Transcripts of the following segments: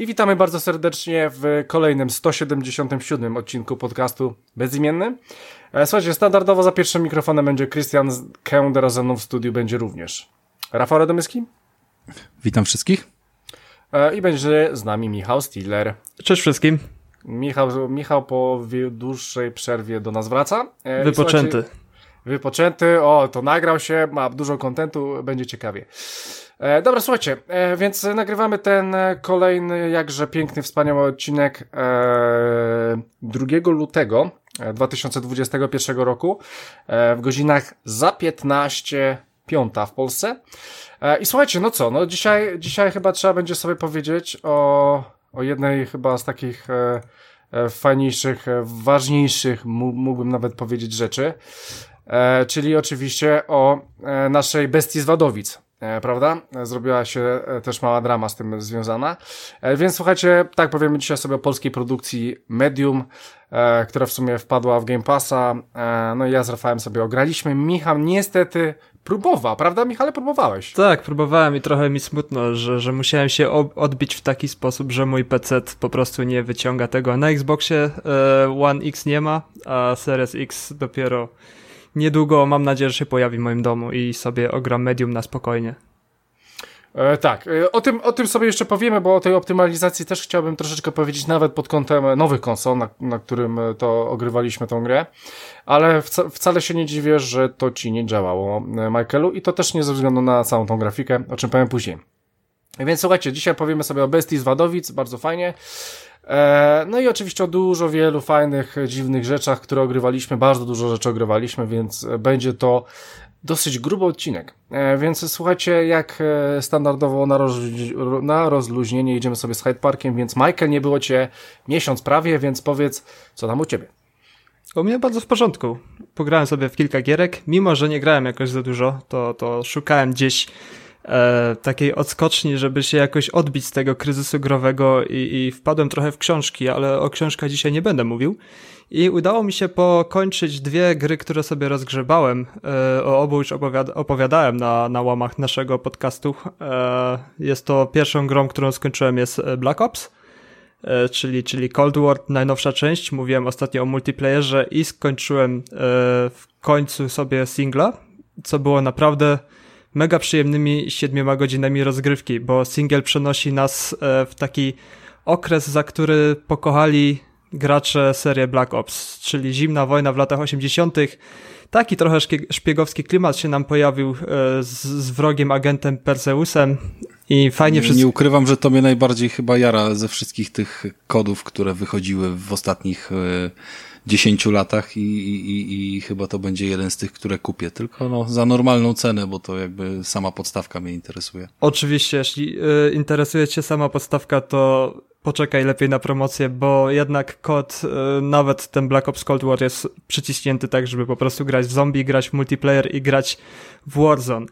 i witamy bardzo serdecznie w kolejnym 177 odcinku podcastu Bezimienny. E, słuchajcie, standardowo za pierwszym mikrofonem będzie Christian Kęder, a ze mną w studiu będzie również Rafał Radomyski. Witam wszystkich. E, I będzie z nami Michał Stiller. Cześć wszystkim. Michał, Michał po dłuższej przerwie do nas wraca. E, Wypoczęty. Wypoczęty, o, to nagrał się, ma dużo kontentu, będzie ciekawie. E, dobra, słuchajcie, e, więc nagrywamy ten kolejny, jakże piękny, wspaniały odcinek e, 2 lutego 2021 e, roku e, w godzinach za 15 piąta w Polsce. E, I słuchajcie, no co, no dzisiaj, dzisiaj chyba trzeba będzie sobie powiedzieć o, o jednej chyba z takich fajniejszych, ważniejszych, mógłbym nawet powiedzieć rzeczy, czyli oczywiście o naszej bestii z Wadowic. E, prawda? Zrobiła się e, też mała drama z tym związana. E, więc słuchajcie, tak powiemy dzisiaj sobie o polskiej produkcji Medium, która w sumie wpadła w Game Passa. No i ja z Rafałem sobie ograliśmy. Michał niestety próbował, prawda Michale? Próbowałeś. Tak, próbowałem i trochę mi smutno, że, że musiałem się odbić w taki sposób, że mój PC po prostu nie wyciąga tego. Na Xboxie One X nie ma, a Series X dopiero niedługo mam nadzieję, że się pojawi w moim domu i sobie ogram medium na spokojnie. E, tak, e, o tym, o tym sobie jeszcze powiemy, bo o tej optymalizacji też chciałbym troszeczkę powiedzieć, nawet pod kątem nowych konsol, na, na którym to ogrywaliśmy tą grę, ale wca, wcale się nie dziwię, że to ci nie działało, e, Michaelu, i to też nie ze względu na całą tą grafikę, o czym powiem później. Więc słuchajcie, dzisiaj powiemy sobie o Bestii z Wadowic, bardzo fajnie. E, no i oczywiście o dużo wielu fajnych, dziwnych rzeczach, które ogrywaliśmy, bardzo dużo rzeczy ogrywaliśmy, więc będzie to dosyć gruby odcinek. E, więc słuchajcie, jak e, standardowo na, roz, na rozluźnienie idziemy sobie z Hyde Parkiem, więc Michael, nie było cię miesiąc prawie, więc powiedz, co tam u ciebie? U mnie bardzo w porządku. Pograłem sobie w kilka gierek, mimo że nie grałem jakoś za dużo, to, to szukałem gdzieś e, takiej odskoczni, żeby się jakoś odbić z tego kryzysu growego i, i wpadłem trochę w książki, ale o książkach dzisiaj nie będę mówił. I udało mi się pokończyć dwie gry, które sobie rozgrzebałem. E, o obu już opowiada opowiadałem na, na łamach naszego podcastu. E, jest to pierwszą grą, którą skończyłem jest Black Ops, e, czyli, czyli Cold War, najnowsza część. Mówiłem ostatnio o multiplayerze i skończyłem e, w końcu sobie singla, co było naprawdę mega przyjemnymi siedmioma godzinami rozgrywki, bo single przenosi nas e, w taki okres, za który pokochali gracze serię Black Ops, czyli zimna wojna w latach 80. Taki trochę szpiegowski klimat się nam pojawił e, z, z wrogiem agentem Perseusem i fajnie wszystko. Nie ukrywam, że to mnie najbardziej chyba jara ze wszystkich tych kodów, które wychodziły w ostatnich e, 10 latach i, i, i chyba to będzie jeden z tych, które kupię. Tylko no, za normalną cenę, bo to jakby sama podstawka mnie interesuje. Oczywiście, jeśli y, interesuje Cię sama podstawka, to poczekaj lepiej na promocję, bo jednak kod, y, nawet ten Black Ops Cold War jest przyciśnięty tak, żeby po prostu grać w zombie, grać w multiplayer i grać w Warzone.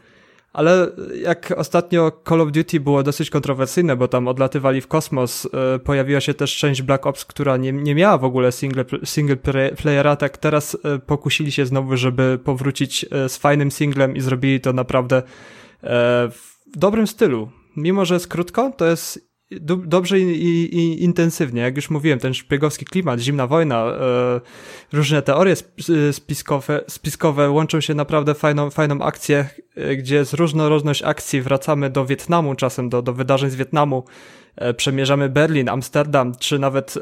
Ale jak ostatnio Call of Duty było dosyć kontrowersyjne, bo tam odlatywali w kosmos, e, pojawiła się też część Black Ops, która nie, nie miała w ogóle single, single playera, tak teraz e, pokusili się znowu, żeby powrócić e, z fajnym singlem i zrobili to naprawdę w dobrym stylu. Mimo, że jest krótko, to jest dobrze i, i, i, intensywnie. Jak już mówiłem, ten szpiegowski klimat, zimna wojna, e, różne teorie spiskowe, spiskowe łączą się naprawdę fajną, fajną akcję, e, gdzie jest różnorodność akcji. Wracamy do Wietnamu, czasem do, do wydarzeń z Wietnamu. E, przemierzamy Berlin, Amsterdam, czy nawet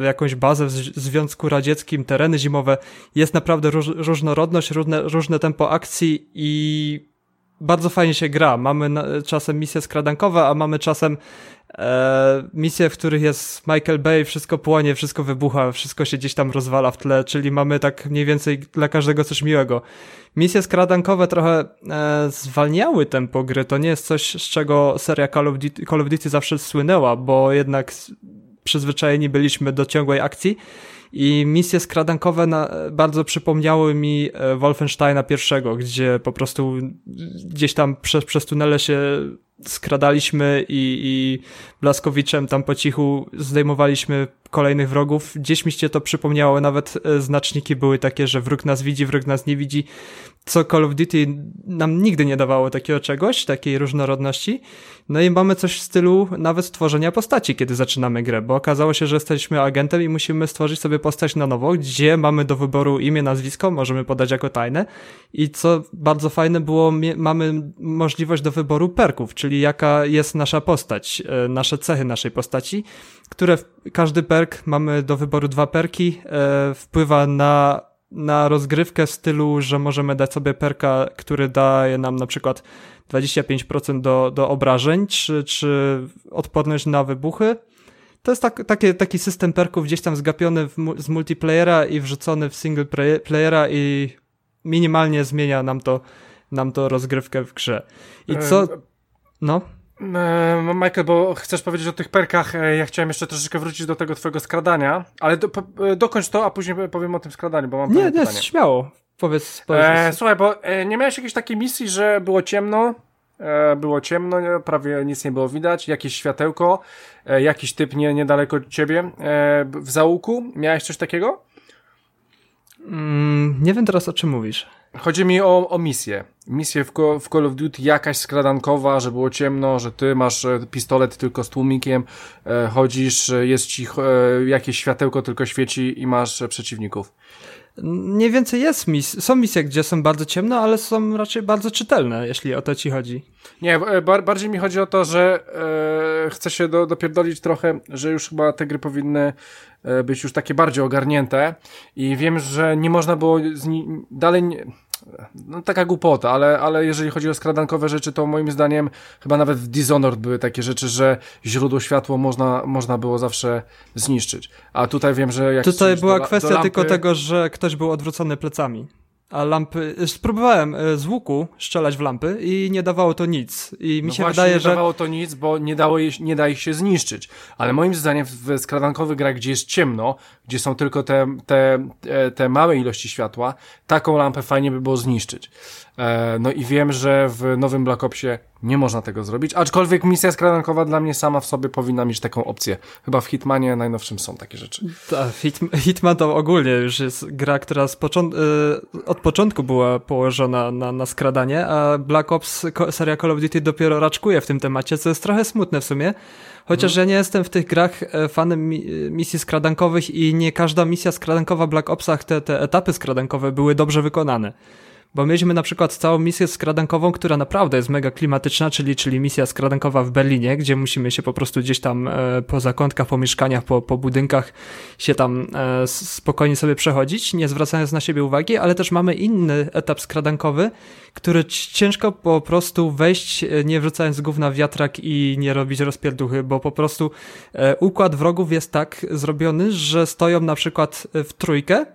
e, jakąś bazę w Związku Radzieckim, tereny zimowe. Jest naprawdę róż, różnorodność, różne, różne tempo akcji i bardzo fajnie się gra. Mamy czasem misje skradankowe, a mamy czasem e, misje, w których jest Michael Bay, wszystko płonie, wszystko wybucha, wszystko się gdzieś tam rozwala w tle, czyli mamy tak mniej więcej dla każdego coś miłego. Misje skradankowe trochę e, zwalniały tempo gry, to nie jest coś, z czego seria Call of Duty, Call of Duty zawsze słynęła, bo jednak przyzwyczajeni byliśmy do ciągłej akcji i misje skradankowe na, bardzo przypomniały mi e, Wolfensteina pierwszego, gdzie po prostu gdzieś tam przez, przez tunele się skradaliśmy i, i Blaskowiczem tam po cichu zdejmowaliśmy kolejnych wrogów. Gdzieś mi się to przypomniało, nawet e, znaczniki były takie, że wróg nas widzi, wróg nas nie widzi, co Call of Duty nam nigdy nie dawało takiego czegoś, takiej różnorodności. No i mamy coś w stylu nawet tworzenia postaci, kiedy zaczynamy grę, bo okazało się, że jesteśmy agentem i musimy stworzyć sobie postać na nowo, gdzie mamy do wyboru imię, nazwisko, możemy podać jako tajne i co bardzo fajne było, mamy możliwość do wyboru perków, czyli jaka jest nasza postać, e, nasze cechy naszej postaci, które każdy perk, mamy do wyboru dwa perki, e, wpływa na na rozgrywkę w stylu, że możemy dać sobie perka, który daje nam na przykład 25% do, do obrażeń, czy, czy odporność na wybuchy. To jest tak, takie, taki system perków gdzieś tam zgapiony w, z multiplayera i wrzucony w single playera i minimalnie zmienia nam to, nam to rozgrywkę w grze. I co... No? Michael, bo chcesz powiedzieć o tych perkach, e, ja chciałem jeszcze troszeczkę wrócić do tego twojego skradania, ale do, e, dokończ to, a później powiem o tym skradaniu, bo mam Nie, nie, pytanie. śmiało. Powiedz, powiedz. E, słuchaj, bo e, nie miałeś jakiejś takiej misji, że było ciemno, było ciemno, prawie nic nie było widać, jakieś światełko, jakiś typ nie, niedaleko od ciebie w załuku, miałeś coś takiego? Mm, nie wiem teraz o czym mówisz. Chodzi mi o, o misję. Misję w, w Call of Duty jakaś skradankowa, że było ciemno, że ty masz e, pistolet tylko z tłumikiem, e, chodzisz, e, jest ci e, jakieś światełko tylko świeci i masz e, przeciwników. Mniej więcej jest mis są misje, gdzie są bardzo ciemne, ale są raczej bardzo czytelne, jeśli o to ci chodzi. Nie, bar bardziej mi chodzi o to, że e, chcę się do, dopierdolić trochę, że już chyba te gry powinny być już takie bardziej ogarnięte i wiem, że nie można było dalej... Nie no, taka głupota, ale, ale jeżeli chodzi o skradankowe rzeczy, to moim zdaniem chyba nawet w Dishonored były takie rzeczy, że źródło światło można, można było zawsze zniszczyć. A tutaj wiem, że jak Tutaj była do, kwestia do lampy... tylko tego, że ktoś był odwrócony plecami a lampy. Spróbowałem e, z łuku strzelać w lampy i nie dawało to nic. I mi no się wydaje, nie że. Nie dawało to nic, bo nie, dało je, nie da ich się zniszczyć. Ale moim zdaniem w skradankowych grach, gdzie jest ciemno, gdzie są tylko te, te, e, te małe ilości światła, taką lampę fajnie by było zniszczyć. E, no i wiem, że w nowym Black Opsie nie można tego zrobić, aczkolwiek misja skradankowa dla mnie sama w sobie powinna mieć taką opcję. Chyba w Hitmanie najnowszym są takie rzeczy. Tak, Hit, Hitman to ogólnie już jest gra, która z począt, y, od początku była położona na, na skradanie, a Black Ops, seria Call of Duty dopiero raczkuje w tym temacie, co jest trochę smutne w sumie, Chociaż hmm. ja nie jestem w tych grach e, fanem misji skradankowych i nie każda misja skradankowa w Black Opsach, te, te etapy skradankowe były dobrze wykonane. Bo mieliśmy na przykład całą misję skradankową, która naprawdę jest mega klimatyczna, czyli, czyli misja skradankowa w Berlinie, gdzie musimy się po prostu gdzieś tam e, po zakątkach, po mieszkaniach, po, po budynkach się tam e, spokojnie sobie przechodzić, nie zwracając na siebie uwagi, ale też mamy inny etap skradankowy, który ciężko po prostu wejść, e, nie wrzucając gówna wiatrak i nie robić rozpierduchy, bo po prostu e, układ wrogów jest tak zrobiony, że stoją na przykład w trójkę,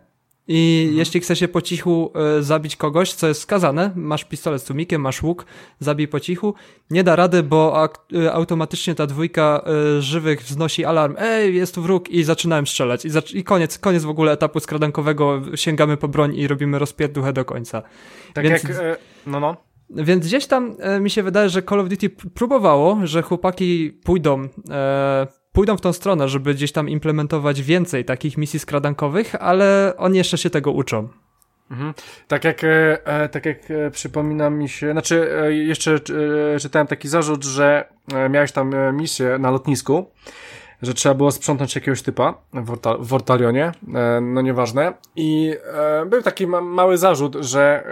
i mhm. jeśli chce się po cichu y, zabić kogoś, co jest skazane, masz pistolet z tłumikiem, masz łuk, zabij po cichu, nie da rady, bo y, automatycznie ta dwójka y, żywych wznosi alarm, ej, jest tu wróg i zaczynałem strzelać. I, zac i koniec, koniec w ogóle etapu skradankowego, sięgamy po broń i robimy rozpierduchę do końca. Tak Więc... jak, no no. Więc gdzieś tam e, mi się wydaje, że Call of Duty próbowało, że chłopaki pójdą e, pójdą w tą stronę, żeby gdzieś tam implementować więcej takich misji skradankowych, ale oni jeszcze się tego uczą. Mhm. Tak jak, e, e tak jak e, przypomina mi się, znaczy e, jeszcze e, czytałem taki zarzut, że miałeś tam misję na lotnisku, że trzeba było sprzątnąć jakiegoś typa w, w Wortalionie, no nieważne. I był taki ma mały zarzut, że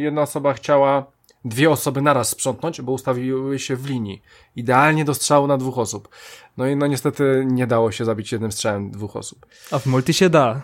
jedna osoba chciała dwie osoby naraz sprzątnąć, bo ustawiły się w linii. Idealnie do strzału na dwóch osób. No i no niestety nie dało się zabić jednym strzałem dwóch osób. A w multi się da.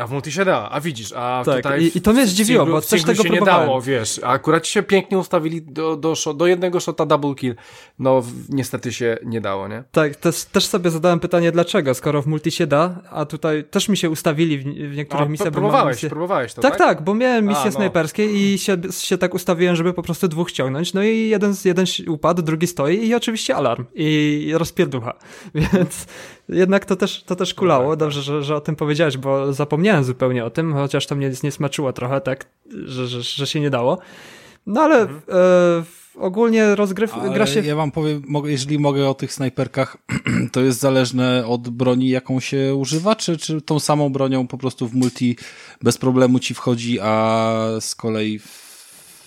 A w multi się da, a widzisz, a tak, tutaj i, i to mnie zdziwiło, bo też tego się nie dało, wiesz, a akurat się pięknie ustawili do, do, do jednego shota double kill, no niestety się nie dało, nie? Tak, też, też sobie zadałem pytanie dlaczego, skoro w multi się da, a tutaj też mi się ustawili w, w niektórych a, misjach. Próbowałeś, misje... próbowałeś to, tak? Tak, tak, bo miałem misje a, no. snajperskie i się, się tak ustawiłem, żeby po prostu dwóch ściągnąć, no i jeden, jeden upadł, drugi stoi i oczywiście alarm i rozpierducha, więc jednak to też, to też kulało. No tak. Dobrze, że, że o tym powiedziałeś, bo zapomniałem zupełnie o tym, chociaż to mnie nie smaczyło trochę, tak, że, że, że się nie dało. No ale mhm. e, ogólnie rozgryw Ale gra się... Ja wam powiem, jeżeli mogę o tych snajperkach, to jest zależne od broni, jaką się używa, czy, czy tą samą bronią po prostu w multi bez problemu ci wchodzi, a z kolei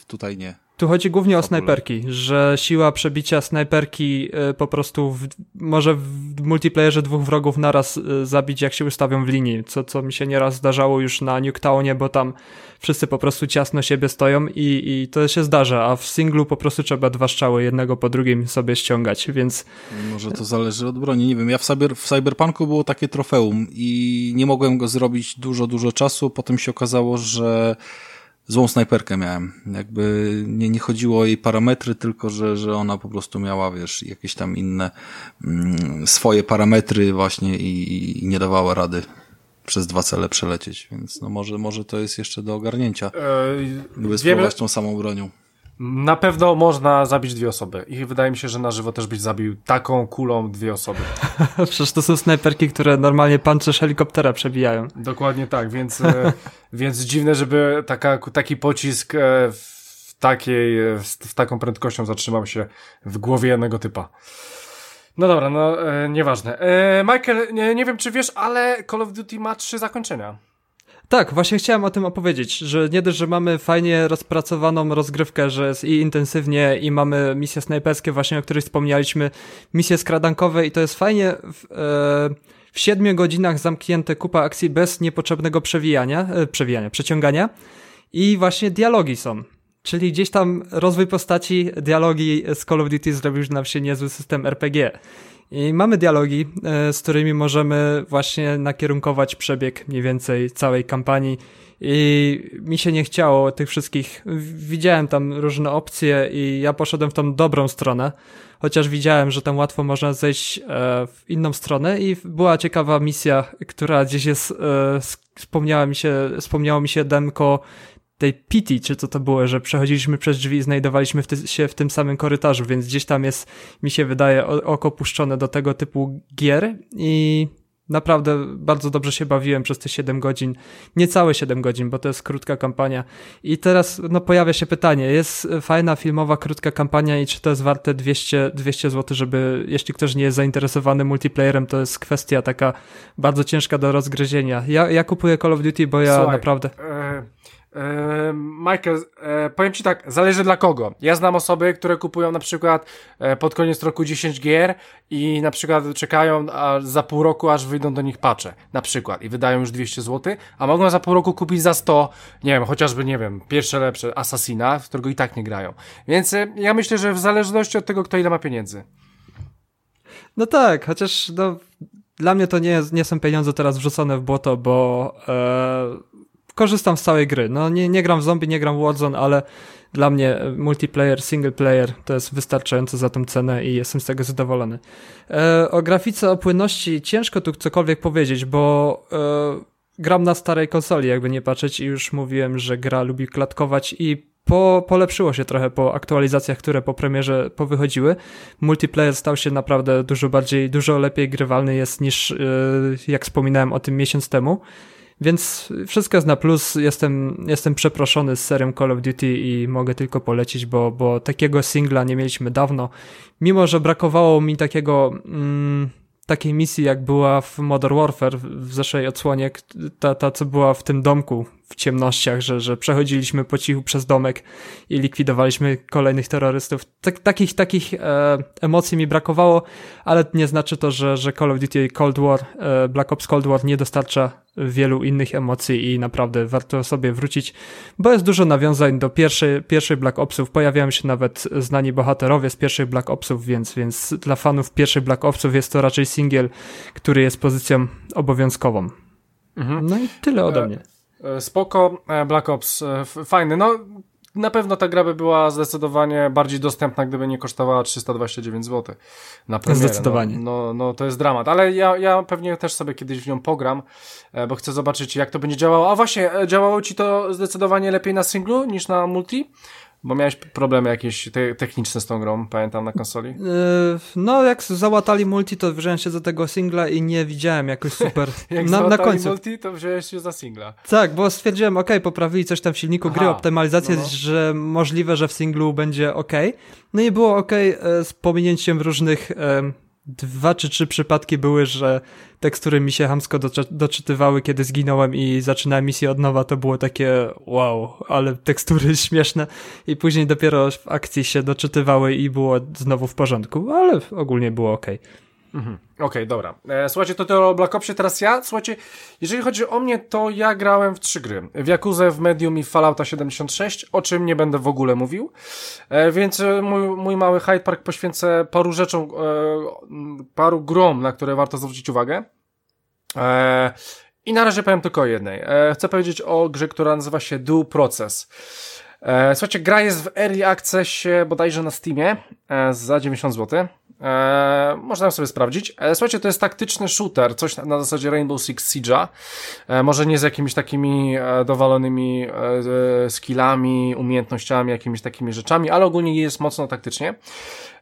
tutaj nie. Tu chodzi głównie o snajperki, że siła przebicia snajperki y, po prostu w, może w multiplayerze dwóch wrogów naraz y, zabić, jak się ustawią w linii, co, co mi się nieraz zdarzało już na Nuketownie, bo tam wszyscy po prostu ciasno siebie stoją i, i to się zdarza, a w singlu po prostu trzeba dwa strzały jednego po drugim sobie ściągać, więc... Może to zależy od broni, nie wiem, ja w, cyber, w Cyberpunku było takie trofeum i nie mogłem go zrobić dużo, dużo czasu, potem się okazało, że złą snajperkę miałem. Jakby nie, nie chodziło o jej parametry, tylko że, że ona po prostu miała, wiesz, jakieś tam inne mm, swoje parametry właśnie i, i nie dawała rady przez dwa cele przelecieć, więc no może, może to jest jeszcze do ogarnięcia. Gdyby spróbować tą samą bronią. Na pewno można zabić dwie osoby i wydaje mi się, że na żywo też byś zabił taką kulą dwie osoby. Przecież to są snajperki, które normalnie pancerz helikoptera przebijają. Dokładnie tak, więc, e, więc dziwne, żeby taka, taki pocisk e, w, takiej, w taką prędkością zatrzymał się w głowie jednego typa. No dobra, no e, nieważne. E, Michael, nie, nie wiem czy wiesz, ale Call of Duty ma trzy zakończenia. Tak, właśnie chciałem o tym opowiedzieć, że nie dość, że mamy fajnie rozpracowaną rozgrywkę, że jest i intensywnie i mamy misje snajperskie właśnie, o których wspomnieliśmy, misje skradankowe i to jest fajnie w, e, w 7 godzinach zamknięte kupa akcji bez niepotrzebnego przewijania, e, przewijania, przeciągania i właśnie dialogi są. Czyli gdzieś tam rozwój postaci, dialogi z Call of Duty zrobił nam się niezły system RPG. I mamy dialogi, e, z którymi możemy właśnie nakierunkować przebieg mniej więcej całej kampanii. I mi się nie chciało tych wszystkich. Widziałem tam różne opcje i ja poszedłem w tą dobrą stronę, chociaż widziałem, że tam łatwo można zejść e, w inną stronę i była ciekawa misja, która gdzieś jest, e, wspomniała mi się, wspomniało mi się demko tej pity, czy co to było, że przechodziliśmy przez drzwi i znajdowaliśmy w ty, się w tym samym korytarzu, więc gdzieś tam jest, mi się wydaje, oko puszczone do tego typu gier i naprawdę bardzo dobrze się bawiłem przez te 7 godzin, niecałe 7 godzin, bo to jest krótka kampania. I teraz no, pojawia się pytanie, jest fajna filmowa krótka kampania i czy to jest warte 200, 200 zł, żeby, jeśli ktoś nie jest zainteresowany multiplayerem, to jest kwestia taka bardzo ciężka do rozgryzienia. Ja, ja kupuję Call of Duty, bo ja Słuchaj, naprawdę... E Michael, e, powiem Ci tak, zależy dla kogo. Ja znam osoby, które kupują na przykład e, pod koniec roku 10 gier i na przykład czekają za pół roku, aż wyjdą do nich pacze, na przykład, i wydają już 200 zł, a mogą za pół roku kupić za 100, nie wiem, chociażby, nie wiem, pierwsze lepsze Assassina, w którego i tak nie grają. Więc e, ja myślę, że w zależności od tego, kto ile ma pieniędzy. No tak, chociaż no, dla mnie to nie, nie są pieniądze teraz wrzucone w błoto, bo... E korzystam z całej gry. No nie, nie gram w zombie, nie gram w Warzone, ale dla mnie multiplayer, single player to jest wystarczające za tą cenę i jestem z tego zadowolony. E, o grafice, o płynności ciężko tu cokolwiek powiedzieć, bo e, gram na starej konsoli, jakby nie patrzeć i już mówiłem, że gra lubi klatkować i po, polepszyło się trochę po aktualizacjach, które po premierze powychodziły. Multiplayer stał się naprawdę dużo bardziej, dużo lepiej grywalny jest niż, e, jak wspominałem o tym miesiąc temu. Więc wszystko jest na plus. Jestem, jestem przeproszony z serią Call of Duty i mogę tylko polecić, bo, bo takiego singla nie mieliśmy dawno. Mimo, że brakowało mi takiego. Mm, takiej misji, jak była w Modern Warfare w zeszłej odsłonie, ta, ta co była w tym domku w ciemnościach, że, że przechodziliśmy po cichu przez domek i likwidowaliśmy kolejnych terrorystów. Tak, takich takich e, emocji mi brakowało, ale nie znaczy to, że, że Call of Duty Cold War, e, Black Ops Cold War nie dostarcza wielu innych emocji i naprawdę warto sobie wrócić, bo jest dużo nawiązań do pierwszej, pierwszej Black Opsów. Pojawiają się nawet znani bohaterowie z pierwszych Black Opsów, więc, więc dla fanów pierwszych Black Opsów jest to raczej singiel, który jest pozycją obowiązkową. Mhm. No i tyle ode e, mnie. E, spoko, e, Black Ops, fajny. No, na pewno ta gra by była zdecydowanie bardziej dostępna, gdyby nie kosztowała 329 zł na premierę. Zdecydowanie. No, no, no, to jest dramat, ale ja, ja pewnie też sobie kiedyś w nią pogram, e, bo chcę zobaczyć jak to będzie działało. A właśnie, e, działało ci to zdecydowanie lepiej na singlu niż na multi? Bo miałeś problemy jakieś te techniczne z tą grą, pamiętam, na konsoli? Yy, no, jak załatali multi, to wziąłem się za tego singla i nie widziałem jakoś super. jak na, na końcu. multi, to wziąłeś się za singla. Tak, bo stwierdziłem, ok, poprawili coś tam w silniku Aha, gry, optymalizację, no, no. że możliwe, że w singlu będzie ok. No i było ok e, z pominięciem różnych... dwa czy trzy przypadki były, że tekstury mi się hamsko doczytywały, kiedy zginąłem i zaczynałem misję od nowa, to było takie wow, ale tekstury śmieszne i później dopiero w akcji się doczytywały i było znowu w porządku, ale ogólnie było ok. Mhm. Okej, okay, dobra. E, słuchajcie, to to o Black Opsie, teraz ja. Słuchajcie, jeżeli chodzi o mnie, to ja grałem w trzy gry. W Yakuza, w Medium i w Fallouta 76, o czym nie będę w ogóle mówił. E, więc e, mój, mój mały Hyde Park poświęcę paru rzeczom, paru grom, na które warto zwrócić uwagę. I na razie powiem tylko o jednej. Chcę powiedzieć o grze, która nazywa się Due Process. Słuchajcie, gra jest w Early Accessie bodajże na Steamie za 90 zł. E, można sobie sprawdzić. E, słuchajcie, to jest taktyczny shooter, coś na, na zasadzie Rainbow Six Siege'a. E, może nie z jakimiś takimi e, dowalonymi e, skillami, umiejętnościami, jakimiś takimi rzeczami, ale ogólnie jest mocno taktycznie.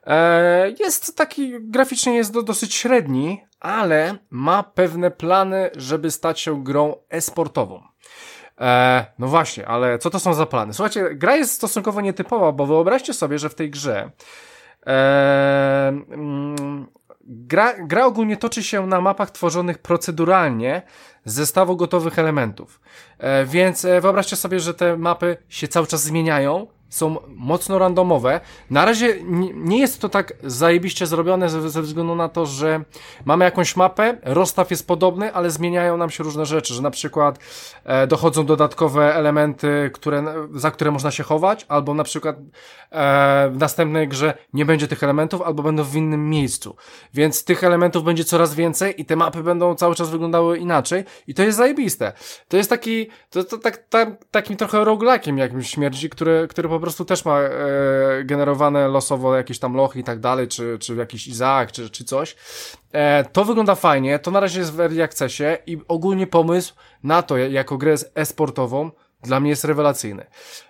E, jest taki, graficznie jest do, dosyć średni, ale ma pewne plany, żeby stać się grą esportową. E, no właśnie, ale co to są za plany? Słuchajcie, gra jest stosunkowo nietypowa, bo wyobraźcie sobie, że w tej grze e, mm, gra, gra ogólnie toczy się na mapach tworzonych proceduralnie z zestawu gotowych elementów. E, więc wyobraźcie sobie, że te mapy się cały czas zmieniają, są mocno randomowe. Na razie nie jest to tak zajebiście zrobione ze, względu na to, że mamy jakąś mapę, rozstaw jest podobny, ale zmieniają nam się różne rzeczy, że na przykład e, dochodzą dodatkowe elementy, które, za które można się chować, albo na przykład e, w następnej grze nie będzie tych elementów, albo będą w innym miejscu. Więc tych elementów będzie coraz więcej i te mapy będą cały czas wyglądały inaczej i to jest zajebiste. To jest taki, to, to tak, tak, takim trochę roguelike'iem jakimś śmierdzi, który, który po prostu też ma e, generowane losowo jakieś tam lochy i tak dalej, czy, czy jakiś Izaak, czy, czy coś. E, to wygląda fajnie, to na razie jest w early accessie i ogólnie pomysł na to, jako grę e-sportową, dla mnie jest rewelacyjny.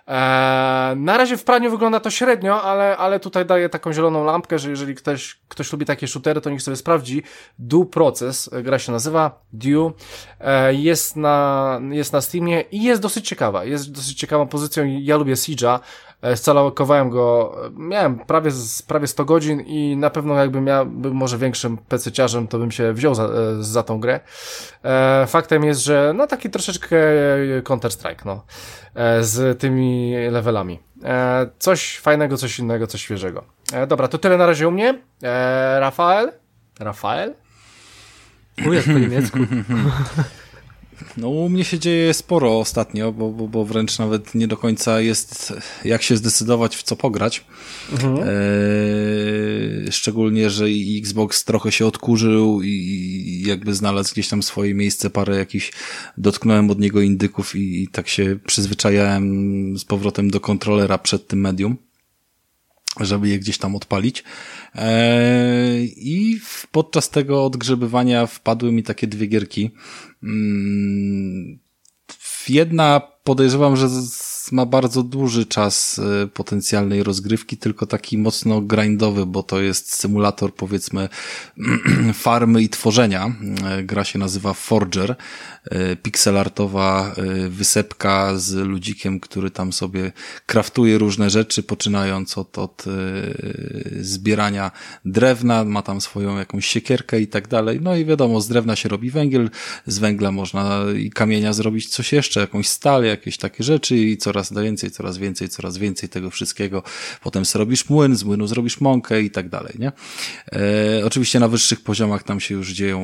Eee, na razie w praniu wygląda to średnio, ale, ale tutaj daję taką zieloną lampkę, że jeżeli ktoś, ktoś lubi takie shootery, to niech sobie sprawdzi. Due Process, gra się nazywa Due, eee, jest na, jest na Steamie i jest dosyć ciekawa. Jest dosyć ciekawą pozycją. Ja lubię Siege'a, E, scalowałem go, miałem prawie, prawie 100 godzin i na pewno jakbym miał, był może większym pececiarzem, to bym się wziął za, e, za tą grę. E, faktem jest, że no taki troszeczkę Counter-Strike, no, z tymi levelami. Coś fajnego, coś innego, coś świeżego. Dobra, to tyle na razie u mnie. Rafael? Rafael? Ujasz po niemiecku. No u mnie się dzieje sporo ostatnio, bo, bo, bo wręcz nawet nie do końca jest jak się zdecydować w co pograć. Mhm. E, szczególnie, że Xbox trochę się odkurzył i jakby znalazł gdzieś tam swoje miejsce, parę jakichś dotknąłem od niego indyków i, i tak się przyzwyczajałem z powrotem do kontrolera przed tym medium żeby je gdzieś tam odpalić. Eee, I podczas tego odgrzebywania wpadły mi takie dwie gierki. Mm, jedna podejrzewam, że ma bardzo duży czas e, potencjalnej rozgrywki, tylko taki mocno grindowy, bo to jest symulator powiedzmy farmy i tworzenia. E, gra się nazywa Forger. E, pixelartowa wysepka z ludzikiem, który tam sobie kraftuje różne rzeczy, poczynając od, od zbierania drewna, ma tam swoją jakąś siekierkę i tak dalej. No i wiadomo, z drewna się robi węgiel, z węgla można i kamienia zrobić coś jeszcze, jakąś stal, jakieś takie rzeczy i coraz więcej, coraz więcej, coraz więcej tego wszystkiego. Potem zrobisz młyn, z młynu zrobisz mąkę i tak dalej, nie? E, oczywiście na wyższych poziomach tam się już dzieją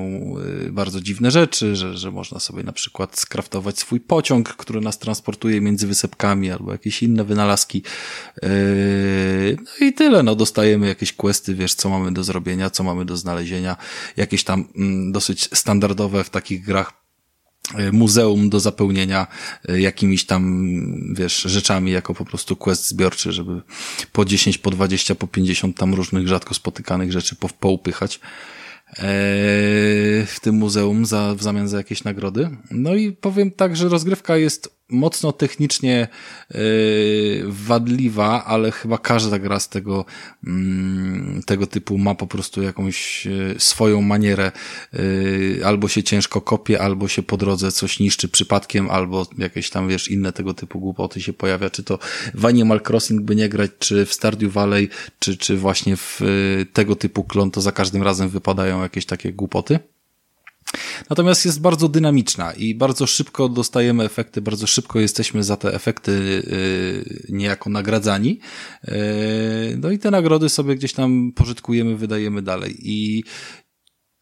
e, bardzo dziwne rzeczy, że, że można sobie na przykład skraftować swój pociąg, który nas transportuje między wysepkami albo jakieś inne wynalazki. E, no i tyle, no dostajemy jakieś questy, wiesz, co mamy do zrobienia, co mamy do znalezienia, jakieś tam mm, dosyć standardowe w takich grach E, muzeum do zapełnienia e, jakimiś tam, wiesz, rzeczami jako po prostu quest zbiorczy, żeby po 10, po 20, po 50 tam różnych rzadko spotykanych rzeczy po, poupychać e, w tym muzeum za, w zamian za jakieś nagrody. No i powiem tak, że rozgrywka jest mocno technicznie yy, wadliwa, ale chyba każda gra z tego, yy, tego typu ma po prostu jakąś yy, swoją manierę. Yy, albo się ciężko kopie, albo się po drodze coś niszczy przypadkiem, albo jakieś tam, wiesz, inne tego typu głupoty się pojawia, czy to w Animal Crossing by nie grać, czy w Stardew Valley, czy, czy właśnie w tego typu klon, to za każdym razem wypadają jakieś takie głupoty. Natomiast jest bardzo dynamiczna i bardzo szybko dostajemy efekty, bardzo szybko jesteśmy za te efekty yy, niejako nagradzani. Yy, no i te nagrody sobie gdzieś tam pożytkujemy, wydajemy dalej. I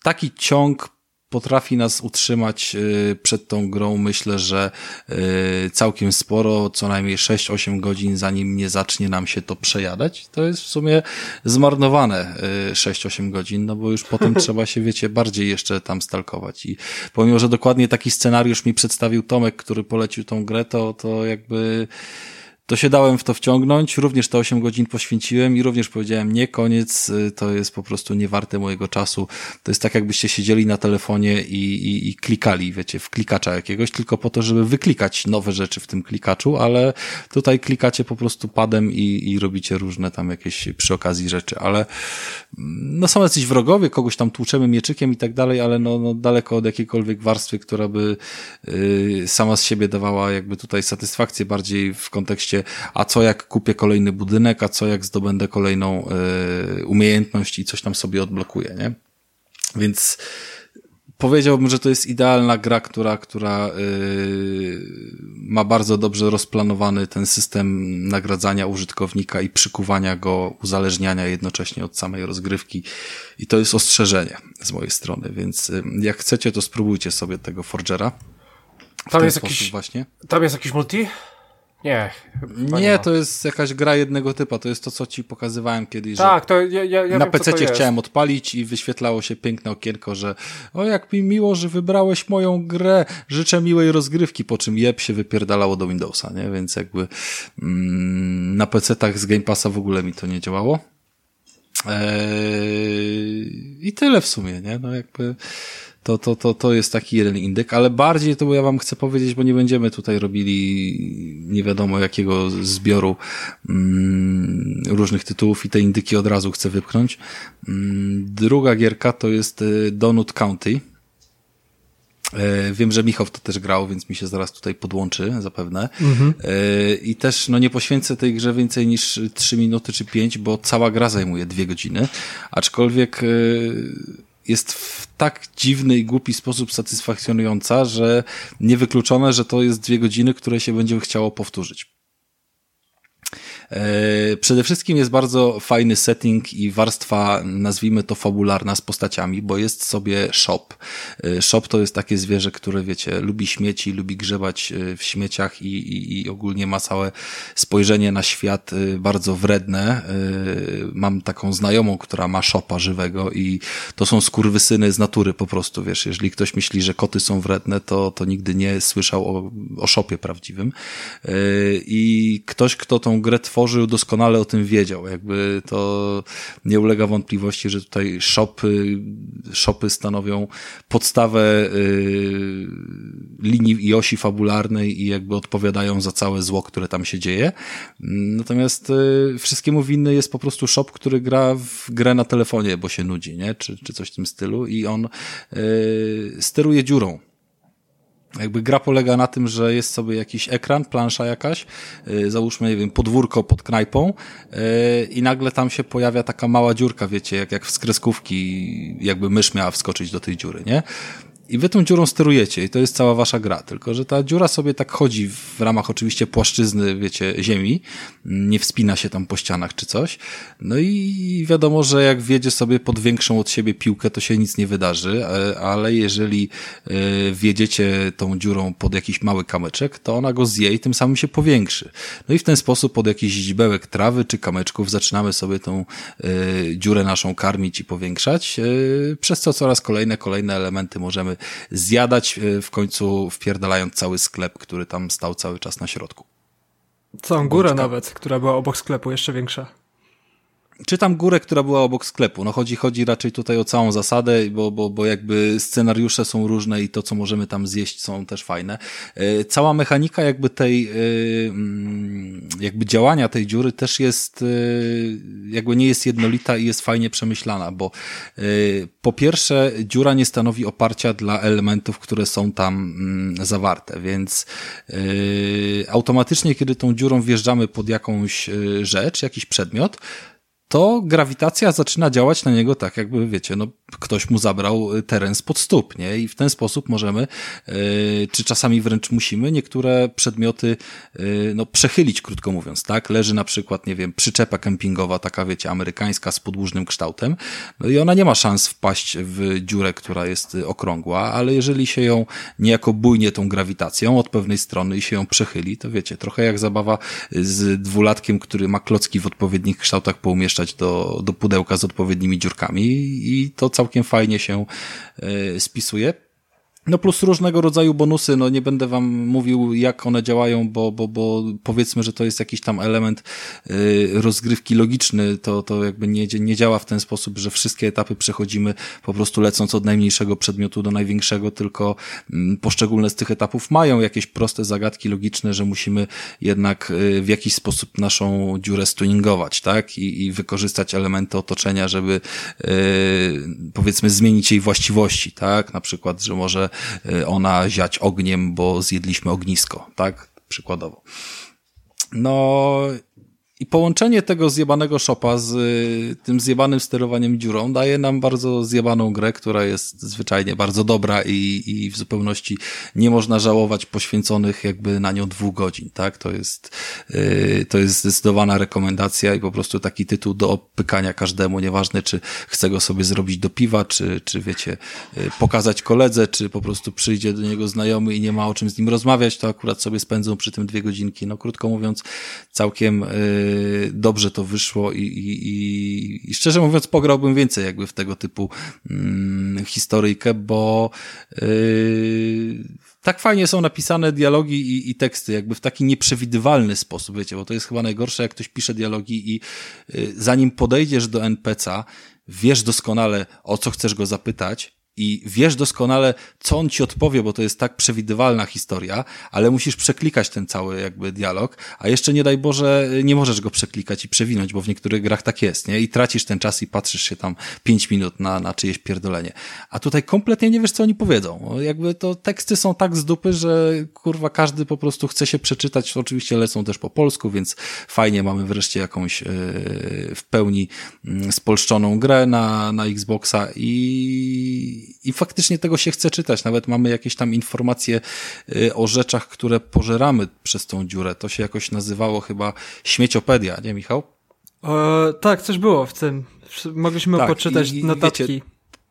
taki ciąg potrafi nas utrzymać y, przed tą grą, myślę, że y, całkiem sporo, co najmniej 6-8 godzin, zanim nie zacznie nam się to przejadać. To jest w sumie zmarnowane 6-8 y, godzin, no bo już potem trzeba się, wiecie, bardziej jeszcze tam stalkować. I pomimo, że dokładnie taki scenariusz mi przedstawił Tomek, który polecił tą grę, to, to jakby to się dałem w to wciągnąć, również te 8 godzin poświęciłem i również powiedziałem, nie, koniec, y, to jest po prostu niewarte mojego czasu. To jest tak, jakbyście siedzieli na telefonie i, i, i klikali, wiecie, w klikacza jakiegoś, tylko po to, żeby wyklikać nowe rzeczy w tym klikaczu, ale tutaj klikacie po prostu padem i, i robicie różne tam jakieś przy okazji rzeczy, ale no są jacyś wrogowie, kogoś tam tłuczemy mieczykiem i tak dalej, ale no, no daleko od jakiejkolwiek warstwy, która by yy, sama z siebie dawała jakby tutaj satysfakcję bardziej w kontekście a co jak kupię kolejny budynek, a co jak zdobędę kolejną y, umiejętność i coś tam sobie odblokuję, nie? Więc powiedziałbym, że to jest idealna gra, która, która yy, ma bardzo dobrze rozplanowany ten system nagradzania użytkownika i przykuwania go, uzależniania jednocześnie od samej rozgrywki. I to jest ostrzeżenie z mojej strony, więc yy, jak chcecie, to spróbujcie sobie tego Forgera. Tam jest, jakiś, właśnie. tam jest jakiś multi? Nie. Nie, nie to jest jakaś gra jednego typu. To jest to, co ci pokazywałem kiedyś. Tak, to ja, ja, ja Na PC chciałem odpalić i wyświetlało się piękne okienko, że o jak mi miło, że wybrałeś moją grę. Życzę miłej rozgrywki, po czym jeb się wypierdalało do Windowsa, nie? Więc jakby mm, na PC-tach z Game Passa w ogóle mi to nie działało. Eee, I tyle w sumie, nie? No jakby to, to, to, to jest taki jeden indyk, ale bardziej to ja wam chcę powiedzieć, bo nie będziemy tutaj robili nie wiadomo jakiego zbioru mm, różnych tytułów i te indyki od razu chcę wypchnąć. Mm, druga gierka to jest y, Donut County. E, wiem, że Michał to też grał, więc mi się zaraz tutaj podłączy zapewne. Mhm. E, I też no nie poświęcę tej grze więcej niż 3 minuty czy 5, bo cała gra zajmuje 2 godziny. Aczkolwiek e, jest w tak dziwny i głupi sposób satysfakcjonująca, że niewykluczone, że to jest dwie godziny, które się będzie chciało powtórzyć. E, przede wszystkim jest bardzo fajny setting i warstwa, nazwijmy to fabularna z postaciami, bo jest sobie shop. E, shop to jest takie zwierzę, które wiecie, lubi śmieci, lubi grzebać e, w śmieciach i, i, i ogólnie ma całe spojrzenie na świat bardzo wredne. Mam taką znajomą, która ma szopa żywego i to są skurwysyny z natury po prostu, wiesz, jeżeli ktoś myśli, że koty są wredne, to, to nigdy nie słyszał o, o szopie prawdziwym. I ktoś, kto tą grę tworzył, doskonale o tym wiedział. Jakby to nie ulega wątpliwości, że tutaj shopy, shopy stanowią podstawę y, linii i osi fabularnej i jakby odpowiadają za całe zło, które tam się dzieje. Natomiast y, wszystkiemu winny jest po prostu shop, który gra w grę na telefonie, bo się nudzi, nie? Czy, czy coś w tym stylu i on y, steruje dziurą jakby gra polega na tym, że jest sobie jakiś ekran, plansza jakaś, yy, załóżmy, nie wiem, podwórko pod knajpą yy, i nagle tam się pojawia taka mała dziurka, wiecie, jak, jak w skreskówki, jakby mysz miała wskoczyć do tej dziury, nie? I wy tą dziurą sterujecie i to jest cała wasza gra, tylko że ta dziura sobie tak chodzi w ramach oczywiście płaszczyzny, wiecie, ziemi, nie wspina się tam po ścianach czy coś. No i wiadomo, że jak wjedzie sobie pod większą od siebie piłkę, to się nic nie wydarzy, e, ale jeżeli e, wjedziecie tą dziurą pod jakiś mały kamyczek, to ona go zje i tym samym się powiększy. No i w ten sposób pod jakiś źdźbełek trawy czy kamyczków zaczynamy sobie tą e, dziurę naszą karmić i powiększać, przez co coraz kolejne, kolejne elementy możemy zjadać, e, w końcu wpierdalając cały sklep, który tam stał cały czas na środku. Całą górę nawet, która była obok sklepu, jeszcze większa. Czy tam górę, która była obok sklepu. No chodzi, chodzi raczej tutaj o całą zasadę, bo, bo, bo jakby scenariusze są różne i to, co możemy tam zjeść, są też fajne. E, cała mechanika jakby tej, e, mm, jakby działania tej dziury też jest, e, jakby nie jest jednolita i jest fajnie przemyślana, bo po pierwsze dziura nie stanowi oparcia dla elementów, które są tam mm, zawarte, więc automatycznie, kiedy tą dziurą wjeżdżamy pod jakąś rzecz, jakiś przedmiot, to grawitacja zaczyna działać na niego tak, jakby wiecie, no ktoś mu zabrał y, teren spod stóp, nie? I w ten sposób możemy, yy, czy czasami wręcz musimy, niektóre przedmioty, yy, no przechylić, krótko mówiąc, tak? Leży na przykład, nie wiem, przyczepa kempingowa, taka wiecie, amerykańska z podłużnym kształtem, no i ona nie ma szans wpaść w dziurę, która jest y, okrągła, ale jeżeli się ją niejako bujnie tą grawitacją od pewnej strony i się ją przechyli, to wiecie, trochę jak zabawa z dwulatkiem, który ma klocki w odpowiednich kształtach poumieszczać do, do pudełka z odpowiednimi dziurkami i to całkiem fajnie się e, spisuje. No plus różnego rodzaju bonusy, no nie będę wam mówił jak one działają, bo, bo, bo powiedzmy, że to jest jakiś tam element y, rozgrywki logiczny, to, to jakby nie, nie działa w ten sposób, że wszystkie etapy przechodzimy po prostu lecąc od najmniejszego przedmiotu do największego, tylko y, poszczególne z tych etapów mają jakieś proste zagadki logiczne, że musimy jednak y, w jakiś sposób naszą dziurę stuningować, tak? I, i wykorzystać elementy otoczenia, żeby y, powiedzmy zmienić jej właściwości, tak? Na przykład, że może ona ziać ogniem, bo zjedliśmy ognisko, tak? Przykładowo. No i połączenie tego zjebanego szopa z y, tym zjebanym sterowaniem dziurą daje nam bardzo zjebaną grę, która jest zwyczajnie bardzo dobra i, i w zupełności nie można żałować poświęconych jakby na nią dwóch godzin, tak? To jest, yy, to jest zdecydowana rekomendacja i po prostu taki tytuł do opykania każdemu, nieważne czy chce go sobie zrobić do piwa, czy, czy wiecie, yy, pokazać koledze, czy po prostu przyjdzie do niego znajomy i nie ma o czym z nim rozmawiać, to akurat sobie spędzą przy tym dwie godzinki. No krótko mówiąc, całkiem dobrze to wyszło i, i, i szczerze mówiąc pograłbym więcej jakby w tego typu mm, historyjkę, bo yy, tak fajnie są napisane dialogi i, i, teksty, jakby w taki nieprzewidywalny sposób, wiecie, bo to jest chyba najgorsze, jak ktoś pisze dialogi i yy, zanim podejdziesz do NPC'a, wiesz doskonale, o co chcesz go zapytać, i wiesz doskonale, co on ci odpowie, bo to jest tak przewidywalna historia, ale musisz przeklikać ten cały jakby dialog, a jeszcze nie daj Boże, nie możesz go przeklikać i przewinąć, bo w niektórych grach tak jest, nie? I tracisz ten czas i patrzysz się tam pięć minut na, na czyjeś pierdolenie. A tutaj kompletnie nie wiesz, co oni powiedzą. Jakby to teksty są tak z dupy, że kurwa każdy po prostu chce się przeczytać. Oczywiście lecą też po polsku, więc fajnie mamy wreszcie jakąś yy, w pełni yy, spolszczoną grę na, na Xboxa i i faktycznie tego się chce czytać. Nawet mamy jakieś tam informacje y, o rzeczach, które pożeramy przez tą dziurę. To się jakoś nazywało chyba śmieciopedia, nie Michał? E, tak, coś było w tym. Mogliśmy tak, poczytać i, notatki. Wiecie,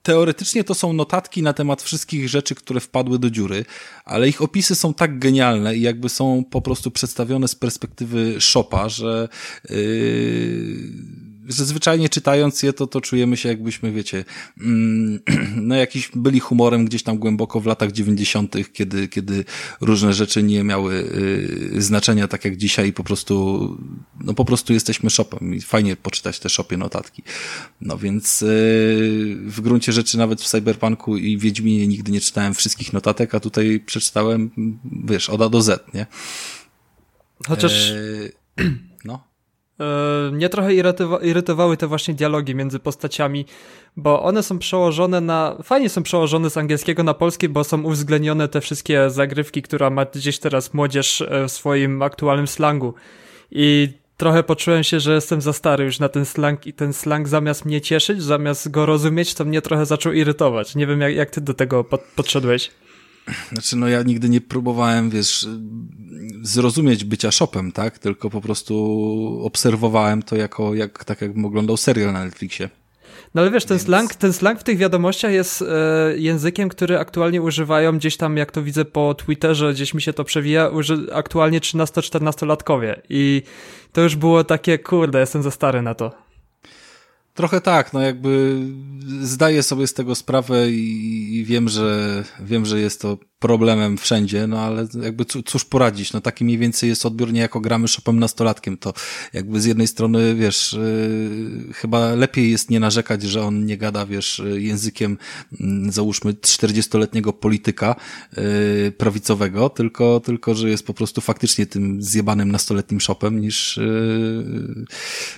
teoretycznie to są notatki na temat wszystkich rzeczy, które wpadły do dziury, ale ich opisy są tak genialne i jakby są po prostu przedstawione z perspektywy szopa, że yy że zwyczajnie czytając je, to, to czujemy się jakbyśmy, wiecie, mm, no jakiś byli humorem gdzieś tam głęboko w latach dziewięćdziesiątych, kiedy, kiedy różne rzeczy nie miały y, znaczenia tak jak dzisiaj i po prostu, no po prostu jesteśmy shopem i fajnie poczytać te shopie notatki. No więc y, w gruncie rzeczy nawet w Cyberpunku i Wiedźminie nigdy nie czytałem wszystkich notatek, a tutaj przeczytałem, wiesz, od A do Z, nie? Chociaż... E, mnie trochę irytowa irytowały te właśnie dialogi między postaciami, bo one są przełożone na. Fajnie są przełożone z angielskiego na polski, bo są uwzględnione te wszystkie zagrywki, która ma gdzieś teraz młodzież e, w swoim aktualnym slangu. I trochę poczułem się, że jestem za stary już na ten slang i ten slang zamiast mnie cieszyć, zamiast go rozumieć, to mnie trochę zaczął irytować. Nie wiem, jak, jak ty do tego pod podszedłeś. Znaczy, no ja nigdy nie próbowałem, wiesz, zrozumieć bycia shopem, tak? Tylko po prostu obserwowałem to jako, jak, tak jakbym oglądał serial na Netflixie. No ale wiesz, ten, Więc... slang, ten slang w tych wiadomościach jest e, językiem, który aktualnie używają gdzieś tam, jak to widzę po Twitterze, gdzieś mi się to przewija, uży, aktualnie 13-14-latkowie. I to już było takie, kurde, jestem za stary na to. Trochę tak, no jakby zdaję sobie z tego sprawę i, i, wiem, że wiem, że jest to problemem wszędzie, no ale jakby cóż poradzić, no taki mniej więcej jest odbiór nie jako gramy shopem nastolatkiem, to jakby z jednej strony, wiesz, yy, chyba lepiej jest nie narzekać, że on nie gada, wiesz, językiem yy, załóżmy 40-letniego polityka yy, prawicowego, tylko, tylko, że jest po prostu faktycznie tym zjebanym nastoletnim shopem, niż, yy,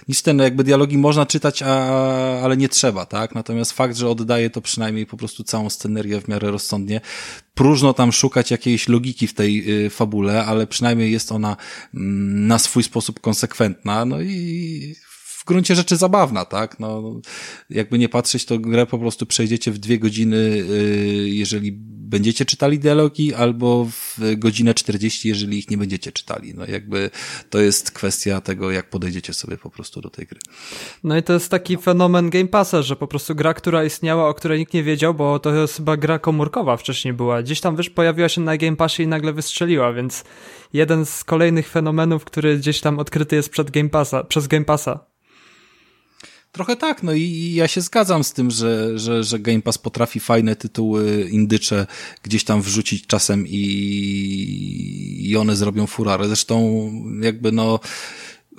niż ten, jakby dialogi można czytać, a, ale nie trzeba, tak? Natomiast fakt, że oddaje to przynajmniej po prostu całą scenerię w miarę rozsądnie, próżno tam szukać jakiejś logiki w tej y, fabule, ale przynajmniej jest ona mm, na swój sposób konsekwentna, no i gruncie rzeczy zabawna, tak? No, jakby nie patrzeć, to grę po prostu przejdziecie w dwie godziny, y, jeżeli będziecie czytali dialogi, albo w godzinę 40, jeżeli ich nie będziecie czytali. No jakby to jest kwestia tego, jak podejdziecie sobie po prostu do tej gry. No i to jest taki fenomen Game Passa, że po prostu gra, która istniała, o której nikt nie wiedział, bo to jest chyba gra komórkowa wcześniej była. Gdzieś tam, wiesz, pojawiła się na Game Passie i nagle wystrzeliła, więc jeden z kolejnych fenomenów, który gdzieś tam odkryty jest przed Game Passa, przez Game Passa. Trochę tak, no i ja się zgadzam z tym, że, że, że Game Pass potrafi fajne tytuły indycze gdzieś tam wrzucić czasem i, i one zrobią furorę. Zresztą jakby no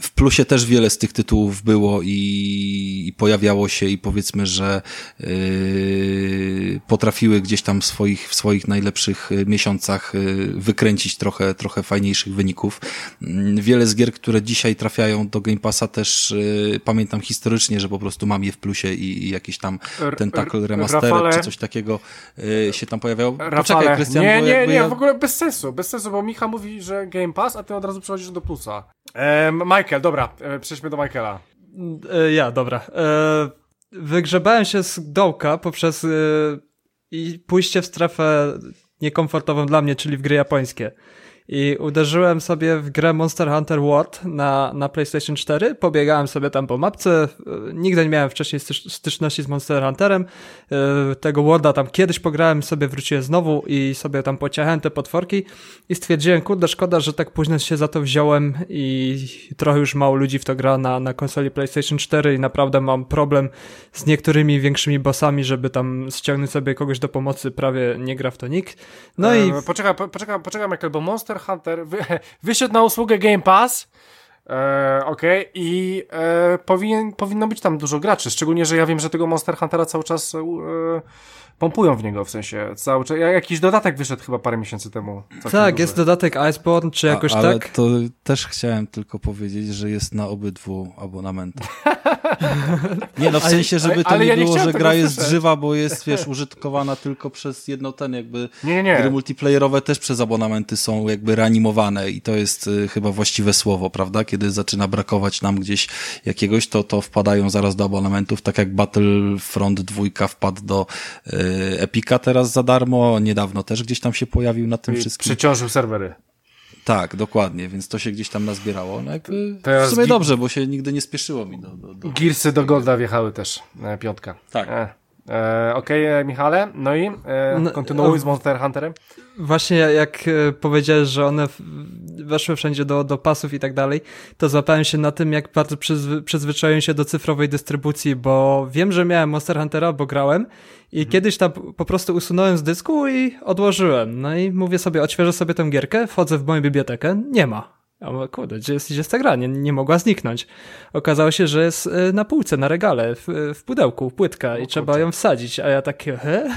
w plusie też wiele z tych tytułów było i, i pojawiało się i powiedzmy, że yy, potrafiły gdzieś tam w swoich, w swoich najlepszych y, miesiącach yy, wykręcić trochę, trochę fajniejszych wyników. Yy, wiele z gier, które dzisiaj trafiają do Game Passa też y, pamiętam historycznie, że po prostu mam je w plusie i, i jakiś tam Tentacle Remastered Rafale, czy coś takiego y, się tam pojawiało. Rafale, Poczekaj, Krystian, nie, nie, nie, ja... w ogóle bez sensu, bez sensu, bo Micha mówi, że Game Pass, a ty od razu przechodzisz do plusa. Ehm, Michael, dobra, e, przejdźmy do Michaela. E, ja, dobra. E, wygrzebałem się z dołka poprzez e, i pójście w strefę niekomfortową dla mnie, czyli w gry japońskie i uderzyłem sobie w grę Monster Hunter World na, na PlayStation 4, pobiegałem sobie tam po mapce, nigdy nie miałem wcześniej styczności z Monster Hunterem, e, tego Worlda tam kiedyś pograłem sobie, wróciłem znowu i sobie tam pociachałem te potworki i stwierdziłem, kurde, szkoda, że tak późno się za to wziąłem i trochę już mało ludzi w to gra na, na konsoli PlayStation 4 i naprawdę mam problem z niektórymi większymi bossami, żeby tam ściągnąć sobie kogoś do pomocy, prawie nie gra w to nikt. No e, i... Poczekaj, poczekaj, poczekaj Michael, bo Monster Hunter wy, wyszedł na usługę Game Pass. E, Okej, okay. i e, powinien, powinno być tam dużo graczy. Szczególnie, że ja wiem, że tego Monster Huntera cały czas e, pompują w niego, w sensie cały czas. Jakiś dodatek wyszedł chyba parę miesięcy temu. Tak, duży. jest dodatek Iceborne, czy jakoś A, ale tak. to też chciałem tylko powiedzieć, że jest na obydwu abonamentach. nie no, w sensie, żeby to ale, nie ja było, nie że gra jest słyszeć. żywa, bo jest, wiesz, użytkowana tylko przez jedno ten jakby nie, nie, nie. gry multiplayerowe też przez abonamenty są jakby reanimowane i to jest y, chyba właściwe słowo, prawda? Kiedy zaczyna brakować nam gdzieś jakiegoś, to, to wpadają zaraz do abonamentów, tak jak Battlefront 2 wpadł do y, Epika teraz za darmo, niedawno też gdzieś tam się pojawił na tym I wszystkim. Przeciążył serwery. Tak, dokładnie, więc to się gdzieś tam nazbierało. No jakby Teraz w sumie dobrze, bo się nigdy nie spieszyło mi do... do, do... Gearsy do Golda wjechały też, e, piątka. Tak. E. E, Okej, okay, e, Michale, no i e, no, kontynuuj z Monster Hunterem. Właśnie jak e, powiedziałeś, że one weszły wszędzie do, do pasów i tak dalej, to złapałem się na tym, jak bardzo przyzwy, przyzwyczaiłem się do cyfrowej dystrybucji, bo wiem, że miałem Monster Huntera, bo grałem i mhm. kiedyś tam po prostu usunąłem z dysku i odłożyłem. No i mówię sobie, odświeżę sobie tę gierkę, wchodzę w moją bibliotekę, nie ma. A mówię, kurde, gdzie jest, gdzie jest ta gra? Nie, nie mogła zniknąć. Okazało się, że jest e, na półce, na regale, w, w pudełku, płytka o, i trzeba ją wsadzić. A ja takie, he?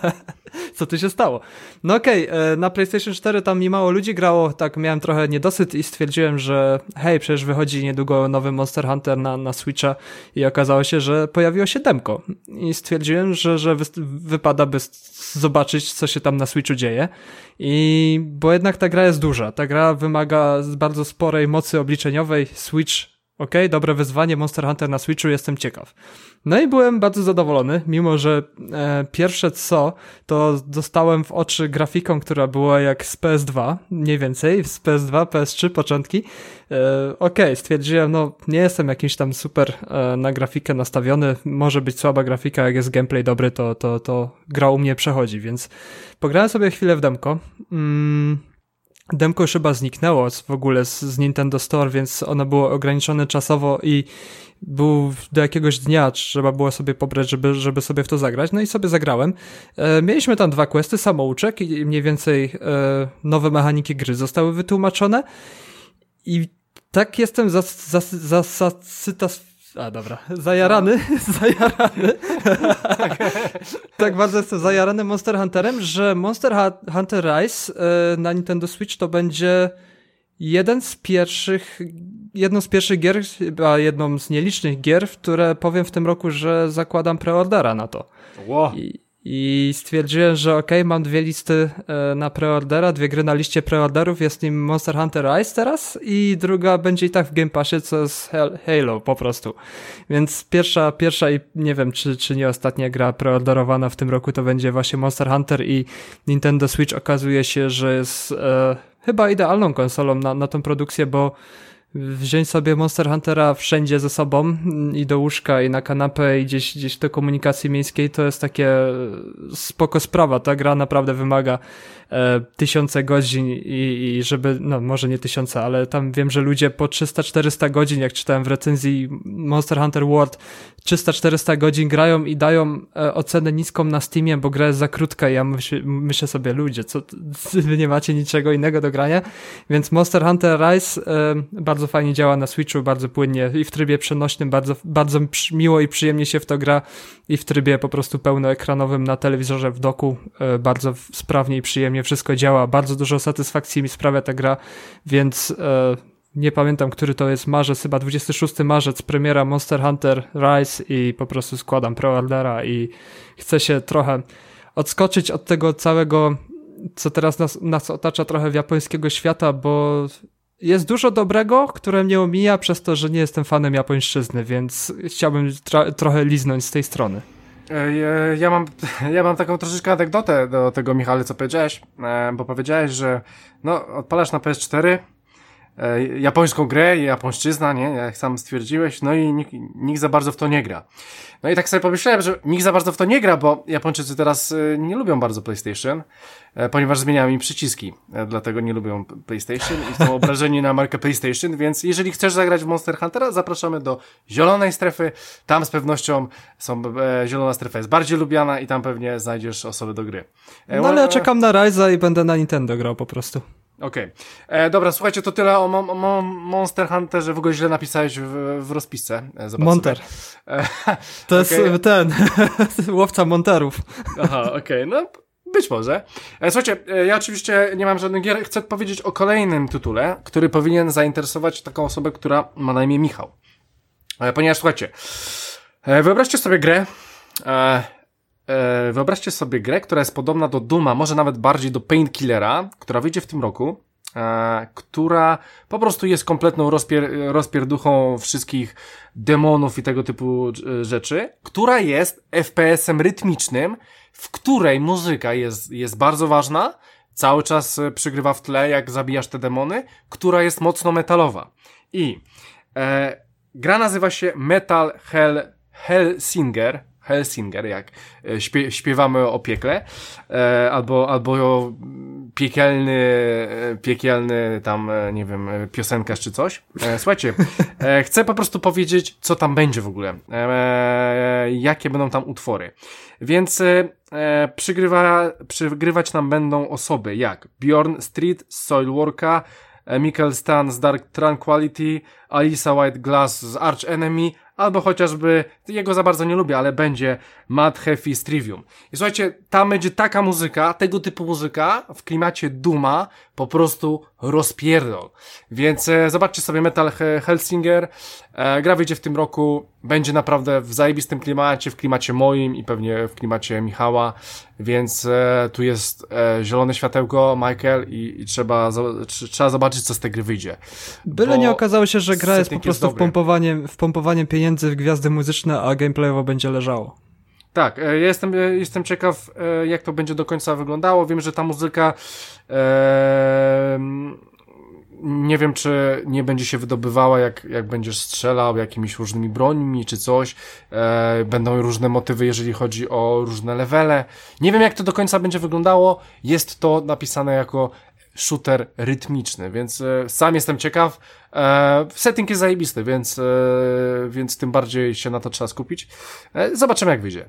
Co tu się stało? No okej, okay, e, na PlayStation 4 tam mi mało ludzi grało, tak miałem trochę niedosyt i stwierdziłem, że hej, przecież wychodzi niedługo nowy Monster Hunter na, na Switcha i okazało się, że pojawiło się demko. I stwierdziłem, że, że wy, wypada by zobaczyć, co się tam na Switchu dzieje. I bo jednak ta gra jest duża. Ta gra wymaga bardzo sporej mocy obliczeniowej. Switch ok, dobre wyzwanie Monster Hunter na Switchu, jestem ciekaw. No i byłem bardzo zadowolony, mimo że e, pierwsze co, to dostałem w oczy grafiką, która była jak z PS2, mniej więcej, z PS2, PS3, początki. E, ok, stwierdziłem, no nie jestem jakiś tam super e, na grafikę nastawiony, może być słaba grafika, jak jest gameplay dobry, to, to, to gra u mnie przechodzi, więc pograłem sobie chwilę w demko. Mm demko już chyba zniknęło w ogóle z, z Nintendo Store, więc ono było ograniczone czasowo i był do jakiegoś dnia, trzeba było sobie pobrać, żeby, żeby sobie w to zagrać. No i sobie zagrałem. E, mieliśmy tam dwa questy, samouczek i mniej więcej e, nowe mechaniki gry zostały wytłumaczone. I tak jestem zasyta... Zas, zas, a dobra, zajarany, zajarany. tak bardzo jestem zajarany Monster Hunterem, że Monster Hunter Rise e, na Nintendo Switch to będzie jeden z pierwszych, jedną z pierwszych gier, a jedną z nielicznych gier, które powiem w tym roku, że zakładam preordera na to. Wow. I, i stwierdziłem, że ok, mam dwie listy e, na preordera, dwie gry na liście preorderów, jest nim Monster Hunter Rise teraz i druga będzie i tak w Game Passie, co jest Halo po prostu. Więc pierwsza, pierwsza i nie wiem, czy, czy nie ostatnia gra preorderowana w tym roku to będzie właśnie Monster Hunter i Nintendo Switch okazuje się, że jest e, chyba idealną konsolą na, na tą produkcję, bo wziąć sobie Monster Huntera wszędzie ze sobą i do łóżka i na kanapę i gdzieś, gdzieś do komunikacji miejskiej to jest takie spoko sprawa. Ta gra naprawdę wymaga e, tysiące godzin i, i żeby, no może nie tysiące, ale tam wiem, że ludzie po 300-400 godzin, jak czytałem w recenzji Monster Hunter World, 300-400 godzin grają i dają e, ocenę niską na Steamie, bo gra jest za krótka i ja myśl, myślę sobie, ludzie, co, wy nie macie niczego innego do grania, więc Monster Hunter Rise e, bardzo fajnie działa na Switchu, bardzo płynnie i w trybie przenośnym, bardzo, bardzo miło i przyjemnie się w to gra i w trybie po prostu pełnoekranowym na telewizorze w doku, e, bardzo sprawnie i przyjemnie wszystko działa, bardzo dużo satysfakcji mi sprawia ta gra, więc e, nie pamiętam, który to jest marzec, chyba 26 marzec, premiera Monster Hunter Rise i po prostu składam preordera i chcę się trochę odskoczyć od tego całego, co teraz nas, nas otacza trochę w japońskiego świata, bo jest dużo dobrego, które mnie omija przez to, że nie jestem fanem japońszczyzny, więc chciałbym trochę liznąć z tej strony. E, ja mam, ja mam taką troszeczkę anegdotę do tego, Michale, co powiedziałeś, e, bo powiedziałeś, że no, odpalasz na PS4, e, japońską grę, japońszczyzna, nie? Jak sam stwierdziłeś, no i nikt, nikt za bardzo w to nie gra. No i tak sobie pomyślałem, że nikt za bardzo w to nie gra, bo Japończycy teraz y, nie lubią bardzo PlayStation, e, ponieważ zmieniają im przyciski, e, dlatego nie lubią PlayStation i są obrażeni na markę PlayStation, więc jeżeli chcesz zagrać w Monster Huntera, zapraszamy do zielonej strefy, tam z pewnością są, e, zielona strefa jest bardziej lubiana i tam pewnie znajdziesz osoby do gry. No ale ja czekam na Ryza i będę na Nintendo grał po prostu. Okej. Okay. Dobra, słuchajcie, to tyle o, mo mo Monster Hunterze. W ogóle źle napisałeś w, w rozpisce. Zobacz Monter. To jest ten, łowca monterów. Aha, okej, okay. no być może. E, słuchajcie, e, ja oczywiście nie mam żadnych gier. Chcę powiedzieć o kolejnym tytule, który powinien zainteresować taką osobę, która ma na imię Michał. E, ponieważ, słuchajcie, wyobraźcie sobie grę, wyobraźcie sobie grę, która jest podobna do Duma, może nawet bardziej do Painkillera, która wyjdzie w tym roku e, która po prostu jest kompletną rozpier rozpierduchą wszystkich demonów i tego typu e, rzeczy, która jest FPS-em rytmicznym, w której muzyka jest, jest bardzo ważna, cały czas e, przygrywa w tle, jak zabijasz te demony, która jest mocno metalowa. I e, gra nazywa się Metal Hell Hellsinger, Helsinger, jak e, śpie, śpiewamy o piekle, e, albo, albo piekielny, e, piekielny tam, nie wiem, piosenkarz czy coś. Słuchajcie, chcę po prostu powiedzieć, co tam będzie w ogóle, jakie będą tam utwory. Więc przygrywa, przygrywać nam będą osoby jak Bjorn Street z Soilworka, Michael Stan z Dark Tranquility, Alisa White Glass z Arch Enemy, albo chociażby, jego za bardzo nie lubię, ale będzie Mad Heavy Trivium. I słuchajcie, tam będzie taka muzyka, tego typu muzyka w klimacie Duma, po prostu rozpierdol. Więc e, zobaczcie sobie Metal Helsinger, e, gra wyjdzie w tym roku, będzie naprawdę w zajebistym klimacie, w klimacie moim i pewnie w klimacie Michała, więc e, tu jest e, zielone światełko, Michael i, i trzeba, trzeba zobaczyć, co z tej gry wyjdzie. Byle nie okazało się, że gra jest po prostu jest wpompowaniem, wpompowaniem pieniędzy w gwiazdy muzyczne, a gameplayowo będzie leżało. Tak, e, ja jestem, e, jestem ciekaw, e, jak to będzie do końca wyglądało. Wiem, że ta muzyka e, nie wiem, czy nie będzie się wydobywała, jak, jak będziesz strzelał jakimiś różnymi brońmi czy coś. E, będą różne motywy, jeżeli chodzi o różne levele. Nie wiem, jak to do końca będzie wyglądało. Jest to napisane jako shooter rytmiczny, więc e, sam jestem ciekaw. E, setting jest zajebisty, więc, e, więc tym bardziej się na to trzeba skupić. E, zobaczymy jak wyjdzie.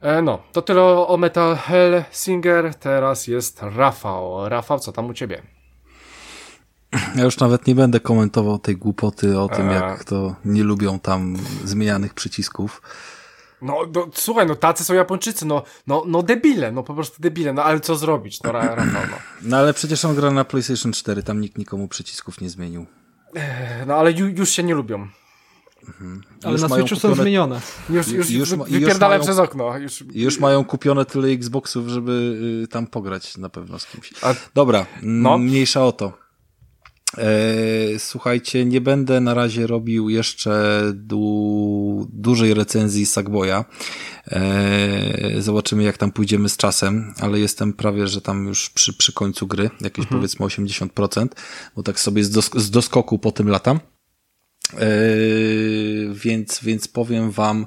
E, no, to tyle o Metal Hellsinger. Teraz jest Rafał. Rafał, co tam u ciebie? Ja już nawet nie będę komentował tej głupoty o tym, A. jak to nie lubią tam zmienianych przycisków. No, no, słuchaj, no tacy są Japończycy, no, no, no debile, no po prostu debile, no ale co zrobić, no Ra- Rafał, no. No ale przecież on gra na PlayStation 4, tam nikt nikomu przycisków nie zmienił. E, No ale ju, już się nie lubią. Ale Już na Switchu są kupione- zmienione. Już, już, Już już wypierdalałem mają- przez okno. Już, Już mają kupione tyle Xboxów, żeby y, tam pograć na pewno z kimś. A- Dobra, No. mniejsza o to. E, słuchajcie, nie będę na razie robił jeszcze du, dużej recenzji Sackboya. E, zobaczymy, jak tam pójdziemy z czasem, ale jestem prawie, że tam już przy, przy końcu gry, jakieś powiedzmy 80%, bo tak sobie z, dos z doskoku po tym latam. Yy, więc, więc powiem wam,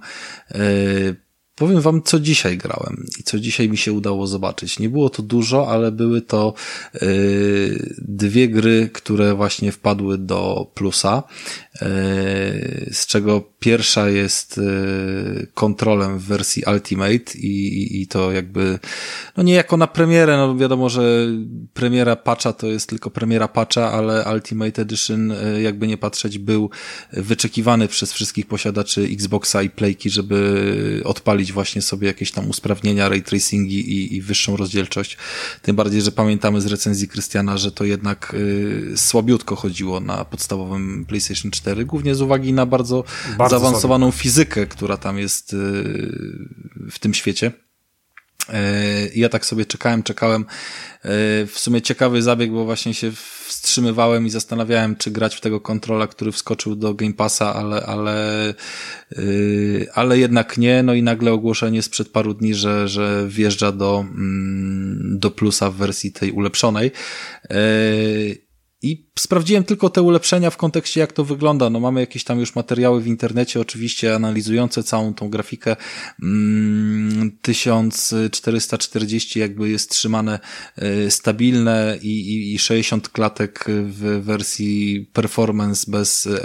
yy, powiem wam, co dzisiaj grałem i co dzisiaj mi się udało zobaczyć. Nie było to dużo, ale były to yy, dwie gry, które właśnie wpadły do plusa, yy, z czego pierwsza jest yy, kontrolem w wersji Ultimate i, i, i to jakby, no nie jako na premierę, no wiadomo, że premiera patcha to jest tylko premiera patcha, ale Ultimate Edition, e, jakby nie patrzeć, był wyczekiwany przez wszystkich posiadaczy Xboxa i Playki, żeby odpalić właśnie sobie jakieś tam usprawnienia, ray tracingi i, i wyższą rozdzielczość. Tym bardziej, że pamiętamy z recenzji Krystiana, że to jednak y, słabiutko chodziło na podstawowym PlayStation 4, głównie z uwagi na bardzo, Bardzo zaawansowaną fizykę, która tam jest y, w tym świecie. E, Ja tak sobie czekałem, czekałem. E, W sumie ciekawy zabieg, bo właśnie się wstrzymywałem i zastanawiałem, czy grać w tego kontrola, który wskoczył do Game Passa, ale, ale, yy, ale jednak nie. No i nagle ogłoszenie sprzed paru dni, że, że wjeżdża do, mm, do plusa w wersji tej ulepszonej. I sprawdziłem tylko te ulepszenia w kontekście, jak to wygląda. No mamy jakieś tam już materiały w internecie, oczywiście analizujące całą tą grafikę. Mm, 1440 jakby jest trzymane y, stabilne i, i, i 60 klatek w wersji performance bez y,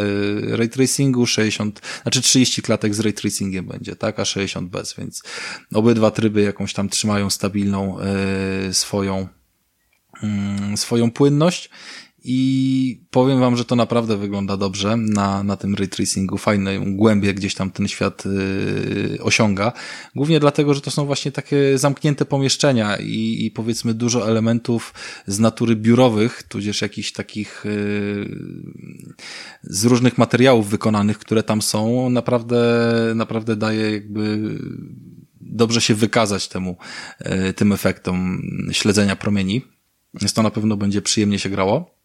ray tracingu, 60, znaczy 30 klatek z ray tracingiem będzie, tak, a 60 bez, więc obydwa tryby jakąś tam trzymają stabilną y, swoją mm, swoją płynność i powiem wam, że to naprawdę wygląda dobrze na, na tym ray tracingu, fajną głębię gdzieś tam ten świat yy, osiąga. Głównie dlatego, że to są właśnie takie zamknięte pomieszczenia i, i powiedzmy dużo elementów z natury biurowych, tudzież jakichś takich yy, z różnych materiałów wykonanych, które tam są, naprawdę, naprawdę daje jakby dobrze się wykazać temu, yy, tym efektom śledzenia promieni. Więc to na pewno będzie przyjemnie się grało.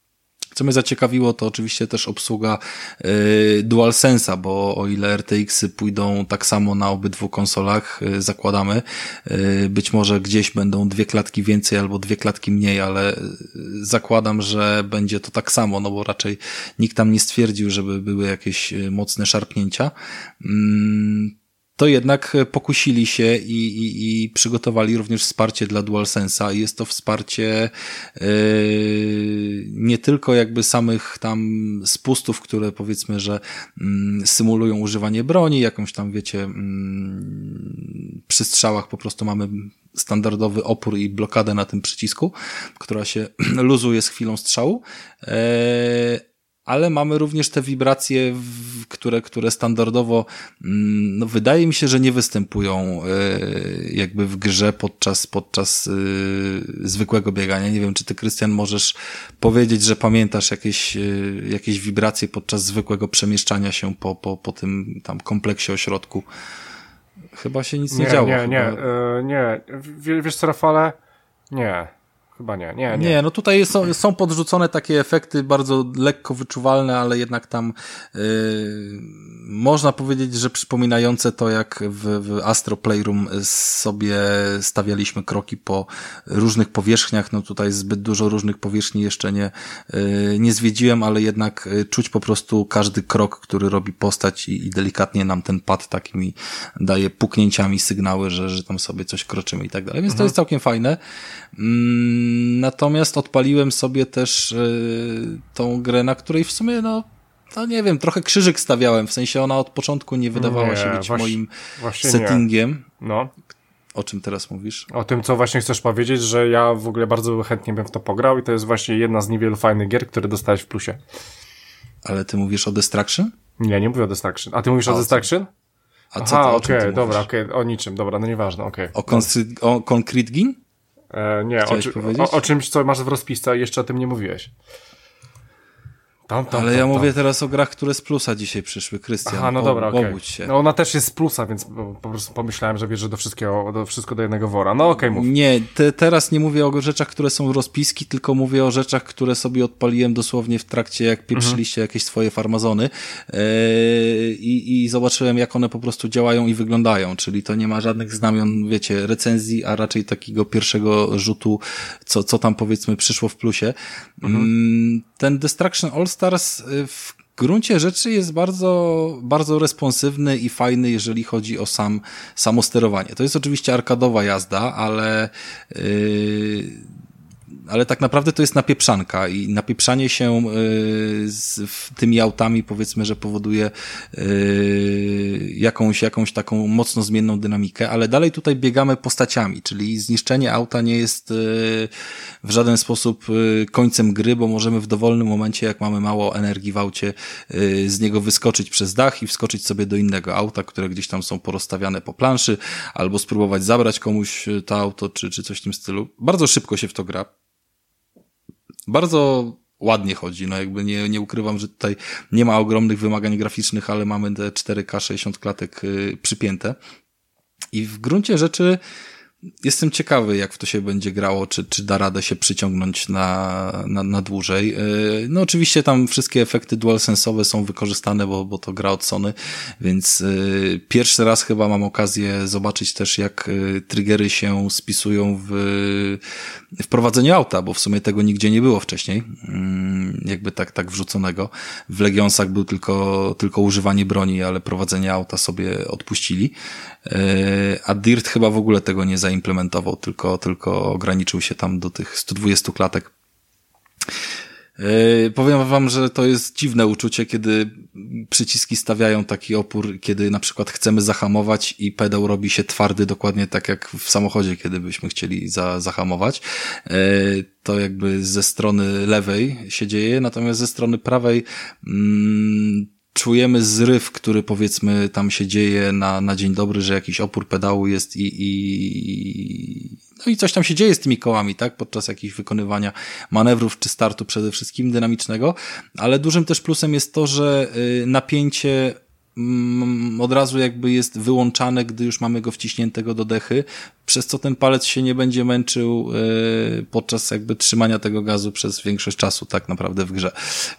Co mnie zaciekawiło, to oczywiście też obsługa yy, DualSense'a, bo o ile RTX-y pójdą tak samo na obydwu konsolach, yy, zakładamy, yy, być może gdzieś będą dwie klatki więcej albo dwie klatki mniej, ale yy, zakładam, że będzie to tak samo, no bo raczej nikt tam nie stwierdził, żeby były jakieś yy, mocne szarpnięcia. Mm, to jednak pokusili się i, i, i przygotowali również wsparcie dla DualSense'a. Jest to wsparcie yy, nie tylko jakby samych tam spustów, które powiedzmy, że mm, symulują używanie broni, jakąś tam wiecie, mm, przy strzałach po prostu mamy standardowy opór i blokadę na tym przycisku, która się luzuje z chwilą strzału. Yy, ale mamy również te wibracje, które, które standardowo, mm, no wydaje mi się, że nie występują y, jakby w grze podczas, podczas y, zwykłego biegania. Nie wiem, czy ty, Krystian, możesz powiedzieć, że pamiętasz jakieś, y, jakieś wibracje podczas zwykłego przemieszczania się po, po, po tym tam kompleksie ośrodku. Chyba się nic nie, nie, działo. nie, chyba... nie, e, nie. Wiesz co, Rafale? Nie. Chyba nie, nie, nie. Nie, no tutaj są, są podrzucone takie efekty bardzo lekko wyczuwalne, ale jednak tam yy, można powiedzieć, że przypominające to, jak w, w Astro Playroom sobie stawialiśmy kroki po różnych powierzchniach. No tutaj zbyt dużo różnych powierzchni jeszcze nie, y, nie zwiedziłem, ale jednak y, czuć po prostu każdy krok, który robi postać i, i delikatnie nam ten pad takimi daje puknięciami sygnały, że, że tam sobie coś kroczymy i tak dalej. Więc mhm. to jest całkiem fajne. Mm, natomiast odpaliłem sobie też y, tą grę, na której w sumie no no nie wiem, trochę krzyżyk stawiałem, w sensie ona od początku nie wydawała nie, się być właśnie, moim settingiem. Nie. No. O czym teraz mówisz? O tym, co właśnie chcesz powiedzieć, że ja w ogóle bardzo chętnie bym w to pograł i to jest właśnie jedna z niewielu fajnych gier, które dostałeś w plusie. Ale ty mówisz o Destruction? Nie, nie mówię o Destruction. A ty mówisz A o Destruction? A co Aha, okej, okay, dobra, okej, okay, o niczym, dobra, no nieważne, okej. Okay. O, o Concrete Gin? E, nie, o, o, o, czymś, co masz w rozpisce, jeszcze o tym nie mówiłeś. Tam, tam, Ale tam, ja mówię teraz o grach, które z plusa dzisiaj przyszły, Krystian. Aha, no dobra, okej. Okay. się. No ona też jest z plusa, więc po prostu pomyślałem, że bierze do wszystkiego, do wszystko do jednego wora. No okej, okay, mów. Nie, te, teraz nie mówię o rzeczach, które są rozpiski, tylko mówię o rzeczach, które sobie odpaliłem dosłownie w trakcie, jak pieprzyliście mhm. jakieś swoje farmazony yy, i, i zobaczyłem, jak one po prostu działają i wyglądają, czyli to nie ma żadnych znamion, wiecie, recenzji, a raczej takiego pierwszego rzutu, co, co tam powiedzmy przyszło w plusie. Mhm. Mm, ten Destruction All Stars y, w gruncie rzeczy jest bardzo, bardzo responsywny i fajny, jeżeli chodzi o sam, samo sterowanie. To jest oczywiście arkadowa jazda, ale yy, ale tak naprawdę to jest napieprzanka i napieprzanie się y, z tymi autami powiedzmy, że powoduje y, jakąś, jakąś taką mocno zmienną dynamikę, ale dalej tutaj biegamy postaciami, czyli zniszczenie auta nie jest y, w żaden sposób końcem gry, bo możemy w dowolnym momencie, jak mamy mało energii w aucie, z niego wyskoczyć przez dach i wskoczyć sobie do innego auta, które gdzieś tam są porozstawiane po planszy, albo spróbować zabrać komuś to auto, czy, czy coś w tym stylu. Bardzo szybko się w to gra bardzo ładnie chodzi. No jakby nie, nie ukrywam, że tutaj nie ma ogromnych wymagań graficznych, ale mamy te 4K 60 klatek y, przypięte. I w gruncie rzeczy Jestem ciekawy, jak w to się będzie grało, czy, czy da radę się przyciągnąć na, na, na dłużej. Y, no oczywiście tam wszystkie efekty DualSense'owe są wykorzystane, bo, bo to gra od Sony, więc y, pierwszy raz chyba mam okazję zobaczyć też, jak y, triggery się spisują w, w prowadzeniu auta, bo w sumie tego nigdzie nie było wcześniej, mm, jakby tak, tak wrzuconego. W Legionsach był tylko, tylko używanie broni, ale prowadzenie auta sobie odpuścili. A Dirt chyba w ogóle tego nie zaimplementował, tylko, tylko ograniczył się tam do tych 120 klatek. Yy, powiem wam, że to jest dziwne uczucie, kiedy przyciski stawiają taki opór, kiedy na przykład chcemy zahamować i pedał robi się twardy dokładnie tak jak w samochodzie, kiedy byśmy chcieli za, zahamować. Yy, to jakby ze strony lewej się dzieje, natomiast ze strony prawej mm, czujemy zryw, który powiedzmy tam się dzieje na, na dzień dobry, że jakiś opór pedału jest i, i, no i coś tam się dzieje z tymi kołami, tak, podczas jakichś wykonywania manewrów czy startu przede wszystkim dynamicznego, ale dużym też plusem jest to, że y, napięcie od razu jakby jest wyłączane, gdy już mamy go wciśniętego do dechy, przez co ten palec się nie będzie męczył e, podczas jakby trzymania tego gazu przez większość czasu tak naprawdę w grze.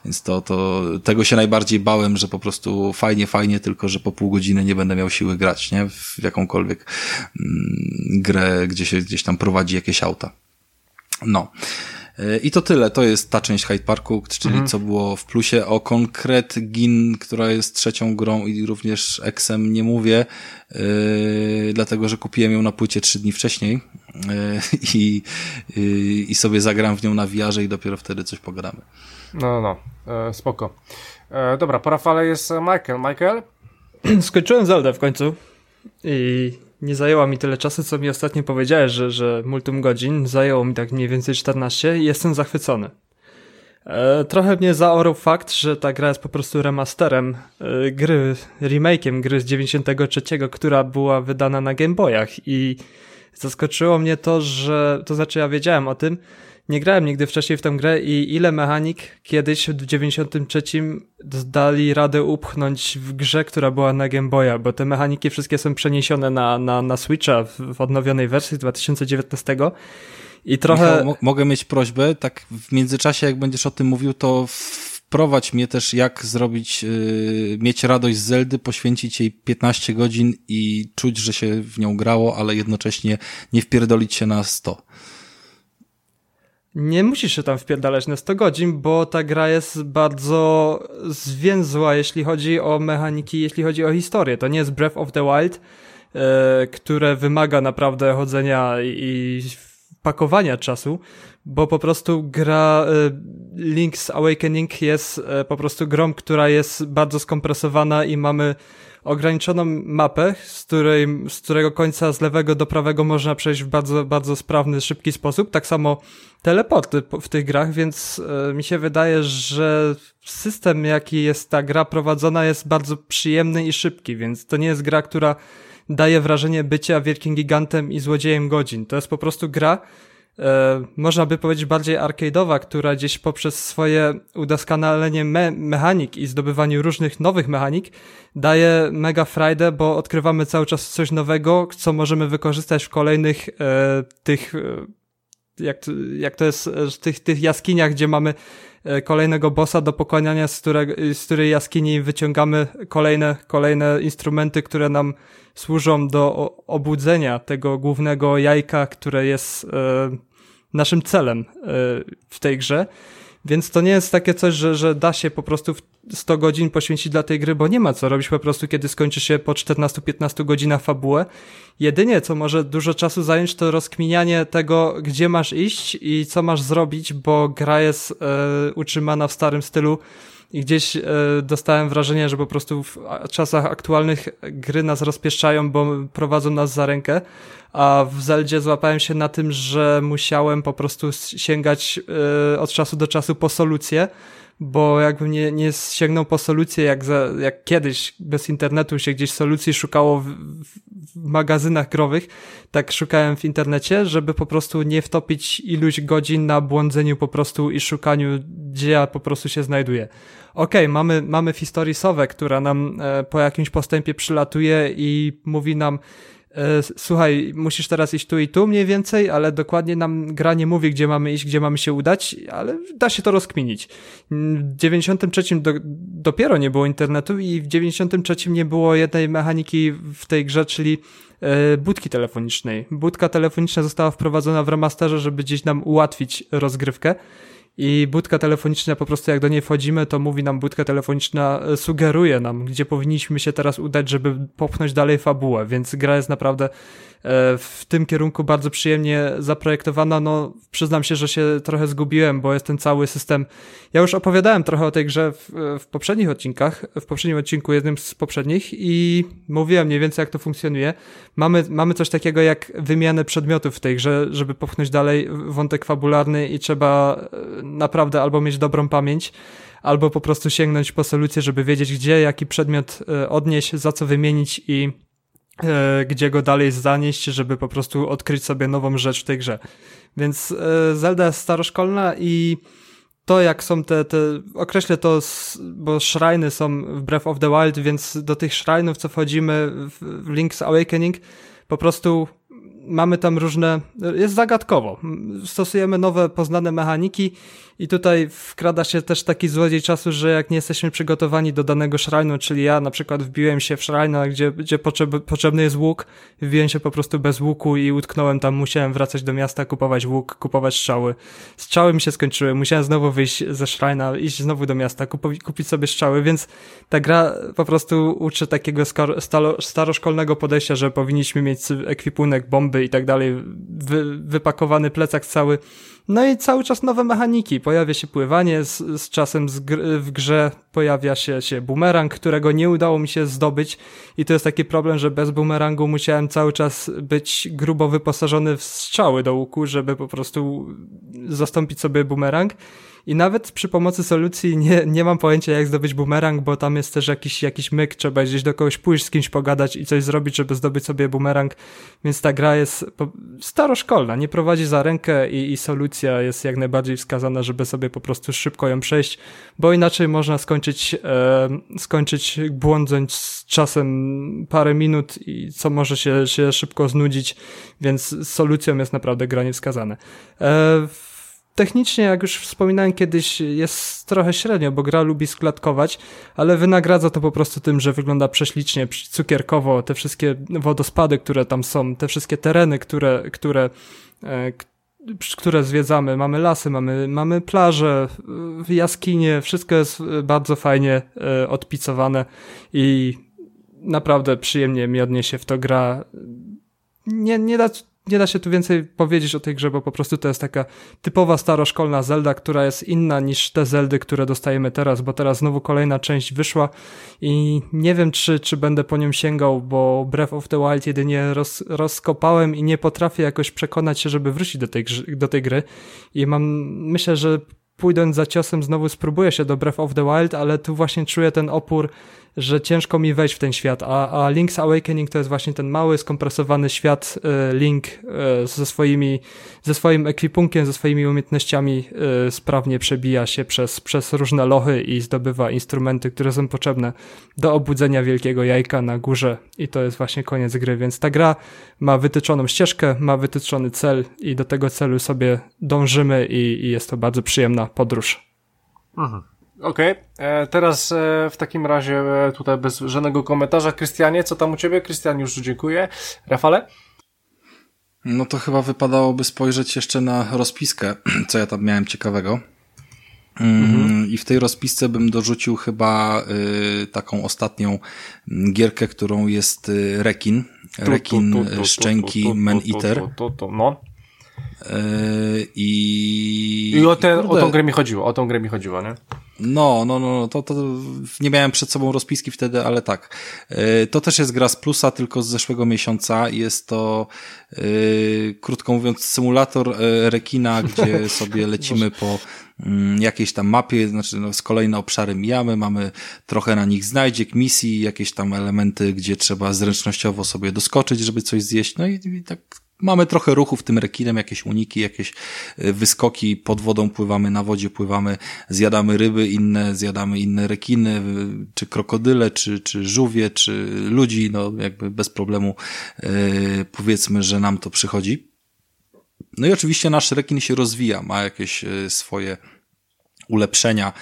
Więc to, to tego się najbardziej bałem, że po prostu fajnie, fajnie, tylko że po pół godziny nie będę miał siły grać, nie? W jakąkolwiek mm, grę, gdzie się gdzieś tam prowadzi jakieś auta. No. I to tyle, to jest ta część Hyde Parku, czyli mhm. co było w plusie. O Konkret Gin, która jest trzecią grą i również Exem nie mówię, yy, dlatego że kupiłem ją na płycie trzy dni wcześniej yy, i, yy, i sobie zagram w nią na wiarze i dopiero wtedy coś pogadamy. No, no, e, spoko. E, dobra, po Rafale jest Michael. Michael? Skończyłem Zelda w końcu i nie zajęła mi tyle czasu, co mi ostatnio powiedziałeś, że, że multum godzin. Zajęło mi tak mniej więcej 14 i jestem zachwycony. E, trochę mnie zaorał fakt, że ta gra jest po prostu remasterem e, gry, remake'iem gry z 93, która była wydana na Game Boyach i zaskoczyło mnie to, że, to znaczy ja wiedziałem o tym, nie grałem nigdy wcześniej w tę grę i ile mechanik kiedyś w 93 dali radę upchnąć w grze, która była na Game Boya, bo te mechaniki wszystkie są przeniesione na, na, na Switcha w, odnowionej wersji z 2019 i trochę... Michał, mogę mieć prośbę, tak w międzyczasie jak będziesz o tym mówił, to wprowadź mnie też, jak zrobić, yy, mieć radość z Zeldy, poświęcić jej 15 godzin i czuć, że się w nią grało, ale jednocześnie nie wpierdolić się na 100. Nie musisz się tam wpierdalać na 100 godzin, bo ta gra jest bardzo zwięzła, jeśli chodzi o mechaniki, jeśli chodzi o historię. To nie jest Breath of the Wild, e, które wymaga naprawdę chodzenia i pakowania czasu, bo po prostu gra e, Link's Awakening jest e, po prostu grą, która jest bardzo skompresowana i mamy ograniczoną mapę, z, której, z którego końca z lewego do prawego można przejść w bardzo, bardzo sprawny, szybki sposób. Tak samo teleporty w tych grach, więc e, mi się wydaje, że system, jaki jest ta gra prowadzona, jest bardzo przyjemny i szybki, więc to nie jest gra, która daje wrażenie bycia wielkim gigantem i złodziejem godzin. To jest po prostu gra, można by powiedzieć bardziej arcade'owa, która gdzieś poprzez swoje udoskonalenie me mechanik i zdobywaniu różnych nowych mechanik daje mega frajdę, bo odkrywamy cały czas coś nowego, co możemy wykorzystać w kolejnych e, tych, e, jak, jak to jest, w tych, tych jaskiniach, gdzie mamy e, kolejnego bossa do pokonania, z, której z której jaskini wyciągamy kolejne, kolejne instrumenty, które nam służą do obudzenia tego głównego jajka, które jest e, naszym celem e, w tej grze. Więc to nie jest takie coś, że, że da się po prostu 100 godzin poświęcić dla tej gry, bo nie ma co robić po prostu, kiedy skończy się po 14-15 godzinach fabułę. Jedynie, co może dużo czasu zająć, to rozkminianie tego, gdzie masz iść i co masz zrobić, bo gra jest e, utrzymana w starym stylu i gdzieś e, dostałem wrażenie, że po prostu w czasach aktualnych gry nas rozpieszczają, bo prowadzą nas za rękę, a w Zeldzie złapałem się na tym, że musiałem po prostu sięgać e, od czasu do czasu po solucję, bo jakbym nie, nie sięgnął po solucję, jak, za, jak kiedyś bez internetu się gdzieś solucji szukało w, w magazynach growych, tak szukałem w internecie, żeby po prostu nie wtopić iluś godzin na błądzeniu po prostu i szukaniu, gdzie ja po prostu się znajduję. Okej, okay, mamy, mamy historisowę, która nam e, po jakimś postępie przylatuje i mówi nam, E, słuchaj, musisz teraz iść tu i tu mniej więcej, ale dokładnie nam gra nie mówi, gdzie mamy iść, gdzie mamy się udać, ale da się to rozkminić. W 93 do, dopiero nie było internetu i w 93 nie było jednej mechaniki w tej grze, czyli e, budki telefonicznej. Budka telefoniczna została wprowadzona w remasterze, żeby gdzieś nam ułatwić rozgrywkę i budka telefoniczna, po prostu jak do niej wchodzimy, to mówi nam budka telefoniczna, e, sugeruje nam, gdzie powinniśmy się teraz udać, żeby popchnąć dalej fabułę, więc gra jest naprawdę w tym kierunku bardzo przyjemnie zaprojektowana. No, przyznam się, że się trochę zgubiłem, bo jest ten cały system. Ja już opowiadałem trochę o tej grze w, w poprzednich odcinkach, w poprzednim odcinku, jednym z poprzednich i mówiłem mniej więcej, jak to funkcjonuje. Mamy, mamy coś takiego jak wymianę przedmiotów w tej grze, żeby popchnąć dalej wątek fabularny i trzeba e, naprawdę albo mieć dobrą pamięć, albo po prostu sięgnąć po solucję, żeby wiedzieć, gdzie jaki przedmiot e, odnieść, za co wymienić i E, gdzie go dalej zanieść, żeby po prostu odkryć sobie nową rzecz w tej grze. Więc e, Zelda jest staroszkolna i to jak są te, te określę to, bo shriny są w Breath of the Wild, więc do tych shrine'ów, co wchodzimy w Link's Awakening, po prostu mamy tam różne, jest zagadkowo. Stosujemy nowe, poznane mechaniki i tutaj wkrada się też taki złodziej czasu, że jak nie jesteśmy przygotowani do danego szrajnu, czyli ja na przykład wbiłem się w szrajna, gdzie, gdzie potrzeb, potrzebny jest łuk, wbiłem się po prostu bez łuku i utknąłem tam, musiałem wracać do miasta, kupować łuk, kupować strzały. Strzały mi się skończyły, musiałem znowu wyjść ze szrajna, iść znowu do miasta, kupić sobie strzały, więc ta gra po prostu uczy takiego staroszkolnego podejścia, że powinniśmy mieć ekwipunek, bomby i tak dalej, wy, wypakowany plecak cały, no i cały czas nowe mechaniki. Pojawia się pływanie, z, z czasem z gr w grze pojawia się, się bumerang, którego nie udało mi się zdobyć i to jest taki problem, że bez bumerangu musiałem cały czas być grubo wyposażony w strzały do łuku, żeby po prostu zastąpić sobie bumerang. I nawet przy pomocy solucji nie, nie mam pojęcia, jak zdobyć bumerang, bo tam jest też jakiś, jakiś myk, trzeba gdzieś do kogoś pójść, z kimś pogadać i coś zrobić, żeby zdobyć sobie bumerang. Więc ta gra jest staroszkolna, nie prowadzi za rękę i, i solucja jest jak najbardziej wskazana, żeby sobie po prostu szybko ją przejść, bo inaczej można skończyć, e, skończyć błądząc z czasem parę minut i co może się, się szybko znudzić, więc solucją jest naprawdę granie wskazane. E, technicznie, jak już wspominałem kiedyś, jest trochę średnio, bo gra lubi sklatkować, ale wynagradza to po prostu tym, że wygląda prześlicznie, cukierkowo, te wszystkie wodospady, które tam są, te wszystkie tereny, które, które, e, które zwiedzamy, mamy lasy, mamy, mamy plaże, jaskinie, wszystko jest bardzo fajnie e, odpicowane i naprawdę przyjemnie mi odniesie w to gra. Nie, nie da nie da się tu więcej powiedzieć o tej grze, bo po prostu to jest taka typowa staroszkolna Zelda, która jest inna niż te Zeldy, które dostajemy teraz, bo teraz znowu kolejna część wyszła i nie wiem, czy, czy będę po nią sięgał, bo Breath of the Wild jedynie roz, rozkopałem i nie potrafię jakoś przekonać się, żeby wrócić do tej, do tej gry. I mam, myślę, że pójdąc za ciosem znowu spróbuję się do Breath of the Wild, ale tu właśnie czuję ten opór że ciężko mi wejść w ten świat, a, a Link's Awakening to jest właśnie ten mały, skompresowany świat e, Link e, ze swoimi, ze swoim ekwipunkiem, ze swoimi umiejętnościami e, sprawnie przebija się przez, przez różne lochy i zdobywa instrumenty, które są potrzebne do obudzenia wielkiego jajka na górze i to jest właśnie koniec gry, więc ta gra ma wytyczoną ścieżkę, ma wytyczony cel i do tego celu sobie dążymy i, i jest to bardzo przyjemna podróż. Mhm. Okej, okay. E, teraz e, w takim razie e, tutaj bez żadnego komentarza. Krystianie, co tam u ciebie? Krystian już dziękuję. Rafale? No to chyba wypadałoby spojrzeć jeszcze na rozpiskę, co ja tam miałem ciekawego. Mm, mhm. I w tej rozpisce bym dorzucił chyba y, taką ostatnią gierkę, którą jest y, Rekin. Rekin Szczęki Man Eater. No. I, I o, ten, o tą grę mi chodziło, o tą grę mi chodziło, nie? No, no, no, to, to nie miałem przed sobą rozpiski wtedy, ale tak. E, to też jest gra z plusa, tylko z zeszłego miesiąca. Jest to, yy, krótko mówiąc, symulator e, rekina, gdzie sobie lecimy po mm, jakiejś tam mapie, znaczy no, z kolejne obszary mijamy, mamy trochę na nich znajdziek, misji, jakieś tam elementy, gdzie trzeba zręcznościowo sobie doskoczyć, żeby coś zjeść, no i, i tak Mamy trochę ruchu w tym rekinem, jakieś uniki, jakieś y, wyskoki, pod wodą pływamy, na wodzie pływamy, zjadamy ryby inne, zjadamy inne rekiny, czy krokodyle, czy, czy żółwie, czy ludzi, no jakby bez problemu yy, powiedzmy, że nam to przychodzi. No i oczywiście nasz rekin się rozwija, ma jakieś y, swoje ulepszenia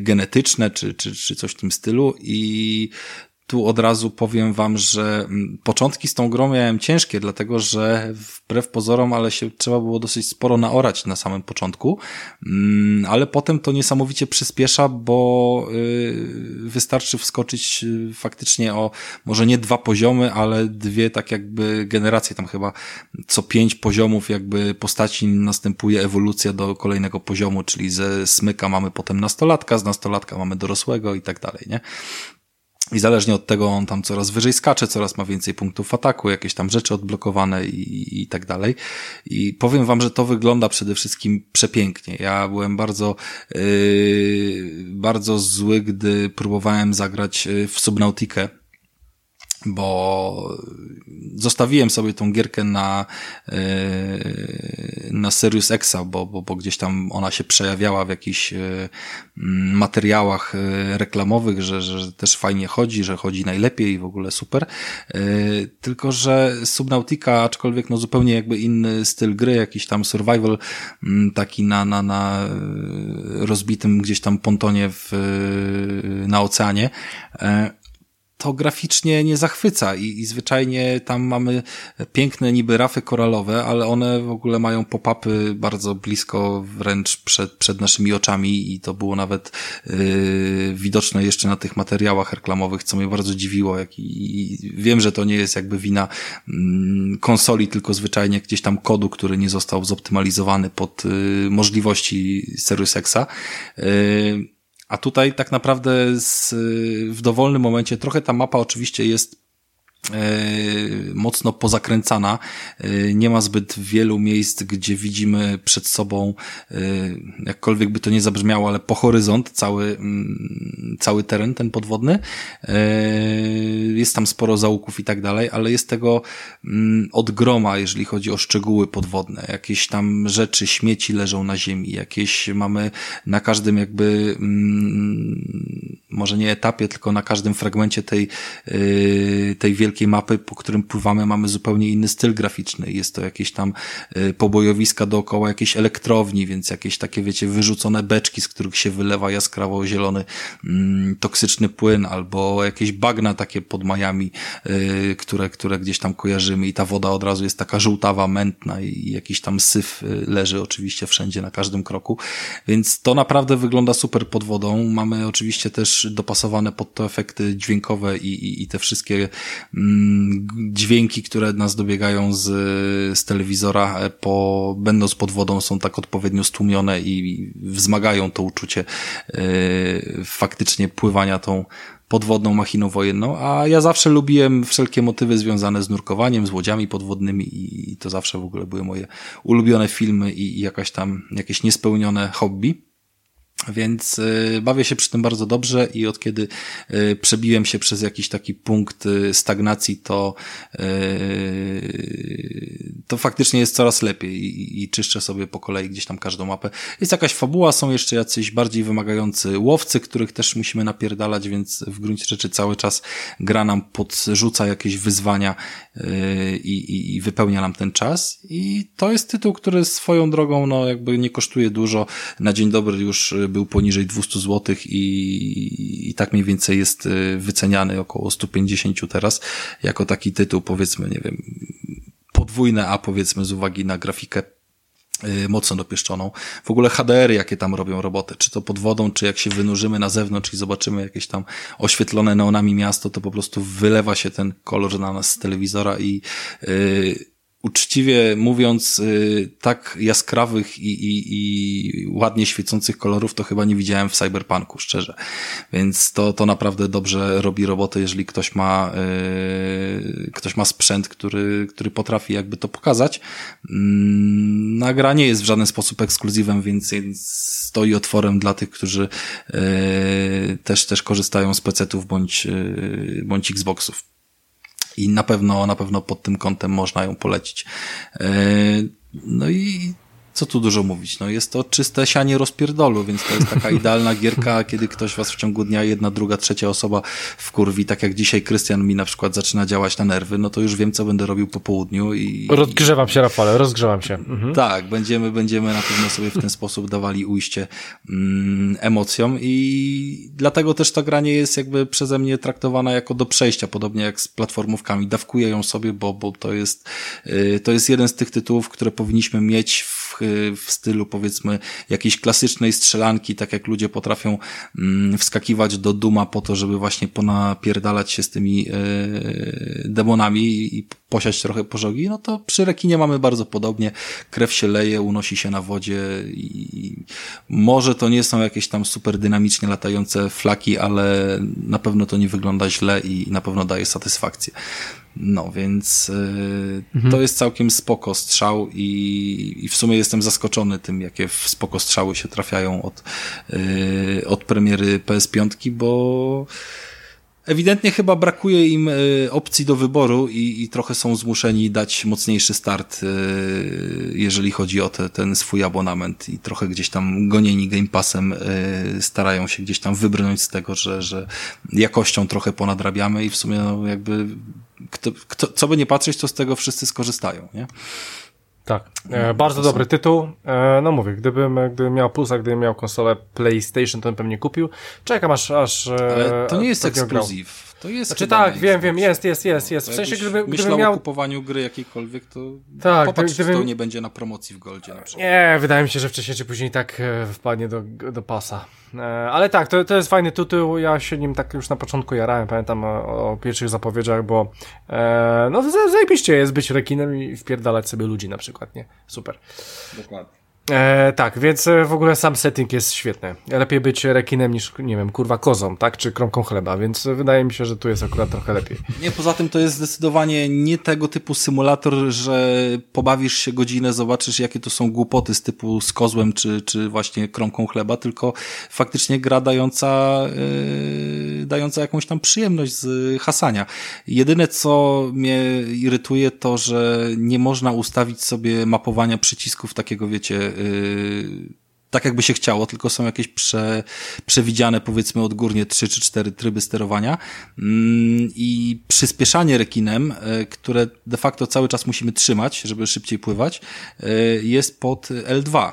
genetyczne, czy, czy, czy coś w tym stylu i tu od razu powiem wam, że mm, początki z tą grą miałem ciężkie, dlatego że wbrew pozorom, ale się trzeba było dosyć sporo naorać na samym początku, mm, ale potem to niesamowicie przyspiesza, bo y, wystarczy wskoczyć y, faktycznie o może nie dwa poziomy, ale dwie tak jakby generacje, tam chyba co pięć poziomów jakby postaci następuje ewolucja do kolejnego poziomu, czyli ze smyka mamy potem nastolatka, z nastolatka mamy dorosłego i tak dalej, nie? I zależnie od tego on tam coraz wyżej skacze, coraz ma więcej punktów ataku, jakieś tam rzeczy odblokowane i, i tak dalej. I powiem wam, że to wygląda przede wszystkim przepięknie. Ja byłem bardzo, yy, bardzo zły, gdy próbowałem zagrać yy, w Subnautikę bo zostawiłem sobie tą gierkę na, e, na Sirius Exa, bo, bo, bo gdzieś tam ona się przejawiała w jakichś e, materiałach e, reklamowych, że, że też fajnie chodzi, że chodzi najlepiej i w ogóle super. Tylko, że Subnautica, aczkolwiek no zupełnie jakby inny styl gry, jakiś tam survival, taki na, na, na rozbitym gdzieś tam pontonie w, na oceanie, to graficznie nie zachwyca i, i zwyczajnie tam mamy piękne niby rafy koralowe, ale one w ogóle mają pop-upy bardzo blisko wręcz przed, przed naszymi oczami i to było nawet yy, widoczne jeszcze na tych materiałach reklamowych, co mnie bardzo dziwiło. Jak, i, i wiem, że to nie jest jakby wina yy, konsoli, tylko zwyczajnie gdzieś tam kodu, który nie został zoptymalizowany pod yy, możliwości Series Xa. Yy, a tutaj tak naprawdę z, w dowolnym momencie, trochę ta mapa oczywiście jest mocno pozakręcana. E, nie ma zbyt wielu miejsc, gdzie widzimy przed sobą, e, jakkolwiek by to nie zabrzmiało, ale po horyzont cały, mm, cały teren ten podwodny. jest tam sporo zaułków i tak dalej, ale jest tego mm, od groma, jeżeli chodzi o szczegóły podwodne. Jakieś tam rzeczy, śmieci leżą na ziemi, jakieś mamy na każdym jakby, mm, może nie etapie, tylko na każdym fragmencie tej, tej wielkiej mapy, po którym pływamy, mamy zupełnie inny styl graficzny. Jest to jakieś tam yy, pobojowiska dookoła jakiejś elektrowni, więc jakieś takie, wiecie, wyrzucone beczki, z których się wylewa jaskrawo zielony, mm, toksyczny płyn, albo jakieś bagna takie pod majami, yy, które, które gdzieś tam kojarzymy i ta woda od razu jest taka żółtawa, mętna i jakiś tam syf yy, leży oczywiście wszędzie, na każdym kroku, więc to naprawdę wygląda super pod wodą. Mamy oczywiście też dopasowane pod to efekty dźwiękowe i, i, i te wszystkie dźwięki, które nas dobiegają z, z telewizora, e, po, będąc pod wodą, są tak odpowiednio stłumione i wzmagają to uczucie yy, faktycznie pływania tą podwodną machiną wojenną, a ja zawsze lubiłem wszelkie motywy związane z nurkowaniem, z łodziami podwodnymi i to zawsze w ogóle były moje ulubione filmy i jakaś tam, jakieś niespełnione hobby. Więc y, bawię się przy tym bardzo dobrze i od kiedy y, przebiłem się przez jakiś taki punkt y, stagnacji, to, to faktycznie jest coraz lepiej i, czyszczę sobie po kolei gdzieś tam każdą mapę. Jest jakaś fabuła, są jeszcze jacyś bardziej wymagający łowcy, których też musimy napierdalać, więc w gruncie rzeczy cały czas gra nam podrzuca jakieś wyzwania i, i, i wypełnia nam ten czas i to jest tytuł, który swoją drogą no jakby nie kosztuje dużo. Na dzień dobry już był poniżej 200 zł i, i tak mniej więcej jest y, wyceniany około 150 teraz, jako taki tytuł powiedzmy, nie wiem, podwójne A powiedzmy z uwagi na grafikę y, mocno dopieszczoną. W ogóle HDR, jakie tam robią roboty, czy to pod wodą, czy jak się wynurzymy na zewnątrz i zobaczymy jakieś tam oświetlone neonami miasto, to po prostu wylewa się ten kolor na nas z telewizora i yy, uczciwie mówiąc, y, tak jaskrawych i, i, i ładnie świecących kolorów to chyba nie widziałem w Cyberpunku, szczerze. Więc to, to naprawdę dobrze robi robotę, jeżeli ktoś ma, yy, ktoś ma sprzęt, który, który potrafi jakby to pokazać. Mm, nagra nie jest w żaden sposób ekskluzywem, więc, stoi otworem dla tych, którzy yy, też, też korzystają z PC-ów bądź, bądź Xboxów i na pewno, na pewno pod tym kątem można ją polecić. E, no i co tu dużo mówić, no jest to czyste sianie rozpierdolu, więc to jest taka idealna gierka, kiedy ktoś was w ciągu dnia, jedna, druga, trzecia osoba wkurwi, tak jak dzisiaj Krystian mi na przykład zaczyna działać na nerwy, no to już wiem, co będę robił po południu i... Rozgrzewam się, Rafale, rozgrzewam się. Mhm. Tak, będziemy, będziemy na pewno sobie w ten sposób dawali ujście mm, emocjom i dlatego też ta gra nie jest jakby przeze mnie traktowana jako do przejścia, podobnie jak z platformówkami. Dawkuję ją sobie, bo, bo to jest, yy, to jest jeden z tych tytułów, które powinniśmy mieć w w stylu powiedzmy jakiejś klasycznej strzelanki, tak jak ludzie potrafią mm, wskakiwać do Duma po to, żeby właśnie ponapierdalać się z tymi e, demonami i posiać trochę pożogi, no to przy rekinie mamy bardzo podobnie. Krew się leje, unosi się na wodzie i może to nie są jakieś tam super dynamicznie latające flaki, ale na pewno to nie wygląda źle i na pewno daje satysfakcję. No, więc yy, mhm. to jest całkiem spoko strzał i, i w sumie jestem zaskoczony tym, jakie spoko strzały się trafiają od, yy, od premiery PS5, bo ewidentnie chyba brakuje im y, opcji do wyboru i, i trochę są zmuszeni dać mocniejszy start, y, jeżeli chodzi o te, ten swój abonament i trochę gdzieś tam gonieni Game Passem y, starają się gdzieś tam wybrnąć z tego, że, że jakością trochę ponadrabiamy i w sumie no, jakby kto, kto, co by nie patrzeć, to z tego wszyscy skorzystają, nie? Tak, e, bardzo dobry tytuł. E, no mówię, gdybym, gdybym miał plusa, gdybym miał konsolę PlayStation, to bym pewnie kupił. Czekam aż... aż e, Ale to nie jest ekskluzyw. To jest znaczy tak, wiem, wiem, jest, jest, jest, jest. W sensie, gdyby, gdybym miał... o kupowaniu gry jakiejkolwiek, to tak, popatrz, gdybym... czy to nie będzie na promocji w Goldzie na przykład. Nie, wydaje mi się, że wcześniej czy później tak e, wpadnie do, do pasa. E, ale tak, to, to jest fajny tytuł, ja się nim tak już na początku jarałem, pamiętam o, o pierwszych zapowiedziach, bo e, no zajebiście jest być rekinem i wpierdalać sobie ludzi na przykład, nie? Super. Dokładnie. E, tak, więc e, w ogóle sam setting jest świetny. Lepiej być rekinem niż, nie wiem, kurwa kozą, tak? Czy kromką chleba, więc wydaje mi się, że tu jest akurat trochę lepiej. Nie, poza tym to jest zdecydowanie nie tego typu symulator, że pobawisz się godzinę, zobaczysz jakie to są głupoty z typu z kozłem, czy, czy właśnie kromką chleba, tylko faktycznie gra dająca, yy, dająca jakąś tam przyjemność z hasania. Jedyne co mnie irytuje to, że nie można ustawić sobie mapowania przycisków takiego, wiecie, tak jakby się chciało, tylko są jakieś prze, przewidziane powiedzmy odgórnie trzy czy cztery tryby sterowania mm, i przyspieszanie rekinem, y, które de facto cały czas musimy trzymać, żeby szybciej pływać, y, jest pod L2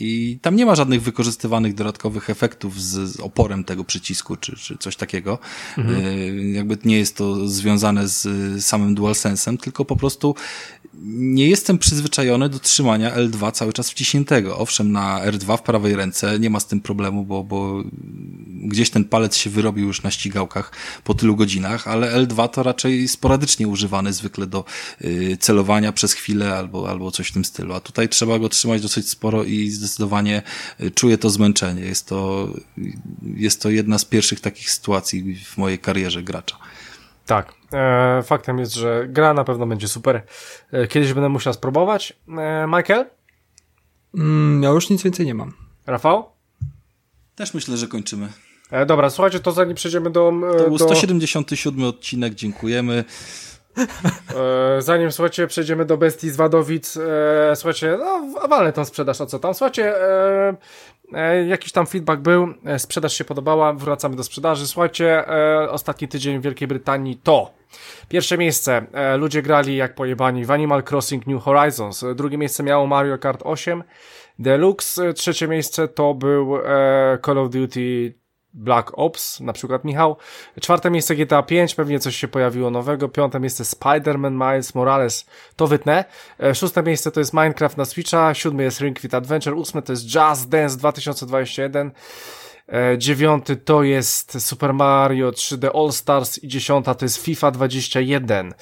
i tam nie ma żadnych wykorzystywanych dodatkowych efektów z, z oporem tego przycisku, czy, czy coś takiego. Mhm. Jakby nie jest to związane z samym DualSense'em, tylko po prostu nie jestem przyzwyczajony do trzymania L2 cały czas wciśniętego. Owszem, na R2 w prawej ręce nie ma z tym problemu, bo, bo gdzieś ten palec się wyrobił już na ścigałkach po tylu godzinach, ale L2 to raczej sporadycznie używany zwykle do y, celowania przez chwilę albo, albo coś w tym stylu. A tutaj trzeba go trzymać dosyć sporo i zdecydowanie y, czuję to zmęczenie. Jest to, jest to jedna z pierwszych takich sytuacji w mojej karierze gracza. Tak. E, faktem jest, że gra na pewno będzie super. E, kiedyś będę musiał spróbować. E, Michael? Mm, ja już nic więcej nie mam. Rafał? Też myślę, że kończymy. E, dobra, słuchajcie, to zanim przejdziemy do... E, to był do... 177 odcinek, dziękujemy. E, zanim, słuchajcie, przejdziemy do Bestii z Wadowic, e, słuchajcie, no, walę tą sprzedaż, o co tam, słuchajcie, e, e, jakiś tam feedback był, sprzedaż się podobała, wracamy do sprzedaży, słuchajcie, ostatni tydzień w Wielkiej Brytanii to pierwsze miejsce, ludzie grali jak pojebani w Animal Crossing New Horizons, drugie miejsce miało Mario Kart 8, Deluxe, trzecie miejsce to był Call of Duty Black Ops, na przykład Michał. Czwarte miejsce GTA 5, pewnie coś się pojawiło nowego. Piąte miejsce Spider-Man Miles Morales, to wytnę. E, szóste miejsce to jest Minecraft na Switcha, siódme jest Ring Fit Adventure, ósme to jest Jazz Dance 2021. E, dziewiąty to jest Super Mario 3D All Stars i dziesiąta to jest FIFA 21.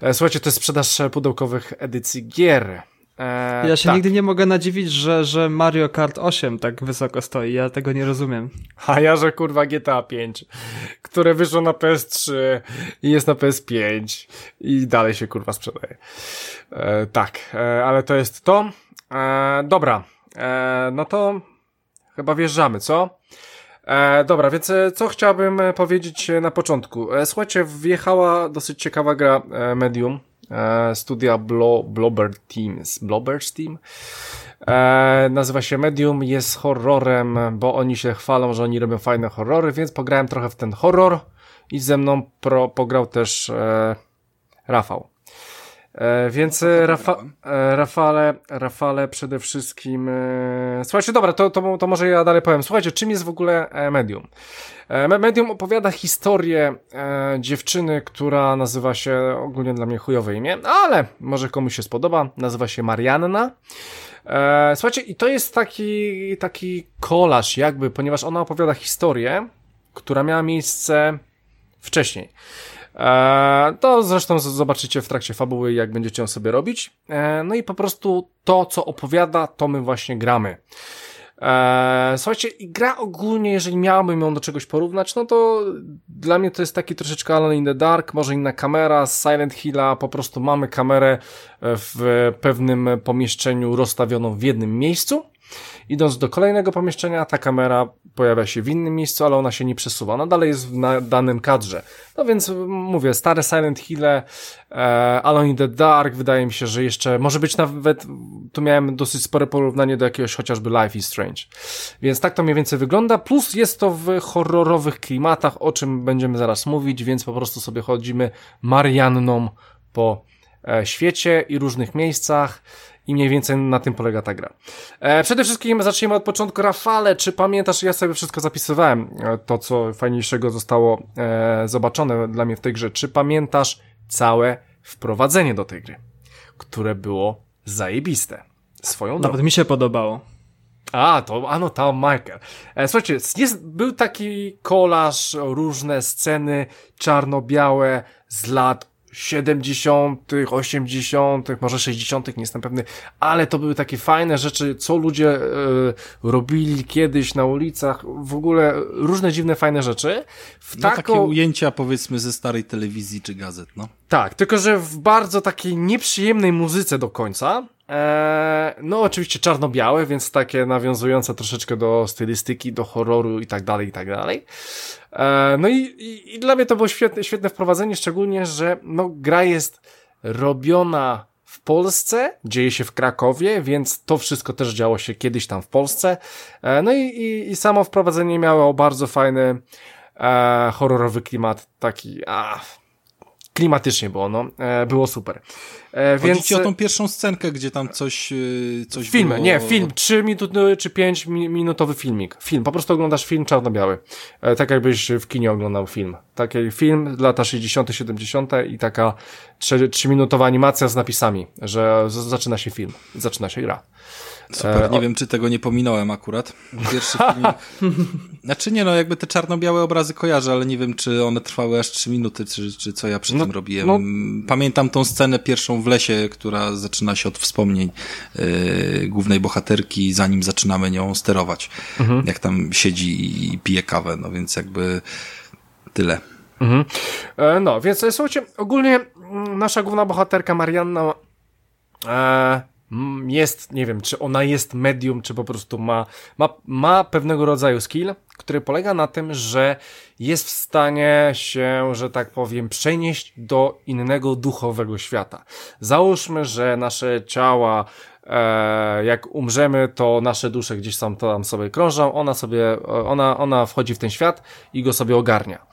E, słuchajcie, to jest sprzedaż pudełkowych edycji gier. E, ja się tak. nigdy nie mogę nadziwić, że, że Mario Kart 8 tak wysoko stoi. Ja tego nie rozumiem. A ja, że kurwa GTA 5, które wyszło na PS3 i jest na PS5 i dalej się kurwa sprzedaje. E, tak, e, ale to jest to. E, dobra, e, no to chyba wjeżdżamy, co? E, dobra, więc e, co chciałbym powiedzieć na początku? E, słuchajcie, wjechała dosyć ciekawa gra e, Medium studia Blo Blobber Teams. Blobber's Team? E, nazywa się Medium, jest horrorem, bo oni się chwalą, że oni robią fajne horrory, więc pograłem trochę w ten horror i ze mną pro, pograł też e, Rafał. E, więc Rafa, e, Rafale, Rafale przede wszystkim. E, słuchajcie, dobra, to, to, to może ja dalej powiem. Słuchajcie, czym jest w ogóle e, medium? E, medium opowiada historię e, dziewczyny, która nazywa się ogólnie dla mnie chujowe imię, ale może komuś się spodoba. Nazywa się Marianna. E, słuchajcie, i to jest taki, taki kolaż, jakby, ponieważ ona opowiada historię, która miała miejsce wcześniej. To zresztą zobaczycie w trakcie fabuły, jak będziecie ją sobie robić. No i po prostu to, co opowiada, to my właśnie gramy. Eee, słuchajcie, gra ogólnie, jeżeli miałbym ją do czegoś porównać, no to dla mnie to jest taki troszeczkę Alone in the Dark, może inna kamera z Silent Hilla, po prostu mamy kamerę w pewnym pomieszczeniu rozstawioną w jednym miejscu Idąc do kolejnego pomieszczenia, ta kamera pojawia się w innym miejscu, ale ona się nie przesuwa. Ona dalej jest na danym kadrze. No więc mówię, stare Silent Hill, e, Alone in the Dark, wydaje mi się, że jeszcze, może być nawet, tu miałem dosyć spore porównanie do jakiegoś chociażby Life is Strange. Więc tak to mniej więcej wygląda, plus jest to w horrorowych klimatach, o czym będziemy zaraz mówić, więc po prostu sobie chodzimy Marianną po e, świecie i różnych miejscach i mniej więcej na tym polega ta gra. E, przede wszystkim zacznijmy od początku. Rafale, czy pamiętasz, ja sobie wszystko zapisywałem, e, to co fajniejszego zostało e, zobaczone dla mnie w tej grze. Czy pamiętasz całe wprowadzenie do tej gry, które było zajebiste? Swoją drogą. Nawet mi się podobało. A, to, ano tam Michael. E, słuchajcie, jest, był taki kolaż, różne sceny czarno-białe z lat 70., 80., może 60., nie jestem pewny, ale to były takie fajne rzeczy, co ludzie y, robili kiedyś na ulicach, w ogóle różne dziwne, fajne rzeczy. W no, taką... takie ujęcia powiedzmy ze starej telewizji czy gazet, no. Tak, tylko że w bardzo takiej nieprzyjemnej muzyce do końca. Eee, no oczywiście czarno-białe, więc takie nawiązujące troszeczkę do stylistyki, do horroru i tak dalej, i tak dalej. Eee, no i, i, i, dla mnie to było świetne, świetne wprowadzenie, szczególnie, że no, gra jest robiona w Polsce, dzieje się w Krakowie, więc to wszystko też działo się kiedyś tam w Polsce. Eee, no i, i, i samo wprowadzenie miało bardzo fajny e, horrorowy klimat, taki, a, klimatycznie było, no, e, było super. E, Chodzi więc... ci o tą pierwszą scenkę, gdzie tam coś, e, coś Film, było... nie, film, 3 minuty czy 5 minutowy filmik. Film, po prostu oglądasz film czarno-biały. E, tak jakbyś w kinie oglądał film. Taki film lata 60 70 i taka 3, minutowa animacja z napisami, że zaczyna się film, zaczyna się gra. Super, nie wiem, czy tego nie pominąłem akurat. Pierwszy film. Znaczy nie, no jakby te czarno-białe obrazy kojarzę, ale nie wiem, czy one trwały aż trzy minuty, czy, czy co ja przy no, tym robiłem. No. Pamiętam tą scenę pierwszą w lesie, która zaczyna się od wspomnień yy, głównej bohaterki, zanim zaczynamy nią sterować. Mhm. Jak tam siedzi i pije kawę, no więc jakby tyle. Mhm. E, no, więc e, słuchajcie, ogólnie mm, nasza główna bohaterka Marianna e, jest, nie wiem, czy ona jest medium, czy po prostu ma, ma, ma pewnego rodzaju skill, który polega na tym, że jest w stanie się, że tak powiem, przenieść do innego duchowego świata. Załóżmy, że nasze ciała e, jak umrzemy, to nasze dusze gdzieś tam, tam sobie krążą, ona sobie, ona, ona wchodzi w ten świat i go sobie ogarnia.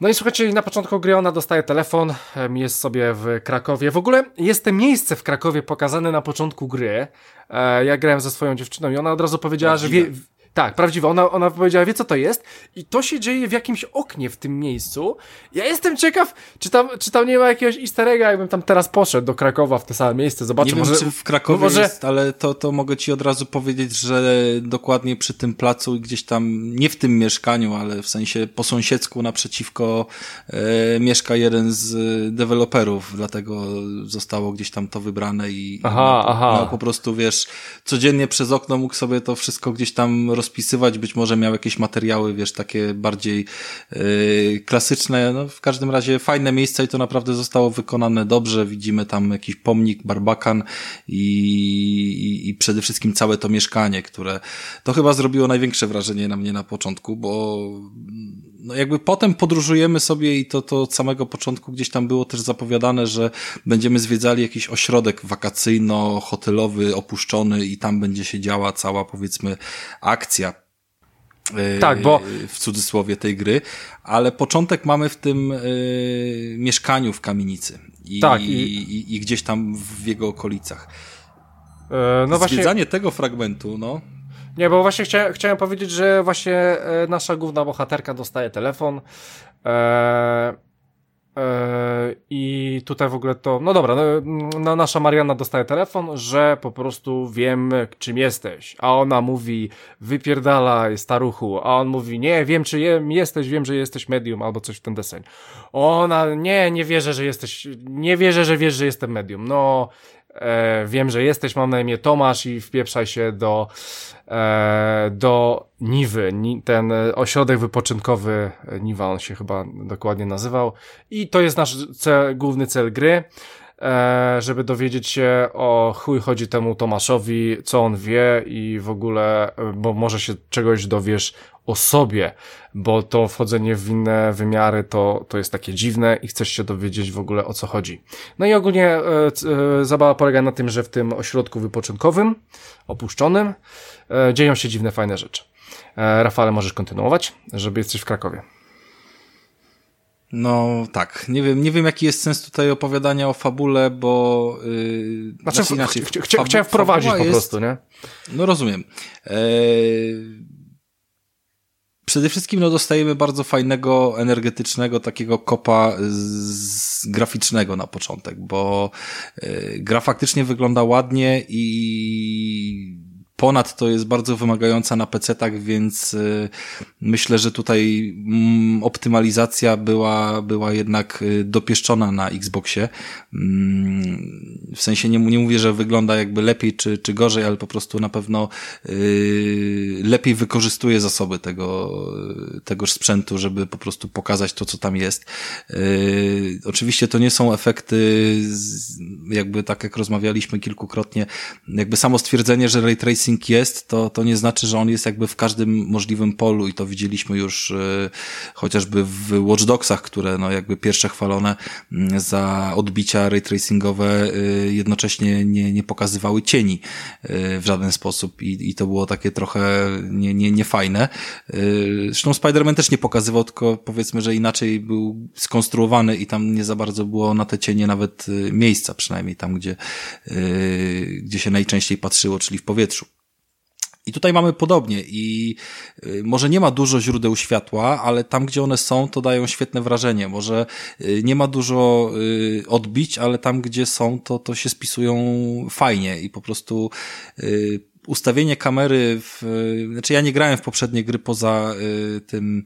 No i słuchajcie, na początku gry ona dostaje telefon, jest sobie w Krakowie. W ogóle jest to miejsce w Krakowie pokazane na początku gry. E, ja grałem ze swoją dziewczyną i ona od razu powiedziała, że wie, tak, prawdziwa. Ona, ona powiedziała, wie co to jest i to się dzieje w jakimś oknie w tym miejscu. Ja jestem ciekaw, czy tam, czy tam nie ma jakiegoś easter egga, jakbym tam teraz poszedł do Krakowa w te same miejsce, zobaczę. Nie może, wiem, czy w Krakowie może... jest, ale to, to mogę ci od razu powiedzieć, że dokładnie przy tym placu i gdzieś tam, nie w tym mieszkaniu, ale w sensie po sąsiedzku naprzeciwko e, mieszka jeden z deweloperów, dlatego zostało gdzieś tam to wybrane i, aha, aha. miał po prostu, wiesz, codziennie przez okno mógł sobie to wszystko gdzieś tam roz rozpisywać, być może miał jakieś materiały, wiesz, takie bardziej yy, klasyczne, no w każdym razie fajne miejsce i to naprawdę zostało wykonane dobrze, widzimy tam jakiś pomnik, barbakan i, i, i przede wszystkim całe to mieszkanie, które to chyba zrobiło największe wrażenie na mnie na początku, bo no jakby potem podróżujemy sobie i to, to od samego początku gdzieś tam było też zapowiadane, że będziemy zwiedzali jakiś ośrodek wakacyjno-hotelowy, opuszczony i tam będzie się działa cała powiedzmy akcja e, tak, bo w cudzysłowie tej gry, ale początek mamy w tym y, mieszkaniu w kamienicy i, tak, i... i, i gdzieś tam w jego okolicach. E, no Zwiedzanie właśnie... tego fragmentu, no. Nie, bo właśnie chcia, chciałem powiedzieć, że właśnie e, nasza główna bohaterka dostaje telefon. E, e, I tutaj w ogóle to, no dobra, no, nasza Mariana dostaje telefon, że po prostu wiem, czym jesteś. A ona mówi, wypierdalaj, staruchu. A on mówi, nie, wiem, czy je, jesteś, wiem, że jesteś medium, albo coś w ten deseń. Ona, nie, nie wierzę, że jesteś, nie wierzę, że wiesz, że jestem medium. No, e, wiem, że jesteś, mam na imię Tomasz i wpieprzaj się do, e, do Niwy, ten ośrodek wypoczynkowy Niwa, on się chyba dokładnie nazywał. I to jest nasz cel, główny cel gry, e, żeby dowiedzieć się o chuj chodzi temu Tomaszowi, co on wie i w ogóle, bo może się czegoś dowiesz o sobie, bo to wchodzenie w inne wymiary to, to jest takie dziwne i chcesz się dowiedzieć w ogóle o co chodzi. No i ogólnie e, e, zabawa polega na tym, że w tym ośrodku wypoczynkowym, opuszczonym, e, dzieją się dziwne, fajne rzeczy. E, Rafale, możesz kontynuować, żeby jesteś w Krakowie. No tak, nie wiem, nie wiem jaki jest sens tutaj opowiadania o fabule, bo yy, znaczy, znaczy inaczej. Ch ch ch chciałem wprowadzić po prostu, nie? No rozumiem. Eee, Przede wszystkim no, dostajemy bardzo fajnego, energetycznego takiego kopa z, graficznego na początek, bo y, gra faktycznie wygląda ładnie i Ponadto jest bardzo wymagająca na PC-tak, więc y, myślę, że tutaj mm, optymalizacja była, była jednak y, dopieszczona na Xboxie. Mm, w sensie nie, nie mówię, że wygląda jakby lepiej czy, czy gorzej, ale po prostu na pewno y, lepiej wykorzystuje zasoby tego, tegoż sprzętu, żeby po prostu pokazać to, co tam jest. Oczywiście to nie są efekty, jakby tak jak rozmawialiśmy kilkukrotnie, jakby samo stwierdzenie, że ray tracing tracing jest, to, to nie znaczy, że on jest jakby w każdym możliwym polu i to widzieliśmy już y, chociażby w Watch Dogsach, które no jakby pierwsze chwalone y, za odbicia ray tracingowe y, jednocześnie nie, nie pokazywały cieni y, w żaden sposób i, i to było takie trochę nie, nie, niefajne. Y, zresztą Spider-Man też nie pokazywał, tylko powiedzmy, że inaczej był skonstruowany i tam nie za bardzo było na te cienie nawet y, miejsca, przynajmniej tam, gdzie, gdzie się najczęściej patrzyło, czyli w powietrzu. I tutaj mamy podobnie i y, może nie ma dużo źródeł światła, ale tam, gdzie one są, to dają świetne wrażenie. Może y, nie ma dużo y, odbić, ale tam, gdzie są, to, to się spisują fajnie i po prostu ustawienie kamery w, znaczy ja nie grałem w poprzednie gry poza tym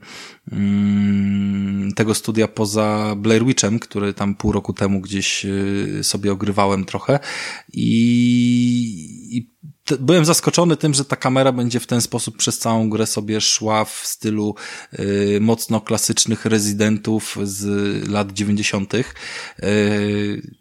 y, tego studia poza Blair Witchem, który tam pół roku temu gdzieś sobie ogrywałem trochę i, i byłem zaskoczony tym, że ta kamera będzie w ten sposób przez całą grę sobie szła w stylu y, mocno klasycznych rezydentów z lat dziewięćdziesiątych. Y,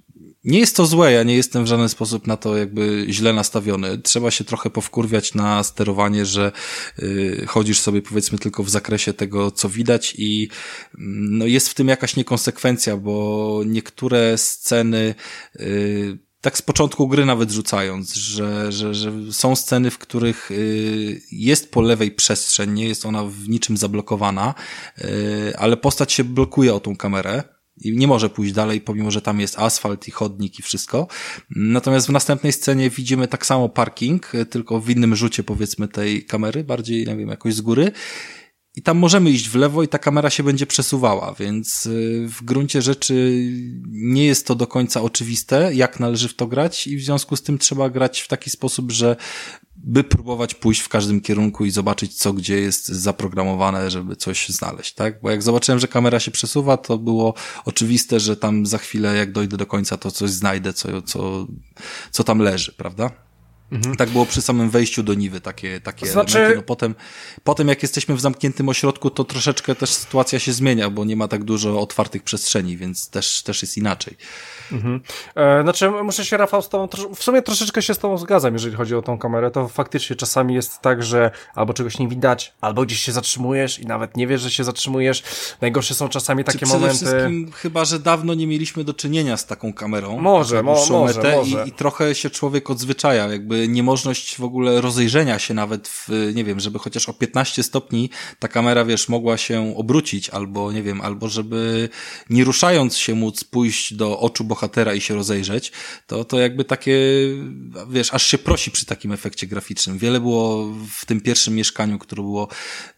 nie jest to złe, ja nie jestem w żaden sposób na to jakby źle nastawiony. Trzeba się trochę powkurwiać na sterowanie, że y, chodzisz sobie powiedzmy tylko w zakresie tego, co widać i mm, no, jest w tym jakaś niekonsekwencja, bo niektóre sceny y, tak z początku gry nawet rzucając, że, że, że są sceny, w których y, jest po lewej przestrzeń, nie jest ona w niczym zablokowana, y, ale postać się blokuje o tą kamerę i nie może pójść dalej, pomimo że tam jest asfalt i chodnik i wszystko. Natomiast w następnej scenie widzimy tak samo parking, tylko w innym rzucie powiedzmy tej kamery, bardziej, nie wiem, jakoś z góry. I tam możemy iść w lewo i ta kamera się będzie przesuwała, więc y, w gruncie rzeczy nie jest to do końca oczywiste, jak należy w to grać i w związku z tym trzeba grać w taki sposób, że by próbować pójść w każdym kierunku i zobaczyć, co gdzie jest zaprogramowane, żeby coś znaleźć, tak? Bo jak zobaczyłem, że kamera się przesuwa, to było oczywiste, że tam za chwilę, jak dojdę do końca, to coś znajdę, co, co, co tam leży, prawda? Mhm. Tak było przy samym wejściu do Niwy, takie, takie znaczy... elementy. No potem, potem, jak jesteśmy w zamkniętym ośrodku, to troszeczkę też sytuacja się zmienia, bo nie ma tak dużo otwartych przestrzeni, więc też, też jest inaczej. Mhm. E, znaczy, muszę się, Rafał, z tobą, w sumie troszeczkę się z tobą zgadzam, jeżeli chodzi o tą kamerę, to faktycznie czasami jest tak, że albo czegoś nie widać, albo gdzieś się zatrzymujesz i nawet nie wiesz, że się zatrzymujesz. Najgorsze są czasami takie Czy przede momenty... wszystkim chyba, że dawno nie mieliśmy do czynienia z taką kamerą. Może, mo może, może. I, I trochę się człowiek odzwyczaja, jakby niemożność w ogóle rozejrzenia się nawet w, nie wiem, żeby chociaż o 15 stopni ta kamera, wiesz, mogła się obrócić, albo, nie wiem, albo żeby nie ruszając się móc pójść do oczu bohatera i się rozejrzeć, to, to jakby takie, wiesz, aż się prosi przy takim efekcie graficznym. Wiele było w tym pierwszym mieszkaniu, które było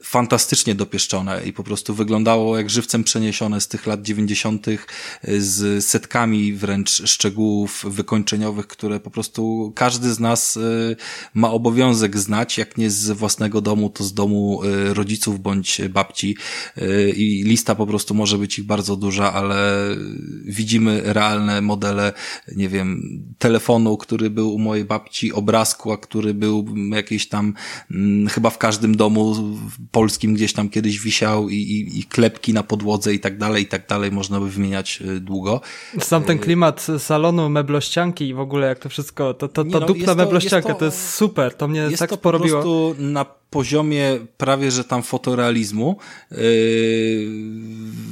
fantastycznie dopieszczone i po prostu wyglądało jak żywcem przeniesione z tych lat dziewięćdziesiątych z setkami wręcz szczegółów wykończeniowych, które po prostu każdy z nas y, ma obowiązek znać, jak nie z własnego domu, to z domu y, rodziców bądź babci y, i lista po prostu może być ich bardzo duża, ale widzimy realne modele, nie wiem, telefonu, który był u mojej babci, obrazku, a który był jakiś tam, hmm, chyba w każdym domu polskim gdzieś tam kiedyś wisiał i, i, i klepki na podłodze i tak dalej, i tak dalej, można by wymieniać y, długo. Sam ten klimat salonu, meblościanki i w ogóle jak to wszystko, to, to, to no, dupna meblościanka, to, to, jest super, to mnie tak to porobiło. Po prostu na poziomie prawie, że tam fotorealizmu. Yy,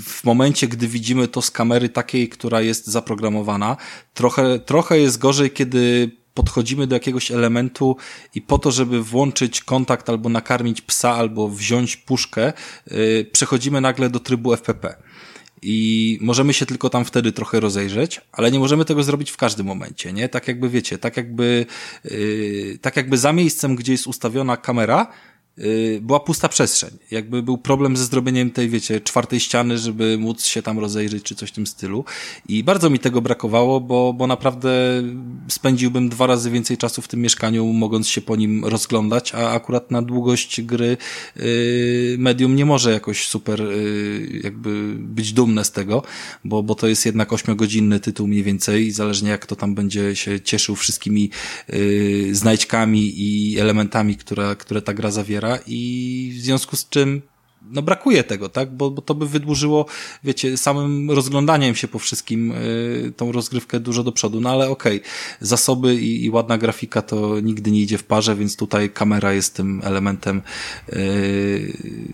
w momencie, gdy widzimy to z kamery takiej, która jest zaprogramowana, trochę, trochę jest gorzej, kiedy podchodzimy do jakiegoś elementu i po to, żeby włączyć kontakt albo nakarmić psa, albo wziąć puszkę, yy, przechodzimy nagle do trybu FPP. I możemy się tylko tam wtedy trochę rozejrzeć, ale nie możemy tego zrobić w każdym momencie, nie? Tak jakby wiecie, tak jakby, yy, tak jakby za miejscem, gdzie jest ustawiona kamera, była pusta przestrzeń. Jakby był problem ze zrobieniem tej, wiecie, czwartej ściany, żeby móc się tam rozejrzeć, czy coś w tym stylu. I bardzo mi tego brakowało, bo, bo naprawdę spędziłbym dwa razy więcej czasu w tym mieszkaniu, mogąc się po nim rozglądać, a akurat na długość gry yy, medium nie może jakoś super yy, jakby być dumne z tego, bo, bo to jest jednak ośmiogodzinny tytuł mniej więcej i zależnie jak to tam będzie się cieszył wszystkimi yy, znajdźkami i elementami, które, które ta gra zawiera i w związku z czym no brakuje tego, tak? Bo, bo to by wydłużyło, wiecie, samym rozglądaniem się po wszystkim y, tą rozgrywkę dużo do przodu. No ale okej, okay. zasoby i, i, ładna grafika to nigdy nie idzie w parze, więc tutaj kamera jest tym elementem y,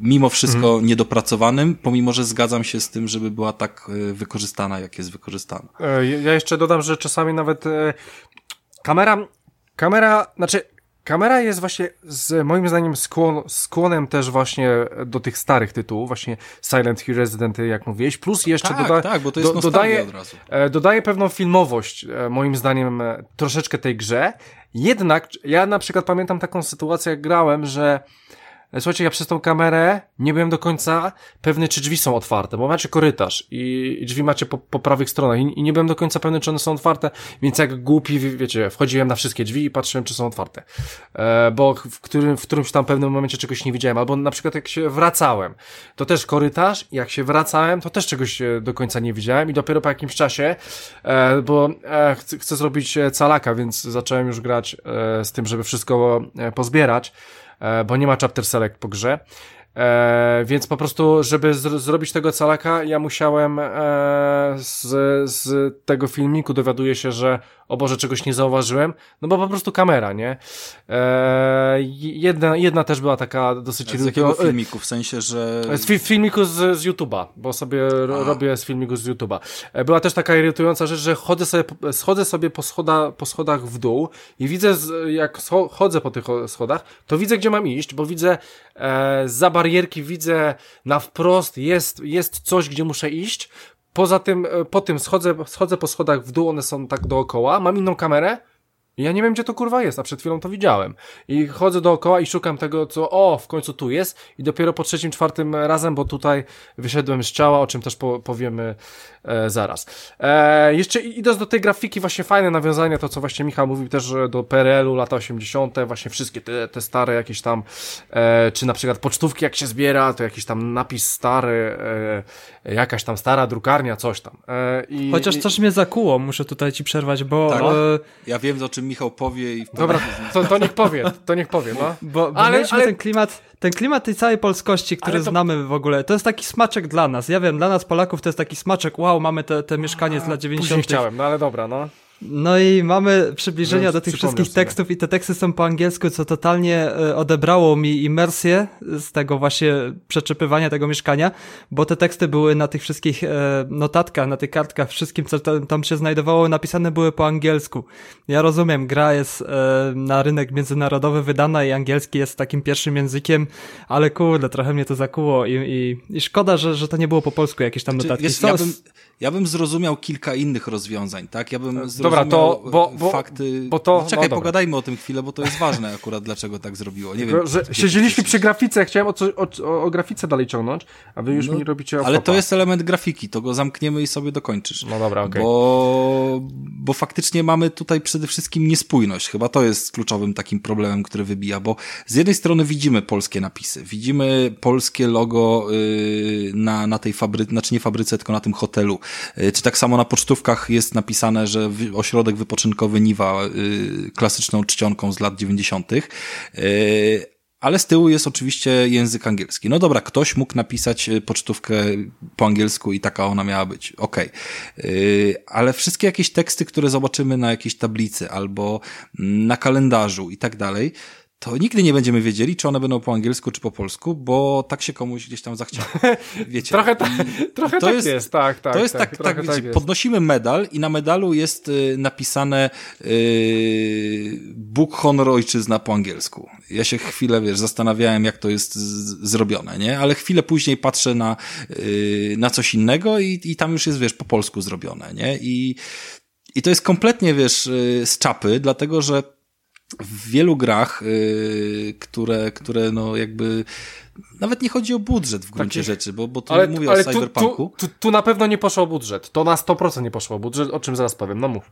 mimo wszystko mhm. niedopracowanym, pomimo, że zgadzam się z tym, żeby była tak y, wykorzystana, jak jest wykorzystana. E, ja jeszcze dodam, że czasami nawet e, kamera, kamera, znaczy Kamera jest właśnie z moim zdaniem skłon, skłonem też właśnie do tych starych tytułów, właśnie Silent Hill Resident, jak mówiłeś, plus jeszcze tak, doda tak, bo to jest do, dodaje, od razu. E, dodaje pewną filmowość, e, moim zdaniem, e, troszeczkę tej grze. Jednak ja na przykład pamiętam taką sytuację, jak grałem, że słuchajcie, ja przez tą kamerę nie byłem do końca pewny, czy drzwi są otwarte, bo macie korytarz i, drzwi macie po, po prawych stronach i, i, nie byłem do końca pewny, czy one są otwarte, więc jak głupi, wiecie, wchodziłem na wszystkie drzwi i patrzyłem, czy są otwarte. E, bo w, którym, w którymś tam pewnym momencie czegoś nie widziałem, albo na przykład jak się wracałem, to też korytarz, jak się wracałem, to też czegoś e, do końca nie widziałem i dopiero po jakimś czasie, e, bo e, chcę, chcę zrobić e, calaka, więc zacząłem już grać e, z tym, żeby wszystko pozbierać, E, bo nie ma chapter select po grze. E, więc po prostu, żeby zrobić tego calaka, ja musiałem e, z, z tego filmiku dowiaduję się, że o Boże, czegoś nie zauważyłem, no bo po prostu kamera, nie? E, jedna, jedna też była taka dosyć... Z jakiego filmiku? W sensie, że... Z fi filmiku z, z YouTube'a, bo sobie robię z filmiku z YouTube'a. E, była też taka irytująca rzecz, że chodzę sobie, schodzę sobie po, schoda, po schodach w dół i widzę, jak chodzę po tych schodach, to widzę, gdzie mam iść, bo widzę e, za barierki, widzę na wprost jest, jest coś, gdzie muszę iść, Poza tym, e, po tym schodzę, schodzę po schodach w dół, one są tak dookoła, mam inną kamerę, ja nie wiem, gdzie to kurwa jest, a przed chwilą to widziałem. I chodzę dookoła i szukam tego, co, o, w końcu tu jest. I dopiero po trzecim, czwartym razem, bo tutaj wyszedłem z ciała, o czym też po, powiemy e, zaraz. E, jeszcze idąc do tej grafiki, właśnie fajne nawiązania, to co właśnie Michał mówił też do PRL-u, lata 80., właśnie wszystkie te, te stare jakieś tam, e, czy na przykład pocztówki jak się zbiera, to jakiś tam napis stary, e, jakaś tam stara drukarnia, coś tam. E, i, Chociaż coś mnie zakuło, muszę tutaj ci przerwać, bo... Tak, e, ja wiem, o czym Michał powie i... Dobra, to, to niech powie, to niech powie, no. Bo, bo ale, mieliśmy ale... ten klimat, ten klimat tej całej polskości, który to... znamy w ogóle, to jest taki smaczek dla nas. Ja wiem, dla nas Polaków to jest taki smaczek, wow, mamy te, te mieszkanie z lat 90. chciałem, no ale dobra, no. No i mamy przybliżenia do tych wszystkich tekstów i te teksty są po angielsku, co totalnie e, odebrało mi imersję z tego właśnie przeczepywania tego mieszkania, bo te teksty były na tych wszystkich e, notatkach, na tych kartkach, wszystkim, co tam się znajdowało, napisane były po angielsku. Ja rozumiem, gra jest e, na rynek międzynarodowy wydana i angielski jest takim pierwszym językiem, ale kurde, trochę mnie to zakuło i, i, i szkoda, że, że to nie było po polsku jakieś tam znaczy, notatki. Wiesz, ja, bym, ja bym zrozumiał kilka innych rozwiązań, tak? Ja bym zrozumiał Dobra, to, bo, bo, fakty. Bo to, no Czekaj, no pogadajmy o tym chwilę, bo to jest ważne akurat, dlaczego tak zrobiło. Nie wiem, że siedzieliśmy przy grafice, chciałem o, o, o, o, grafice dalej ciągnąć, a wy już no, mi robicie Ale to jest element grafiki, to go zamkniemy i sobie dokończysz. No dobra, okej. Okay. Bo, bo faktycznie mamy tutaj przede wszystkim niespójność. Chyba to jest kluczowym takim problemem, który wybija, bo z jednej strony widzimy polskie napisy, widzimy polskie logo yy, na, na tej fabryce, znaczy nie fabryce, tylko na tym hotelu. Yy, czy tak samo na pocztówkach jest napisane, że ośrodek wypoczynkowy Niwa yy, klasyczną czcionką z lat 90. Yy, ale z tyłu jest oczywiście język angielski. No dobra, ktoś mógł napisać y, pocztówkę po angielsku i taka ona miała być. Okej. Okay. Ale wszystkie jakieś teksty, które zobaczymy na jakiejś tablicy albo na kalendarzu i tak dalej, to nigdy nie będziemy wiedzieli, czy one będą po angielsku, czy po polsku, bo tak się komuś gdzieś tam zachciało. Wiecie. trochę, ta, trochę to tak jest, jest, tak, tak. To jest tak, tak, tak, tak wiecie, podnosimy medal i na medalu jest y, napisane y, Bóg, honor, ojczyzna po angielsku. Ja się chwilę, wiesz, zastanawiałem, jak to jest z, zrobione, nie? Ale chwilę później patrzę na, y, na coś innego i, i tam już jest, wiesz, po polsku zrobione, nie? I, i to jest kompletnie, wiesz, y, z czapy, dlatego, że w wielu grach, yy, które, które no jakby nawet nie chodzi o budżet w gruncie Taki... rzeczy, bo, bo tu ale, mówię ale o Cyberpunku. Tu, tu, tu, na pewno nie poszło o budżet. To na 100% nie poszło o budżet, o czym zaraz powiem. No mów.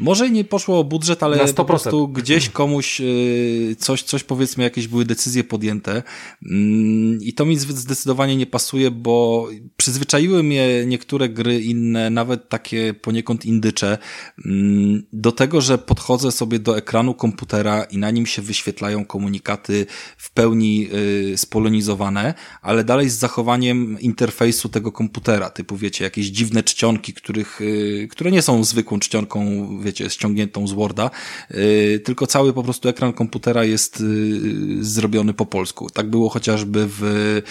Może nie poszło o budżet, ale po prostu gdzieś komuś y, coś, coś powiedzmy, jakieś były decyzje podjęte. Mm, i to mi zdecydowanie nie pasuje, bo przyzwyczaiły mnie niektóre gry inne, nawet takie poniekąd indycze, mm, do tego, że podchodzę sobie do ekranu komputera i na nim się wyświetlają komunikaty w pełni y, spolonizowane, ale dalej z zachowaniem interfejsu tego komputera, typu wiecie, jakieś dziwne czcionki, których, y, które nie są zwykłą czcionką, wiecie, ściągniętą z Worda, yy, tylko cały po prostu ekran komputera jest yy, zrobiony po polsku. Tak było chociażby w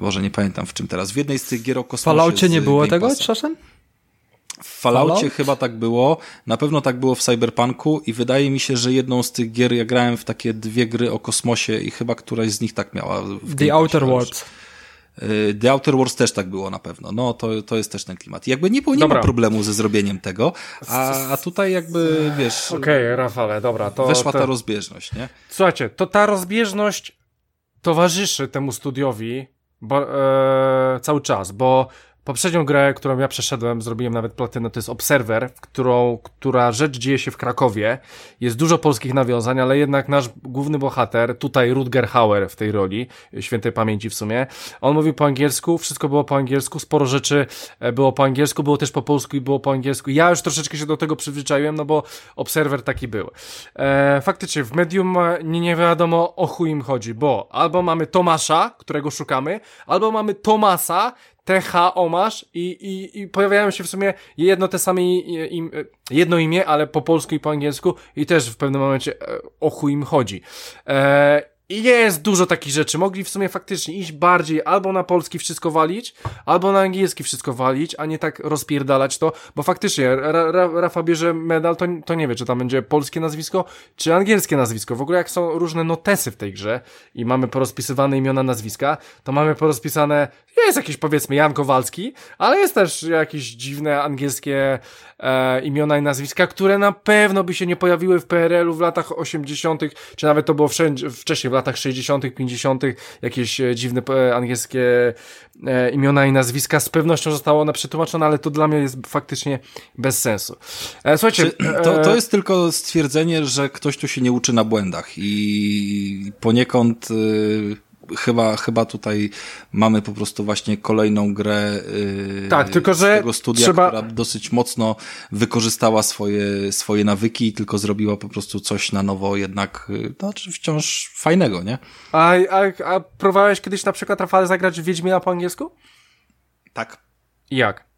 może nie pamiętam w czym teraz, w jednej z tych gier o kosmosie. W Falloutie nie było tego czasem? W Falloutie Fallout? chyba tak było, na pewno tak było w Cyberpunku i wydaje mi się, że jedną z tych gier, ja grałem w takie dwie gry o kosmosie i chyba któraś z nich tak miała. The Outer Worlds. Y, The Outer Wars też tak było na pewno. No, to, to jest też ten klimat. I jakby nie, było, nie ma problemu ze zrobieniem tego, a, a tutaj jakby, wiesz... Okej, okay, Rafale, dobra. To, weszła to... ta rozbieżność, nie? Słuchajcie, to ta rozbieżność towarzyszy temu studiowi bo, e, cały czas, bo Poprzednią grę, którą ja przeszedłem, zrobiłem nawet platynę, to jest Observer, którą, która rzecz dzieje się w Krakowie. Jest dużo polskich nawiązań, ale jednak nasz główny bohater, tutaj Rutger Hauer w tej roli, świętej pamięci w sumie, on mówił po angielsku, wszystko było po angielsku, sporo rzeczy e, było po angielsku, było też po polsku i było po angielsku. Ja już troszeczkę się do tego przyzwyczaiłem, no bo Observer taki był. E, faktycznie, w Medium nie, nie wiadomo o chuj im chodzi, bo albo mamy Tomasza, którego szukamy, albo mamy Tomasa, TH Omasz i, i, i pojawiają się w sumie jedno te same im, jedno imię, ale po polsku i po angielsku i też w pewnym momencie e, o chuj im chodzi. E, jest dużo takich rzeczy. Mogli w sumie faktycznie iść bardziej albo na polski wszystko walić, albo na angielski wszystko walić, a nie tak rozpierdalać to, bo faktycznie Ra Ra Rafa bierze medal, to, to nie wie, czy tam będzie polskie nazwisko, czy angielskie nazwisko. W ogóle jak są różne notesy w tej grze i mamy porozpisywane imiona, nazwiska, to mamy porozpisane, jest jakiś powiedzmy Jan Kowalski, ale jest też jakieś dziwne angielskie e, imiona i nazwiska, które na pewno by się nie pojawiły w PRL-u w latach 80., czy nawet to było wszędzie, wcześniej, w latach 60., 50., jakieś e, dziwne e, angielskie e, imiona i nazwiska. Z pewnością zostało one przetłumaczone, ale to dla mnie jest faktycznie bez sensu. Słuchajcie. To, to jest tylko stwierdzenie, że ktoś tu się nie uczy na błędach i poniekąd. Chyba, chyba tutaj mamy po prostu właśnie kolejną grę yy, tak, tylko, że tego studia, trzeba... która dosyć mocno wykorzystała swoje, swoje nawyki i tylko zrobiła po prostu coś na nowo jednak, yy, no, wciąż fajnego, nie? A, a, a próbowałeś kiedyś na przykład, Rafale, zagrać w Wiedźmina po angielsku? Tak. Jak?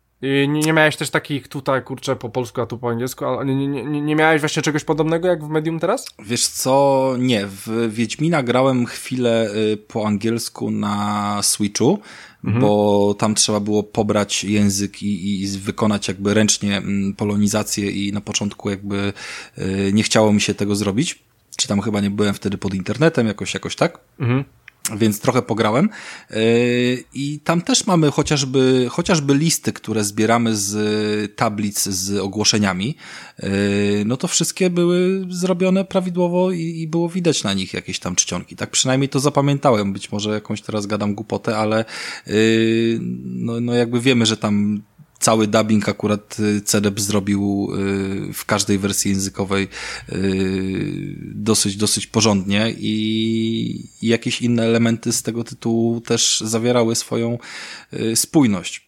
Nie, nie miałeś też takich tutaj, kurczę, po polsku, a tu po angielsku, ale nie, nie, nie miałeś właśnie czegoś podobnego jak w Medium teraz? Wiesz co, nie. W Wiedźmina grałem chwilę y, po angielsku na Switchu, mhm. bo tam trzeba było pobrać język i, i wykonać jakby ręcznie mm, polonizację i na początku jakby y, nie chciało mi się tego zrobić. Czy tam chyba nie byłem wtedy pod internetem, jakoś, jakoś tak. Mhm więc trochę pograłem. Yy, I tam też mamy chociażby, chociażby listy, które zbieramy z tablic z ogłoszeniami. Yy, no to wszystkie były zrobione prawidłowo i, było widać na nich jakieś tam czcionki. Tak przynajmniej to zapamiętałem. Być może jakąś teraz gadam głupotę, ale yy, no, no jakby wiemy, że tam cały dubbing akurat y, Cedeb zrobił y, w każdej wersji językowej y, dosyć, dosyć porządnie i jakieś inne elementy z tego tytułu też zawierały swoją spójność.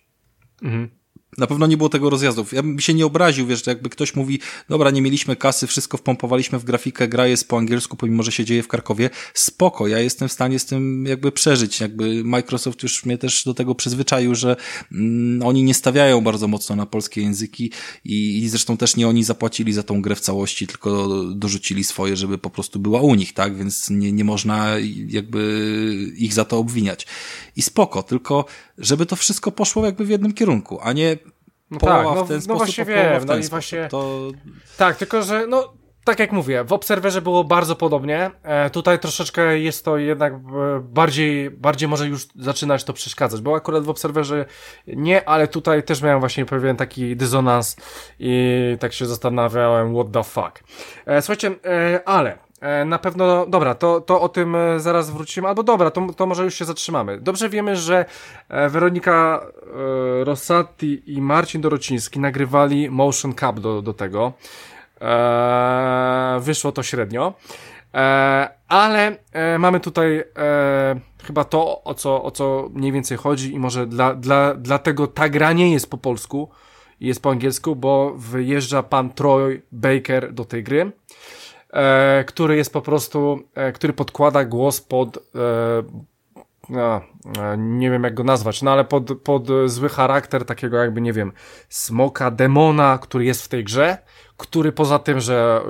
Mhm na pewno nie było tego rozjazdów. Ja bym się nie obraził, wiesz, jakby ktoś mówi, dobra, nie mieliśmy kasy, wszystko wpompowaliśmy w grafikę, gra jest po angielsku, pomimo, że się dzieje w Krakowie. Spoko, ja jestem w stanie z tym jakby przeżyć. Jakby Microsoft już mnie też do tego przyzwyczaił, że mm, oni nie stawiają bardzo mocno na polskie języki i, i zresztą też nie oni zapłacili za tą grę w całości, tylko dorzucili swoje, żeby po prostu była u nich, tak? Więc nie, nie można jakby ich za to obwiniać. I spoko, tylko żeby to wszystko poszło jakby w jednym kierunku, a nie no połowa tak, no, w ten no sposób, właśnie wiem, no i właśnie, to... Tak, tylko że no tak jak mówię, w Obserwerze było bardzo podobnie. E, tutaj troszeczkę jest to jednak e, bardziej, bardziej może już zaczynać to przeszkadzać, bo akurat w Obserwerze nie, ale tutaj też miałem właśnie pewien taki dysonans i tak się zastanawiałem, what the fuck. E, słuchajcie, e, ale na pewno, dobra, to, to o tym e, zaraz wrócimy, albo dobra, to, to może już się zatrzymamy. Dobrze wiemy, że e, Weronika e, Rossati i Marcin Dorociński nagrywali motion cap do, do tego. E, wyszło to średnio. E, ale e, mamy tutaj e, chyba to, o co, o co mniej więcej chodzi i może dla, dla, dlatego ta gra nie jest po polsku, jest po angielsku, bo wyjeżdża pan Troy Baker do tej gry, e, który jest po prostu, e, który podkłada głos pod e, no, e, nie wiem jak go nazwać, no ale pod, pod zły charakter takiego jakby, nie wiem, smoka, demona, który jest w tej grze, który poza tym, że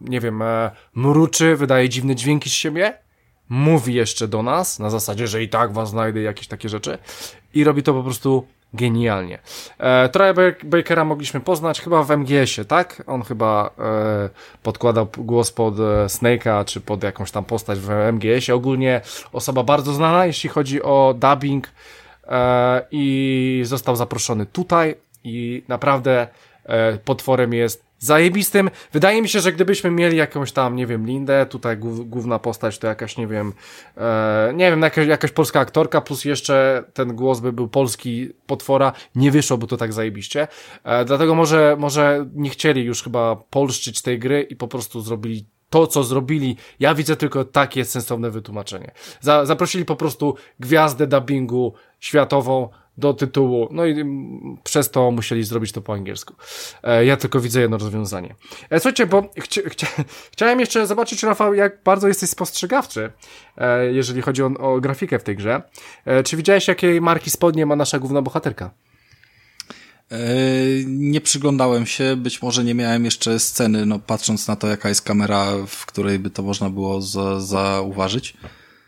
nie wiem, e, mruczy, wydaje dziwne dźwięki z siebie, mówi jeszcze do nas, na zasadzie, że i tak was znajdę, jakieś takie rzeczy i robi to po prostu genialnie. E, Troja Bakera mogliśmy poznać chyba w MGS-ie, tak? On chyba e, podkładał głos pod e, Snake'a, czy pod jakąś tam postać w MGS-ie. Ogólnie osoba bardzo znana, jeśli chodzi o dubbing e, i został zaproszony tutaj i naprawdę e, potworem jest zajebistym. Wydaje mi się, że gdybyśmy mieli jakąś tam, nie wiem, Lindę, tutaj głów, główna postać to jakaś, nie wiem, e, nie wiem, jakaś, jakaś polska aktorka, plus jeszcze ten głos by był polski potwora, nie wyszłoby to tak zajebiście. E, dlatego może, może nie chcieli już chyba polszczyć tej gry i po prostu zrobili to, co zrobili, ja widzę tylko takie sensowne wytłumaczenie. Za, zaprosili po prostu gwiazdę dubbingu światową, do tytułu, no i przez to musieli zrobić to po angielsku. E, ja tylko widzę jedno rozwiązanie. E, słuchajcie, bo chcia, chcia, chciałem jeszcze zobaczyć, Rafał, jak bardzo jesteś spostrzegawczy, e, jeżeli chodzi o, o grafikę w tej grze. Czy widziałeś, jakiej marki spodnie ma nasza główna bohaterka? Nie przyglądałem się, być może nie miałem jeszcze sceny, no patrząc na to, jaka jest kamera, w której by to można było za, zauważyć.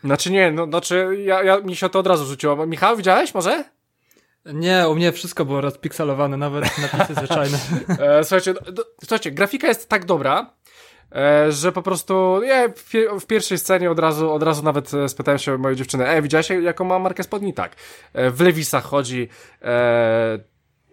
Znaczy nie, no znaczy ja, ja, mi się to od razu rzuciło. Michał, widziałeś może? Nie, u mnie wszystko było rozpikselowane, nawet napisy zwyczajne. E, słuchajcie, do, słuchajcie, grafika jest tak dobra, e, że po prostu ja w, pierwszej scenie od razu, od razu nawet e, spytałem się mojej dziewczyny, e, widziałeś jaką ma markę spodni? Tak. W Lewisach chodzi, e,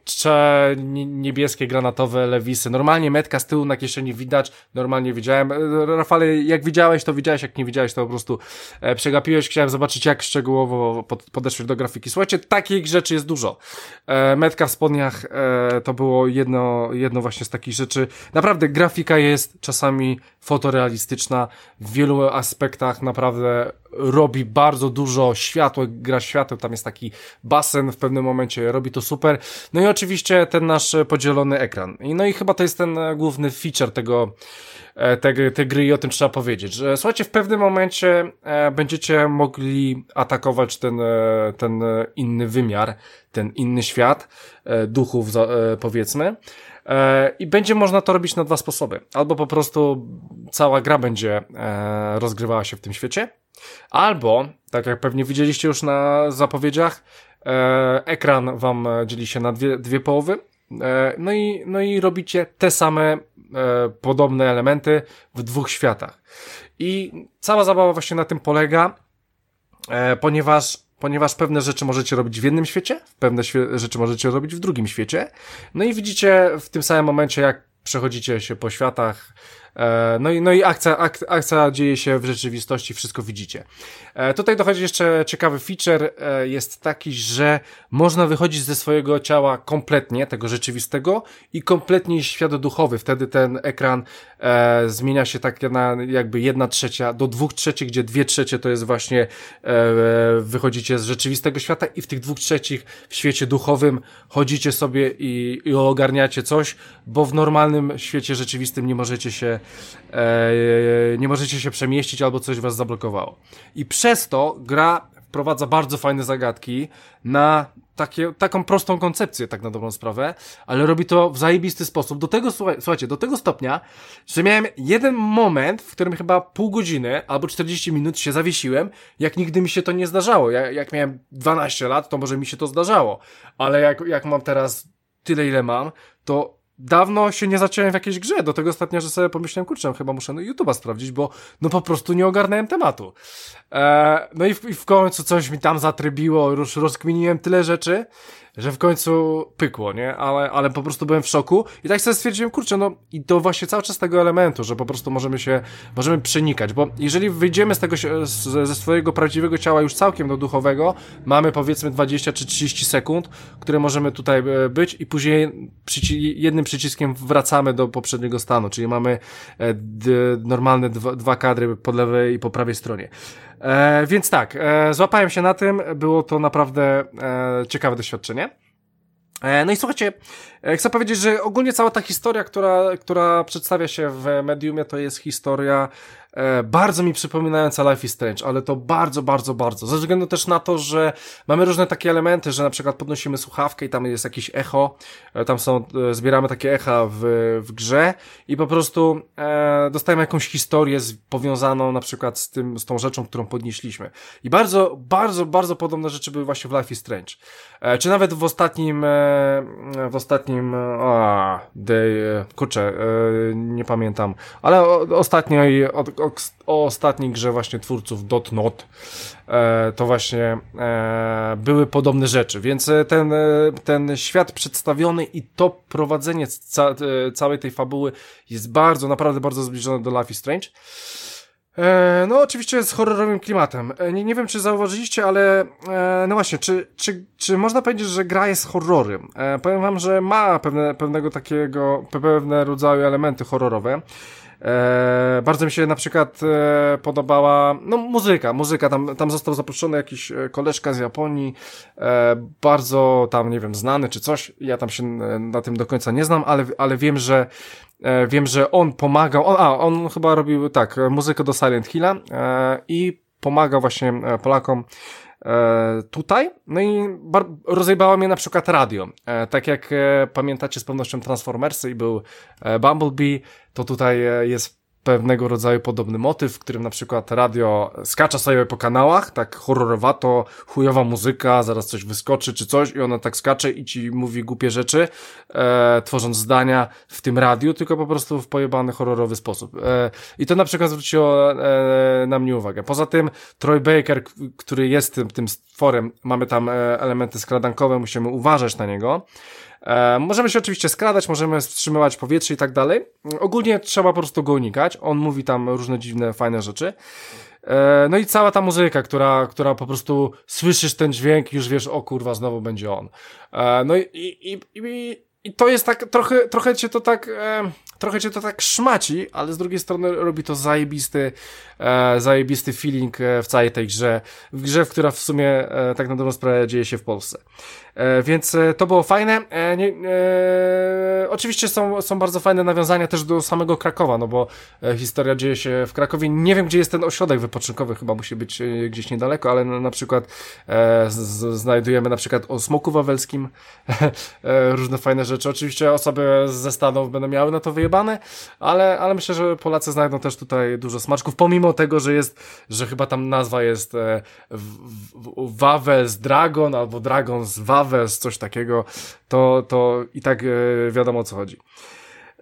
czcze niebieskie, granatowe lewisy. Normalnie metka z tyłu na kieszeni widać, normalnie widziałem. Rafale, jak widziałeś, to widziałeś, jak nie widziałeś, to po prostu e, przegapiłeś. Chciałem zobaczyć, jak szczegółowo pod, podeszłeś do grafiki. Słuchajcie, takich rzeczy jest dużo. E, metka w spodniach e, to było jedno, jedno właśnie z takich rzeczy. Naprawdę grafika jest czasami fotorealistyczna w wielu aspektach, naprawdę robi bardzo dużo światła, gra światło, tam jest taki basen w pewnym momencie, robi to super. No i oczywiście ten nasz podzielony ekran. I no i chyba to jest ten główny feature tego, e, tej, gry i o tym trzeba powiedzieć, że słuchajcie, w pewnym momencie e, będziecie mogli atakować ten, e, ten inny wymiar, ten inny świat duchów, powiedzmy. I będzie można to robić na dwa sposoby. Albo po prostu cała gra będzie rozgrywała się w tym świecie, Albo, tak jak pewnie widzieliście już na zapowiedziach, e, ekran wam dzieli się na dwie, dwie połowy. E, no, i, no i robicie te same e, podobne elementy w dwóch światach. I cała zabawa właśnie na tym polega, e, ponieważ ponieważ pewne rzeczy możecie robić w jednym świecie, pewne rzeczy możecie robić w drugim świecie. No i widzicie w tym samym momencie, jak przechodzicie się po światach, no i, no i akcja, ak, akcja dzieje się w rzeczywistości, wszystko widzicie. E, tutaj dochodzi jeszcze ciekawy feature, e, jest taki, że można wychodzić ze swojego ciała kompletnie, tego rzeczywistego i kompletnie świat duchowy. Wtedy ten ekran e, zmienia się tak na jakby jedna trzecia do dwóch trzecich, gdzie dwie trzecie to jest właśnie e, wychodzicie z rzeczywistego świata i w tych dwóch trzecich w świecie duchowym chodzicie sobie i, i ogarniacie coś, bo w normalnym świecie rzeczywistym nie możecie się e, nie możecie się przemieścić albo coś was zablokowało. I przez to gra wprowadza bardzo fajne zagadki na takie, taką prostą koncepcję, tak na dobrą sprawę, ale robi to w zajebisty sposób. Do tego, słuchajcie, do tego stopnia, że miałem jeden moment, w którym chyba pół godziny albo 40 minut się zawiesiłem, jak nigdy mi się to nie zdarzało. Ja, jak miałem 12 lat, to może mi się to zdarzało, ale jak, jak mam teraz tyle, ile mam, to dawno się nie zaciąłem w jakiejś grze, do tego ostatnio, że sobie pomyślałem, kurczę, chyba muszę YouTube'a sprawdzić, bo no po prostu nie ogarnąłem tematu. E, no i w, i w końcu coś mi tam zatrybiło, już rozkminiłem tyle rzeczy, że w końcu pykło, nie? Ale, ale po prostu byłem w szoku i tak sobie stwierdziłem, kurczę, no i to właśnie cały czas tego elementu, że po prostu możemy się, możemy przenikać, bo jeżeli wyjdziemy z tego, z, ze swojego prawdziwego ciała już całkiem do duchowego, mamy powiedzmy 20 czy 30 sekund, które możemy tutaj e, być i później przyci jednym przyciskiem wracamy do poprzedniego stanu, czyli mamy e, normalne dwa, kadry po lewej i po prawej stronie. E, więc tak, e, złapałem się na tym, było to naprawdę e, ciekawe doświadczenie. E, no i słuchajcie, e, chcę powiedzieć, że ogólnie cała ta historia, która, która przedstawia się w Mediumie, to jest historia bardzo mi przypominająca Life is Strange, ale to bardzo, bardzo, bardzo. Ze względu też na to, że mamy różne takie elementy, że na przykład podnosimy słuchawkę i tam jest jakieś echo, e, tam są, e, zbieramy takie echa w, w grze i po prostu e, dostajemy jakąś historię z, powiązaną na przykład z tym, z tą rzeczą, którą podnieśliśmy. I bardzo, bardzo, bardzo podobne rzeczy były właśnie w Life is Strange. E, czy nawet w ostatnim, e, w ostatnim, a, day, kurczę, nie pamiętam, ale o, ostatniej, o, o, o ostatniej grze właśnie twórców Dot Not, e, to właśnie e, były podobne rzeczy, więc e, ten, ten świat przedstawiony i to prowadzenie ca całej tej fabuły jest bardzo, naprawdę bardzo zbliżone do Life is Strange. E, no, oczywiście z horrorowym klimatem. E, nie, nie wiem, czy zauważyliście, ale e, no właśnie, czy, czy, czy można powiedzieć, że gra jest horrorem? E, powiem wam, że ma pewne, pewnego takiego, pewne rodzaju elementy horrorowe. E, bardzo mi się na przykład e, podobała, no muzyka, muzyka, tam, tam został zaproszony jakiś e, koleżka z Japonii, e, bardzo tam, nie wiem, znany czy coś, ja tam się e, na tym do końca nie znam, ale, ale wiem, że e, wiem, że on pomagał, on, a, on chyba robił tak, muzykę do Silent Hilla i pomagał właśnie Polakom tutaj. No i rozjebało mnie na przykład radio. E, tak jak e, pamiętacie z pewnością Transformersy i był Bumblebee, to tutaj jest pewnego rodzaju podobny motyw, w którym na przykład radio skacza sobie po kanałach, tak horrorowato, chujowa muzyka, zaraz coś wyskoczy czy coś i ona tak skacze i ci mówi głupie rzeczy, e, tworząc zdania w tym radiu, tylko po prostu w pojebany, horrorowy sposób. E, I to na przykład zwróciło e, na mnie uwagę. Poza tym Troy Baker, który jest tym, tym stworem, mamy tam e, elementy skradankowe, musimy uważać na niego. E, możemy się oczywiście skradać, możemy wstrzymywać powietrze i tak dalej. Ogólnie trzeba po prostu go unikać. On mówi tam różne dziwne, fajne rzeczy. E, no i cała ta muzyka, która, która po prostu słyszysz ten dźwięk już wiesz, o kurwa, znowu będzie on. E, no i, i, i, i to jest tak, trochę, trochę cię to tak, e, trochę cię to tak szmaci, ale z drugiej strony robi to zajebisty, e, zajebisty feeling e, w całej tej grze, w grze, w która w sumie e, tak na dobrą sprawę dzieje się w Polsce. E, więc e, to było fajne. E, nie, e, oczywiście są, są bardzo fajne nawiązania też do samego Krakowa, no bo e, historia dzieje się w Krakowie. Nie wiem, gdzie jest ten ośrodek wypoczynkowy, chyba musi być e, gdzieś niedaleko, ale na, na przykład z, znajdujemy na przykład o Smoku Wawelskim różne fajne rzeczy. Oczywiście osoby ze Stanów będą miały na to wyjebane, ale, ale myślę, że Polacy znajdą też tutaj dużo smaczków, pomimo tego, że jest, że chyba tam nazwa jest Wawels Dragon albo Dragon z Wawel Aves, coś takiego, to, to i tak e, wiadomo o co chodzi.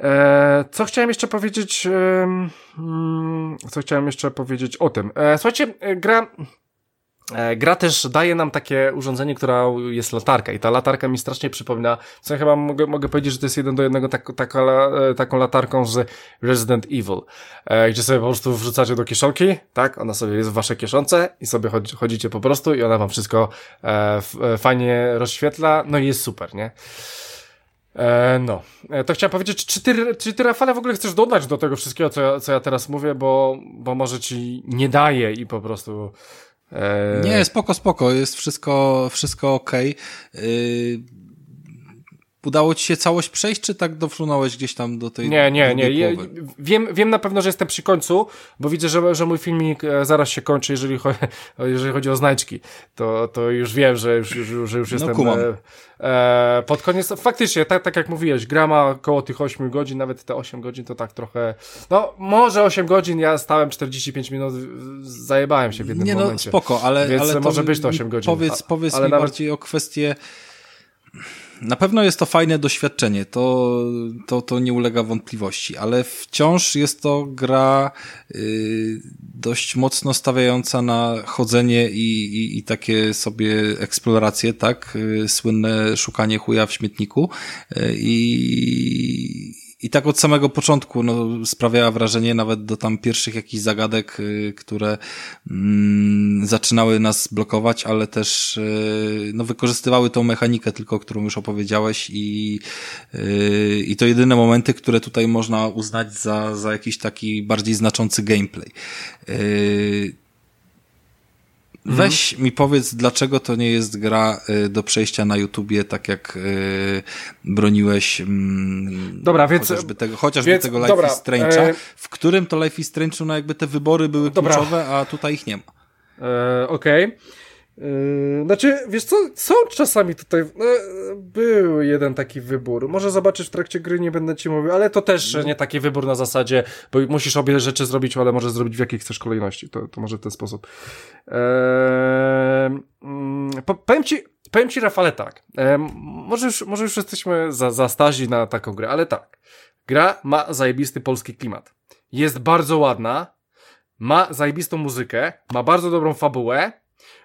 E, co chciałem jeszcze powiedzieć? Mm, co chciałem jeszcze powiedzieć o tym? E, słuchajcie, gra E, gra też daje nam takie urządzenie, która jest latarka i ta latarka mi strasznie przypomina, co ja chyba mogę, mogę powiedzieć, że to jest jeden do jednego tak, taka, e, taką latarką z Resident Evil, e, gdzie sobie po prostu wrzucacie do kieszonki, tak, ona sobie jest w waszej kieszonce i sobie chodzi, chodzicie po prostu i ona wam wszystko e, fajnie rozświetla, no i jest super, nie? E, no, e, to chciałem powiedzieć, czy ty, czy ty Rafale w ogóle chcesz dodać do tego wszystkiego, co ja, co ja teraz mówię, bo, bo może ci nie daje i po prostu E... Nie, spoko, spoko, jest wszystko, wszystko okej. Udało ci się całość przejść, czy tak dofrunąłeś gdzieś tam do tej Nie, nie, nie. Ja, wiem, wiem na pewno, że jestem przy końcu, bo widzę, że, że mój filmik e, zaraz się kończy, jeżeli, chodzi, jeżeli chodzi o znajdźki. To, to już wiem, że już, już, że już no, jestem no, e, pod koniec. Faktycznie, tak, tak jak mówiłeś, gra ma około tych 8 godzin, nawet te 8 godzin to tak trochę, no może 8 godzin, ja stałem 45 minut, zajebałem się w jednym nie, no, momencie. spoko, ale, Więc ale może być to 8 godzin. Powiedz, powiedz ale mi nawet... bardziej o kwestię na pewno jest to fajne doświadczenie, to, to, to nie ulega wątpliwości, ale wciąż jest to gra y, dość mocno stawiająca na chodzenie i, i, i takie sobie eksploracje, tak? Y, słynne szukanie chuja w śmietniku y, i i tak od samego początku no, sprawiała wrażenie nawet do tam pierwszych jakichś zagadek, y, które mm, zaczynały nas blokować, ale też y, no, wykorzystywały tą mechanikę tylko, którą już opowiedziałeś i, y, i to jedyne momenty, które tutaj można uznać za, za jakiś taki bardziej znaczący gameplay. Mhm. Weź mi powiedz, dlaczego to nie jest gra y, do przejścia na YouTubie, tak jak y, broniłeś mm, dobra, więc, chociażby tego, chociażby więc, tego Life dobra, is Strange'a, e... w którym to Life is Strange'u no jakby te wybory były dobra. kluczowe, a tutaj ich nie ma. E, Okej. Okay. Yy, znaczy, wiesz co, są czasami tutaj, no, był jeden taki wybór, może zobaczysz w trakcie gry, nie będę ci mówił, ale to też nie taki wybór na zasadzie, bo musisz obie rzeczy zrobić, ale może zrobić w jakiej chcesz kolejności, to, to może w ten sposób. Eee, powiem ci, powiem ci Rafale tak, eee, może, już, może już jesteśmy za, za stazi na taką grę, ale tak, gra ma zajebisty polski klimat, jest bardzo ładna, ma zajebistą muzykę, ma bardzo dobrą fabułę,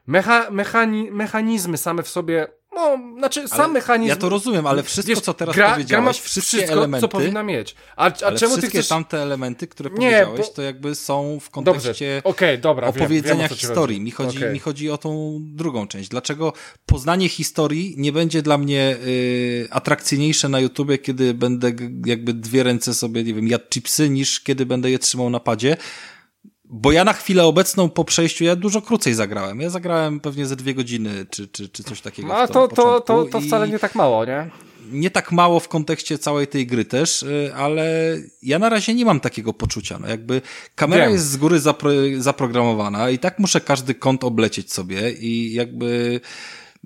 Mecha, mechani, mechanizmy same w sobie, no, znaczy ale sam mechanizm... Ja to rozumiem, ale wszystko, wiesz, co teraz gra, powiedziałeś, gra wszystkie wszystko, elementy... co powinna mieć. A, a czemu wszystkie ty chcesz... tamte elementy, które nie, powiedziałeś, bo... to jakby są w kontekście okay, dobra, opowiedzenia wiem, wiem, historii. Mi chodzi, okay. mi chodzi o tą drugą część. Dlaczego poznanie historii nie będzie dla mnie y, atrakcyjniejsze na YouTubie, kiedy będę jakby dwie ręce sobie, nie wiem, jadł chipsy, niż kiedy będę je trzymał na padzie bo ja na chwilę obecną po przejściu, ja dużo krócej zagrałem. Ja zagrałem pewnie ze dwie godziny, czy, czy, czy coś takiego. No, a to, to, to, to wcale nie tak mało, nie? Nie tak mało w kontekście całej tej gry też, y, ale ja na razie nie mam takiego poczucia. No jakby kamera Wiem. jest z góry zapro zaprogramowana i tak muszę każdy kąt oblecieć sobie i jakby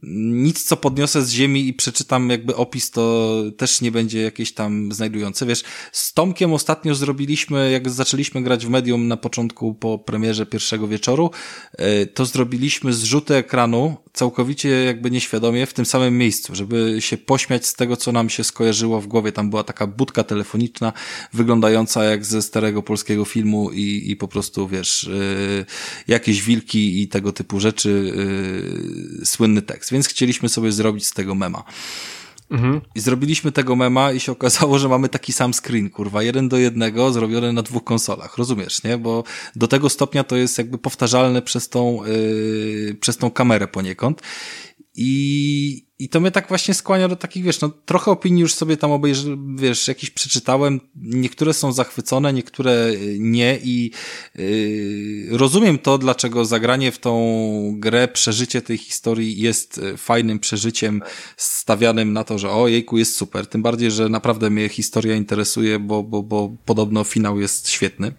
nic, co podniosę z ziemi i przeczytam jakby opis, to też nie będzie jakieś tam znajdujące. Wiesz, z Tomkiem ostatnio zrobiliśmy, jak zaczęliśmy grać w Medium na początku po premierze pierwszego wieczoru, e, to zrobiliśmy zrzuty ekranu całkowicie jakby nieświadomie w tym samym miejscu, żeby się pośmiać z tego, co nam się skojarzyło w głowie. Tam była taka budka telefoniczna, wyglądająca jak ze starego polskiego filmu i, i po prostu, wiesz, yy, jakieś wilki i tego typu rzeczy, yy, słynny tekst. Więc chcieliśmy sobie zrobić z tego mema. Mhm. I zrobiliśmy tego mema i się okazało, że mamy taki sam screen, kurwa, jeden do jednego, zrobiony na dwóch konsolach, rozumiesz, nie? Bo do tego stopnia to jest jakby powtarzalne przez tą, yy, przez tą kamerę poniekąd. I, i to mnie tak właśnie skłania do takich, wiesz, no trochę opinii już sobie tam obejrzałem, wiesz, jakiś przeczytałem, niektóre są zachwycone, niektóre y, nie i yy, rozumiem to, dlaczego zagranie w tą grę, przeżycie tej historii jest y, fajnym przeżyciem stawianym na to, że o jejku jest super, tym bardziej, że naprawdę mnie historia interesuje, bo, bo, bo podobno finał jest świetny.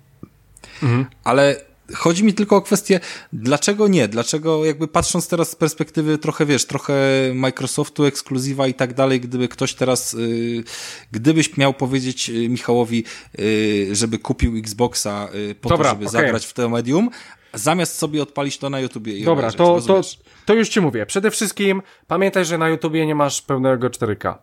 Mhm. Ale Chodzi mi tylko o kwestię, dlaczego nie? Dlaczego jakby patrząc teraz z perspektywy trochę, wiesz, trochę Microsoftu, ekskluzywa i tak dalej, gdyby ktoś teraz, yy, gdybyś miał powiedzieć y, Michałowi, yy, żeby kupił Xboxa yy, po Dobra, to, żeby okay. zagrać w to medium, zamiast sobie odpalić to na YouTubie i Dobra, to, to, to już ci mówię. Przede wszystkim pamiętaj, że na YouTubie nie masz pełnego 4K.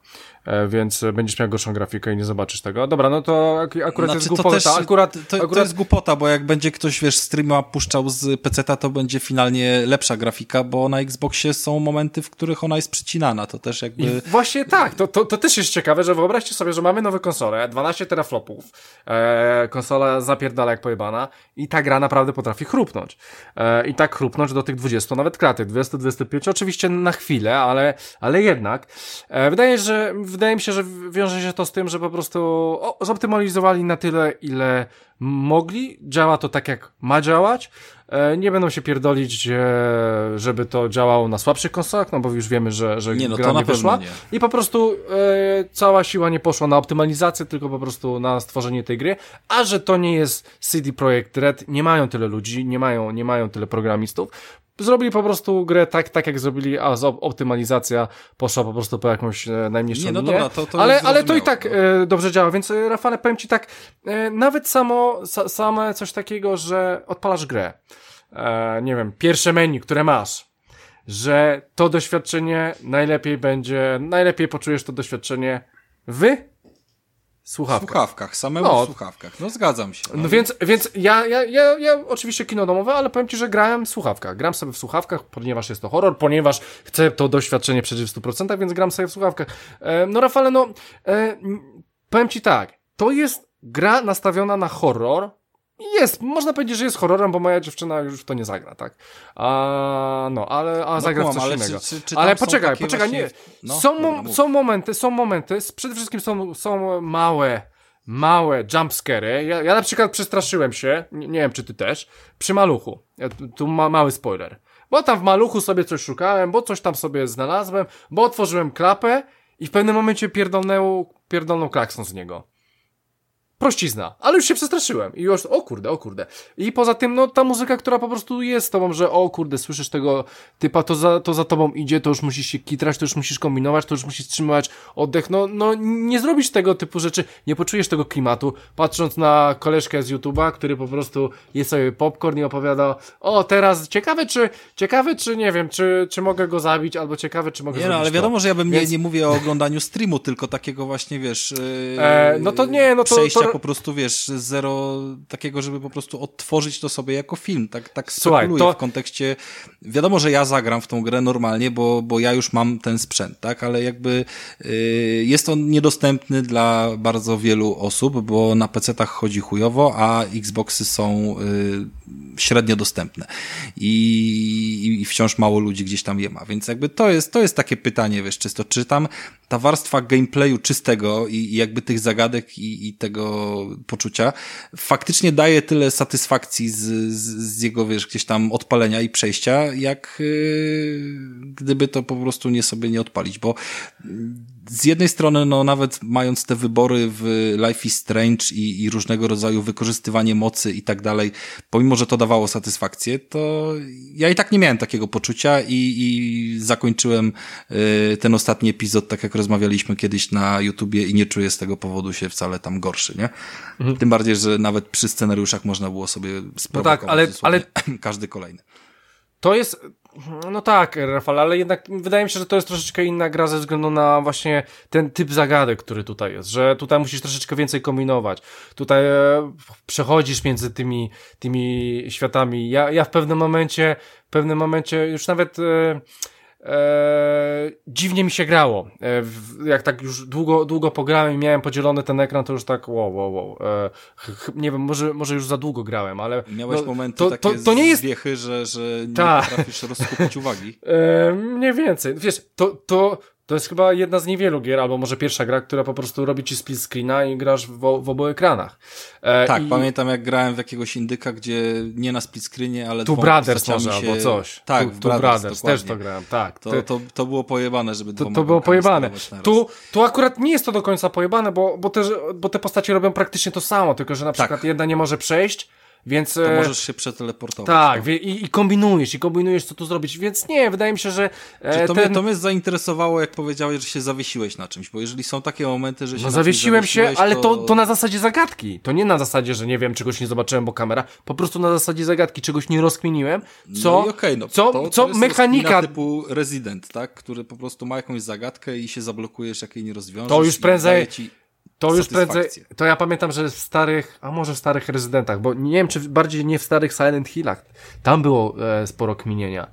E, więc będziesz miał gorszą grafikę i nie zobaczysz tego. Dobra, no to akurat znaczy, jest głupota. To, też, akurat, to, akurat... to jest głupota, bo jak będzie ktoś, wiesz, streama puszczał z PC-ta, to będzie finalnie lepsza grafika, bo na Xboxie są momenty, w których ona jest przycinana, to też jakby... I właśnie tak, to, to, to też jest ciekawe, że wyobraźcie sobie, że mamy nowe konsole, 12 teraflopów, e, konsola zapierdala jak pojebana i ta gra naprawdę potrafi chrupnąć. E, I tak chrupnąć do tych 20 nawet kratek, 20-25, oczywiście na chwilę, ale, ale jednak. E, wydaje, że wydaje mi się, że wiąże się to z tym, że po prostu o, zoptymalizowali na tyle, ile mogli. Działa to tak, jak ma działać. E, nie będą się pierdolić, żeby to działało na słabszych konsolach, no bo już wiemy, że, że nie, no gra nie wyszła. Nie. I po prostu e, cała siła nie poszła na optymalizację, tylko po prostu na stworzenie tej gry. A że to nie jest CD Projekt Red, nie mają tyle ludzi, nie mają, nie mają tyle programistów, zrobili po prostu grę tak, tak jak zrobili, a optymalizacja poszła po prostu po jakąś e, najmniejszą Nie, no linię. Dobra, to, to ale, ale to i tak no. e, dobrze działa, więc e, Rafale, powiem Ci tak, e, nawet samo, sa, same coś takiego, że odpalasz grę, e, nie wiem, pierwsze menu, które masz, że to doświadczenie najlepiej będzie, najlepiej poczujesz to doświadczenie w słuchawkach. Słuchawkach, samemu No. w słuchawkach. No zgadzam się. No więc, więc ja, ja, ja, ja oczywiście kino domowe, ale powiem ci, że grałem w słuchawkach. Gram sobie w słuchawkach, ponieważ jest to horror, ponieważ chcę to doświadczenie przeżyć w 100%, więc gram sobie w słuchawkach. E, no Rafale, no e, powiem ci tak, to jest gra nastawiona na horror. Jest, można powiedzieć, że jest horrorem, bo moja dziewczyna już w to nie zagra, tak? A, no, ale a zagra w coś ale innego. czy- czy- czy ale poczekaj, poczekaj, właśnie- nie. No, są, mo- mów. są momenty, są momenty, przede wszystkim są, są małe, małe jumpscary. Ja, ja na przykład przestraszyłem się, nie, nie wiem czy ty też, przy maluchu. Ja, tu- tu ma, mały spoiler. Bo tam w maluchu sobie coś szukałem, bo coś tam sobie znalazłem, bo otworzyłem klapę i w pewnym momencie pierdolnął, pierdolnął klakson z niego. Prościzna, ale już się przestraszyłem. I już, o kurde, o kurde. I poza tym, no ta muzyka, która po prostu jest z tobą, że o kurde, słyszysz tego typa, to za, to za tobą idzie, to już musisz się kitrać, to już musisz kombinować, to już musisz wstrzymywać oddech, no, no nie zrobisz tego typu rzeczy, nie poczujesz tego klimatu, patrząc na koleżkę z YouTube'a, który po prostu je sobie popcorn i opowiada, o teraz, ciekawe czy, ciekawe czy, nie wiem, czy, czy mogę go zabić, albo ciekawe czy mogę Nie no, ale to. wiadomo, że ja bym Więc- nie, nie mówię o oglądaniu streamu, tylko takiego właśnie, wiesz... Yy, E, no to nie, no to- po prostu, wiesz, zero takiego, żeby po prostu odtworzyć to sobie jako film, tak, tak Słuchaj, to- w kontekście... Wiadomo, że ja zagram w tą grę normalnie, bo, bo ja już mam ten sprzęt, tak, ale jakby yy, jest on niedostępny dla bardzo wielu osób, bo na PC-tach chodzi chujowo, a Xboxy są yy, średnio dostępne. I, i wciąż mało ludzi gdzieś tam je ma, więc jakby to jest, to jest takie pytanie, wiesz, czysto, czy tam ta warstwa gameplayu czystego i, i jakby tych zagadek i, i tego poczucia. Faktycznie daje tyle satysfakcji z, z, z jego, wiesz, gdzieś tam odpalenia i przejścia, jak yy, gdyby to po prostu nie sobie nie odpalić, bo z jednej strony, no nawet mając te wybory w Life is Strange i, i różnego rodzaju wykorzystywanie mocy i tak dalej, pomimo, że to dawało satysfakcję, to ja i tak nie miałem takiego poczucia i, i zakończyłem y, ten ostatni epizod, tak jak rozmawialiśmy kiedyś na YouTubie i nie czuję z tego powodu się wcale tam gorszy, nie? Tym bardziej, że nawet przy scenariuszach można było sobie sprowokować tak, ale- dosłownie każdy kolejny. To jest, no tak, Rafał, ale jednak wydaje mi się, że to jest troszeczkę inna gra ze względu na właśnie ten typ zagadek, który tutaj jest, że tutaj musisz troszeczkę więcej kombinować. Tutaj e, przechodzisz między tymi, tymi światami. Ja, ja w pewnym momencie, w pewnym momencie już nawet e, e, dziwnie mi się grało. E, w, jak tak już długo, długo pograłem i miałem podzielony ten ekran, to już tak wow, wow, wow. E, ch, ch, nie wiem, może, może już za długo grałem, ale Miałeś no, momenty to, takie to, to nie jest zwiechy, że, że nie Tak. potrafisz rozkupić uwagi. E, mniej więcej. Wiesz, to, to, to jest chyba jedna z niewielu gier, albo może pierwsza gra, która po prostu robi ci split screena i grasz w, w obu ekranach. E, Tak, i, pamiętam jak grałem w jakiegoś indyka, gdzie nie na split screenie, ale Tu Brothers może, się... albo coś. Tak, tu, tu Brothers, też dokładnie. to grałem, tak. To, to, to było pojebane, żeby to, to było pojebane. Tu, tu akurat nie jest to do końca pojebane, bo, bo, te, bo te postacie robią praktycznie to samo, tylko że na Tak. przykład jedna nie może przejść, więc... To e, możesz się przeteleportować. Tak, no. i, i kombinujesz, i kombinujesz, co tu zrobić, więc nie, wydaje mi się, że e, to, ten... mnie, to mnie zainteresowało, jak powiedziałeś, że się zawiesiłeś na czymś, bo jeżeli są takie momenty, że się No zawiesiłem się, ale to, to na zasadzie zagadki. To nie na zasadzie, że nie wiem, czegoś nie zobaczyłem, bo kamera. Po prostu na zasadzie zagadki, czegoś nie rozkminiłem. Co, no okej, no, co, to, co to jest mechanika... typu Resident, tak? Który po prostu ma jakąś zagadkę i się zablokujesz, jak jej nie rozwiążesz. To już prędzej- Ci... To już prędzej, to ja pamiętam, że w starych, a może w starych rezydentach, bo nie wiem, czy bardziej nie w starych Silent Hillach, tam było e, sporo kminienia,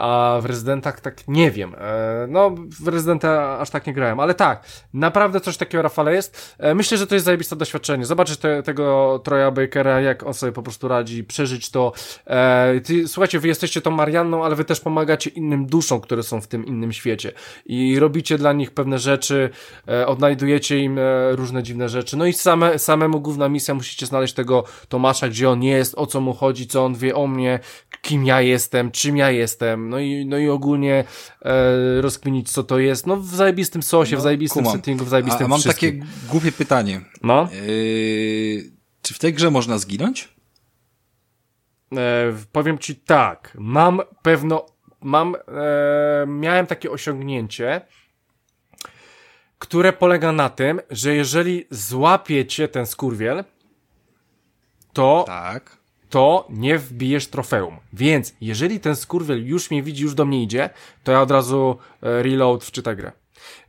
a w rezydentach tak nie wiem, e, no w rezydenta aż tak nie grałem, ale tak, naprawdę coś takiego Rafale jest, e, myślę, że to jest zajebiste doświadczenie, zobaczyć te, tego Troja Bakera, jak on sobie po prostu radzi, przeżyć to, e, słuchajcie, wy jesteście tą Marianną, ale wy też pomagacie innym duszom, które są w tym innym świecie. I robicie dla nich pewne rzeczy, e, odnajdujecie im e, różne dziwne rzeczy. No i same, samemu główna misja musicie znaleźć tego Tomasza, gdzie on jest, o co mu chodzi, co on wie o mnie, kim ja jestem, czym ja jestem, no i, no i ogólnie e, rozkminić, co to jest. No w zajebistym sosie, w zajebistym kumam. settingu, w zajebistym a mam wszystkim. takie głupie pytanie. No, Yy, czy w tej grze można zginąć? e, powiem ci tak, mam pewno, mam, e, miałem takie osiągnięcie, które polega na tym, że jeżeli złapiecie ten skurwiel, to Tak. To nie wbijesz trofeum. Więc jeżeli ten skurwiel już mnie widzi, już do mnie idzie, to ja od razu e, reload wczyta grę.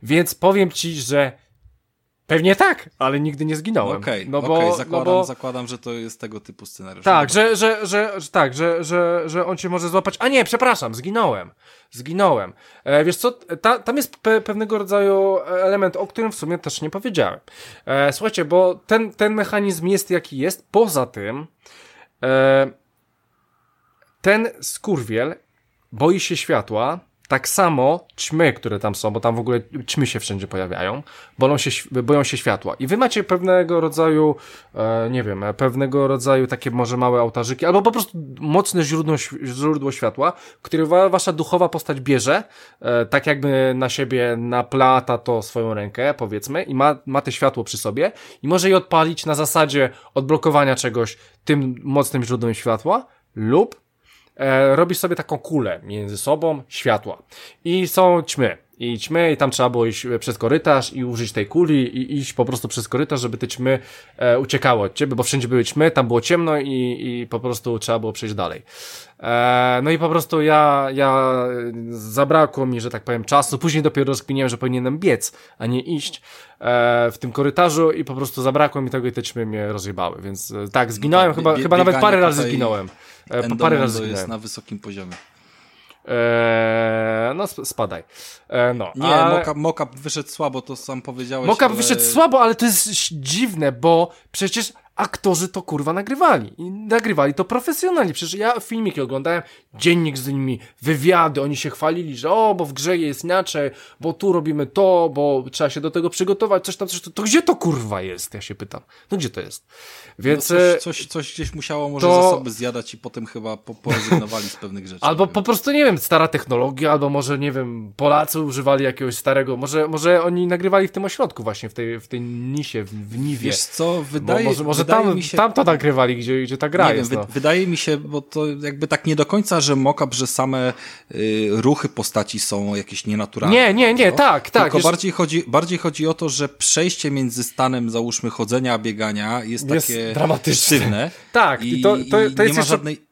Więc powiem ci, że pewnie tak, ale nigdy nie zginąłem. Okej, no okay, bo, okay, zakładam, no bo, zakładam, że to jest tego typu scenariusz. tak, że, że, że, że, tak, że, że, że on cię może złapać. A nie, przepraszam, zginąłem. Zginąłem. E, wiesz co, ta, tam jest pe pewnego rodzaju element, o którym w sumie też nie powiedziałem. E, słuchajcie, bo ten, ten mechanizm jest jaki jest. Poza tym, e, ten skurwiel boi się światła, tak samo ćmy, które tam są, bo tam w ogóle ćmy się wszędzie pojawiają, boją się, boją się światła. I wy macie pewnego rodzaju, e, nie wiem, pewnego rodzaju takie może małe ołtarzyki, albo po prostu mocne źródło, źródło światła, które wa, wasza duchowa postać bierze, e, tak jakby na siebie naplata to swoją rękę, powiedzmy, i ma, ma te światło przy sobie i może je odpalić na zasadzie odblokowania czegoś tym mocnym źródłem światła, lub e, robisz sobie taką kulę między sobą światła. I są ćmy. I ćmy, i tam trzeba było iść przez korytarz i użyć tej kuli i iść po prostu przez korytarz, żeby te ćmy e, uciekały od ciebie, bo wszędzie były ćmy, tam było ciemno i, i po prostu trzeba było przejść dalej. E, no i po prostu ja, ja zabrakło mi, że tak powiem, czasu. Później dopiero rozkminiłem, że powinienem biec, a nie iść e, w tym korytarzu i po prostu zabrakło mi tego i te ćmy mnie rozjebały. Więc e, tak, zginąłem, No tak, chyba, chyba nawet parę razy zginąłem. E, parę razy jest zginąłem. na wysokim poziomie. Eee, no sp- spadaj. E, no, Nie, ale... mockup, mockup wyszedł słabo, to sam powiedziałeś. Mockup ale... wyszedł słabo, ale to jest dziwne, bo przecież aktorzy to kurwa nagrywali. I nagrywali to profesjonalnie. Przecież ja filmiki oglądałem, dziennik z nimi, wywiady, oni się chwalili, że o, bo w grze jest inaczej, bo tu robimy to, bo trzeba się do tego przygotować, coś tam, coś tam. To gdzie to kurwa jest? Ja się pytam. No gdzie to jest? Więc... No e, coś, coś, coś gdzieś musiało może to- zasoby zjadać i potem chyba po, porezygnowali z pewnych rzeczy. Albo po prostu, nie wiem, stara technologia, albo może, nie wiem, Polacy używali jakiegoś starego, może, może oni nagrywali w tym ośrodku właśnie, w tej, w tej nisie, w, w Niwie. Wiesz co, Bo wydaje, może może wydaje tam, mi się... tam to nagrywali, gdzie, gdzie ta gra nie jest. wiem, no. wy, wydaje mi się, bo to jakby tak nie do końca, że mockup, że same y, ruchy postaci są jakieś nienaturalne. Nie, nie, nie, no. tak, tak. Tylko wiesz, bardziej, chodzi, bardziej chodzi o to, że przejście między stanem, załóżmy, chodzenia a biegania jest, Jest takie dramatyczne. sztywne. Tak, i, to- to- to jest nie ma jeszcze- żadnej...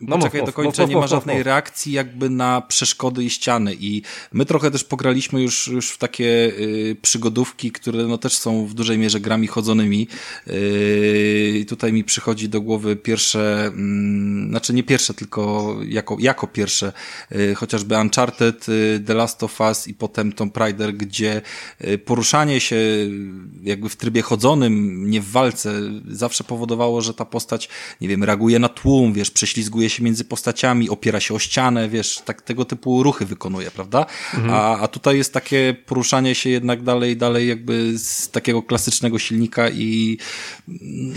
No mów, do końca, mów, nie ma żadnej mów. reakcji jakby na przeszkody i ściany i my trochę też pograliśmy już, już w takie y, przygodówki, które no też są w dużej mierze grami chodzonymi y, tutaj mi przychodzi do głowy pierwsze, mm, znaczy nie pierwsze, tylko jako, jako pierwsze, y, chociażby Uncharted, y, The Last of Us i potem Tomb Raider, gdzie y, poruszanie się jakby w trybie chodzonym, nie w walce, zawsze powodowało, że ta postać, nie wiem, reaguje na tłum, wiesz, prześlizguje się między postaciami, opiera się o ścianę, wiesz, tak tego typu ruchy wykonuje, prawda? A, a tutaj jest takie poruszanie się jednak dalej, dalej jakby z takiego klasycznego silnika i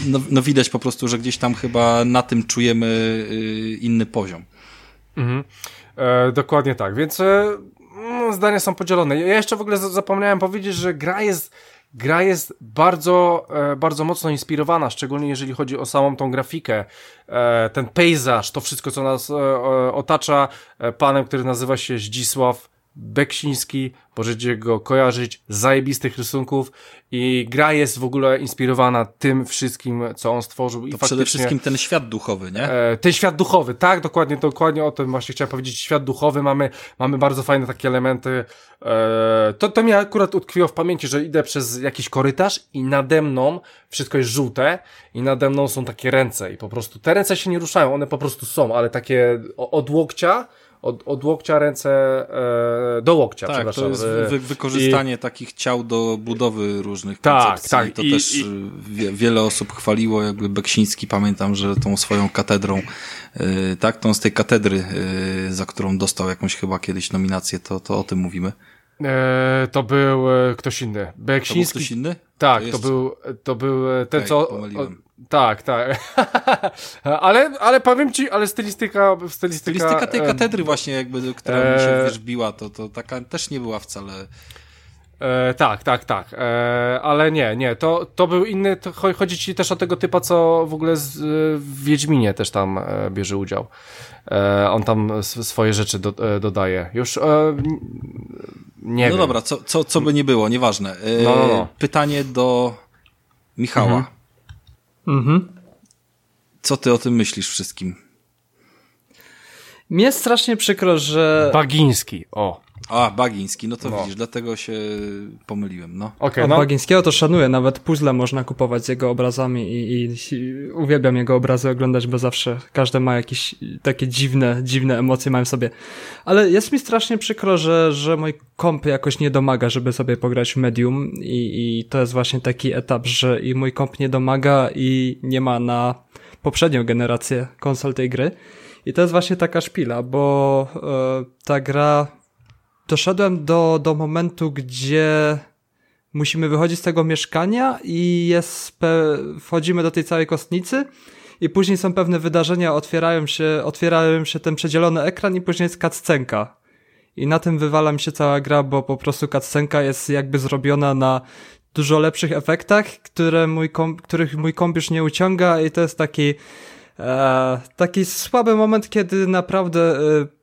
no, no widać po prostu, że gdzieś tam chyba na tym czujemy y, inny poziom. Mhm. E, dokładnie tak, więc e, mm, zdania są podzielone. Ja jeszcze w ogóle za- zapomniałem powiedzieć, że gra jest gra jest bardzo, e, bardzo mocno inspirowana, szczególnie jeżeli chodzi o samą tą grafikę, e, ten pejzaż, to wszystko, co nas e, otacza panem, który nazywa się Zdzisław Beksiński, możecie go kojarzyć, zajebistych rysunków i gra jest w ogóle inspirowana tym wszystkim, co on stworzył. I To przede faktycznie- wszystkim ten świat duchowy, nie? E, ten świat duchowy, tak, dokładnie, dokładnie o tym właśnie chciałem powiedzieć. Świat duchowy, mamy, mamy bardzo fajne takie elementy. E, to, to mi akurat utkwiło w pamięci, że idę przez jakiś korytarz i nade mną wszystko jest żółte i nade mną są takie ręce i po prostu te ręce się nie ruszają, one po prostu są, ale takie od łokcia, od, od łokcia ręce e, do łokcia, Tak, to jest e, wy, wykorzystanie takich ciał do budowy różnych Tak, koncepcji. tak, I to i- też i- y, wie, wiele osób chwaliło, jakby Beksiński, pamiętam, że tą swoją katedrą, y, tak, tą z tej katedry, y, za którą dostał jakąś chyba kiedyś nominację, to, to o tym mówimy. E, to był e, ktoś inny. To był Beksiński. ktoś inny? Tak, to, jeszcze- był, to był e, ten, co. Pomyliłem. tak, tak. ale, ale powiem ci, ale stylistyka. Stylistyka, Stylistyka tej e, katedry właśnie jakby, która mi się e, wiesz, biła, to, to taka też nie była wcale... E, tak, tak, tak. E, ale nie, nie, to, to był inny. To cho- chodzi ci też o tego typa, co w ogóle z, e, w Wiedźminie też tam e, bierze udział. E, on tam swoje rzeczy do, e, dodaje. Już e, nie no wiem. dobra, co, co, co by nie było, nieważne. Y, No, no, no. Pytanie do Michała. Mhm. Mhm. Co ty o tym myślisz wszystkim? Mnie strasznie przykro, że... Bagiński, o. A, Bagiński, no to No. widzisz, dlatego się pomyliłem, no. Okej, Od no. Bagińskiego to szanuję, nawet puzzle można kupować z jego obrazami i, i, i uwielbiam jego obrazy oglądać, bo zawsze każdy ma jakieś takie dziwne, dziwne emocje mają w sobie. Ale jest mi strasznie przykro, że, że mój komp jakoś nie domaga, żeby sobie pograć w Medium i, i to jest właśnie taki etap, że i mój komp nie domaga i nie ma na poprzednią generację konsol tej gry. I to jest właśnie taka szpila, bo e, ta gra doszedłem do, do momentu, gdzie musimy wychodzić z tego mieszkania i jest wchodzimy do tej całej kostnicy i później są pewne wydarzenia, otwierają się, otwierają się ten przedzielony ekran i później jest cutscenka. I na tym wywala mi się cała gra, bo po prostu cutscenka jest jakby zrobiona na dużo lepszych efektach, które mój których mój komp już nie uciąga i to jest taki e, taki słaby moment, kiedy naprawdę e,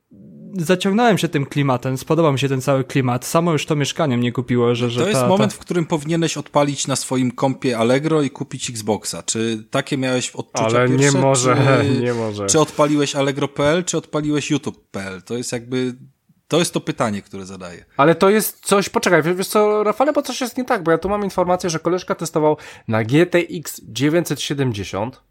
zaciągnąłem się tym klimatem, spodobał mi się ten cały klimat. Samo już to mieszkanie mnie kupiło, że, że To jest ta, moment, ta... w którym powinieneś odpalić na swoim kompie Allegro i kupić Xboxa. Czy takie miałeś odczucia Ale nie pierwsze, może, czy, nie może. Czy odpaliłeś Allegro.pl, czy odpaliłeś YouTube.pl? To jest jakby... To jest to pytanie, które zadaję. Ale to jest coś, poczekaj, wiesz co, Rafale, bo coś jest nie tak, bo ja tu mam informację, że koleżka testował na GTX 970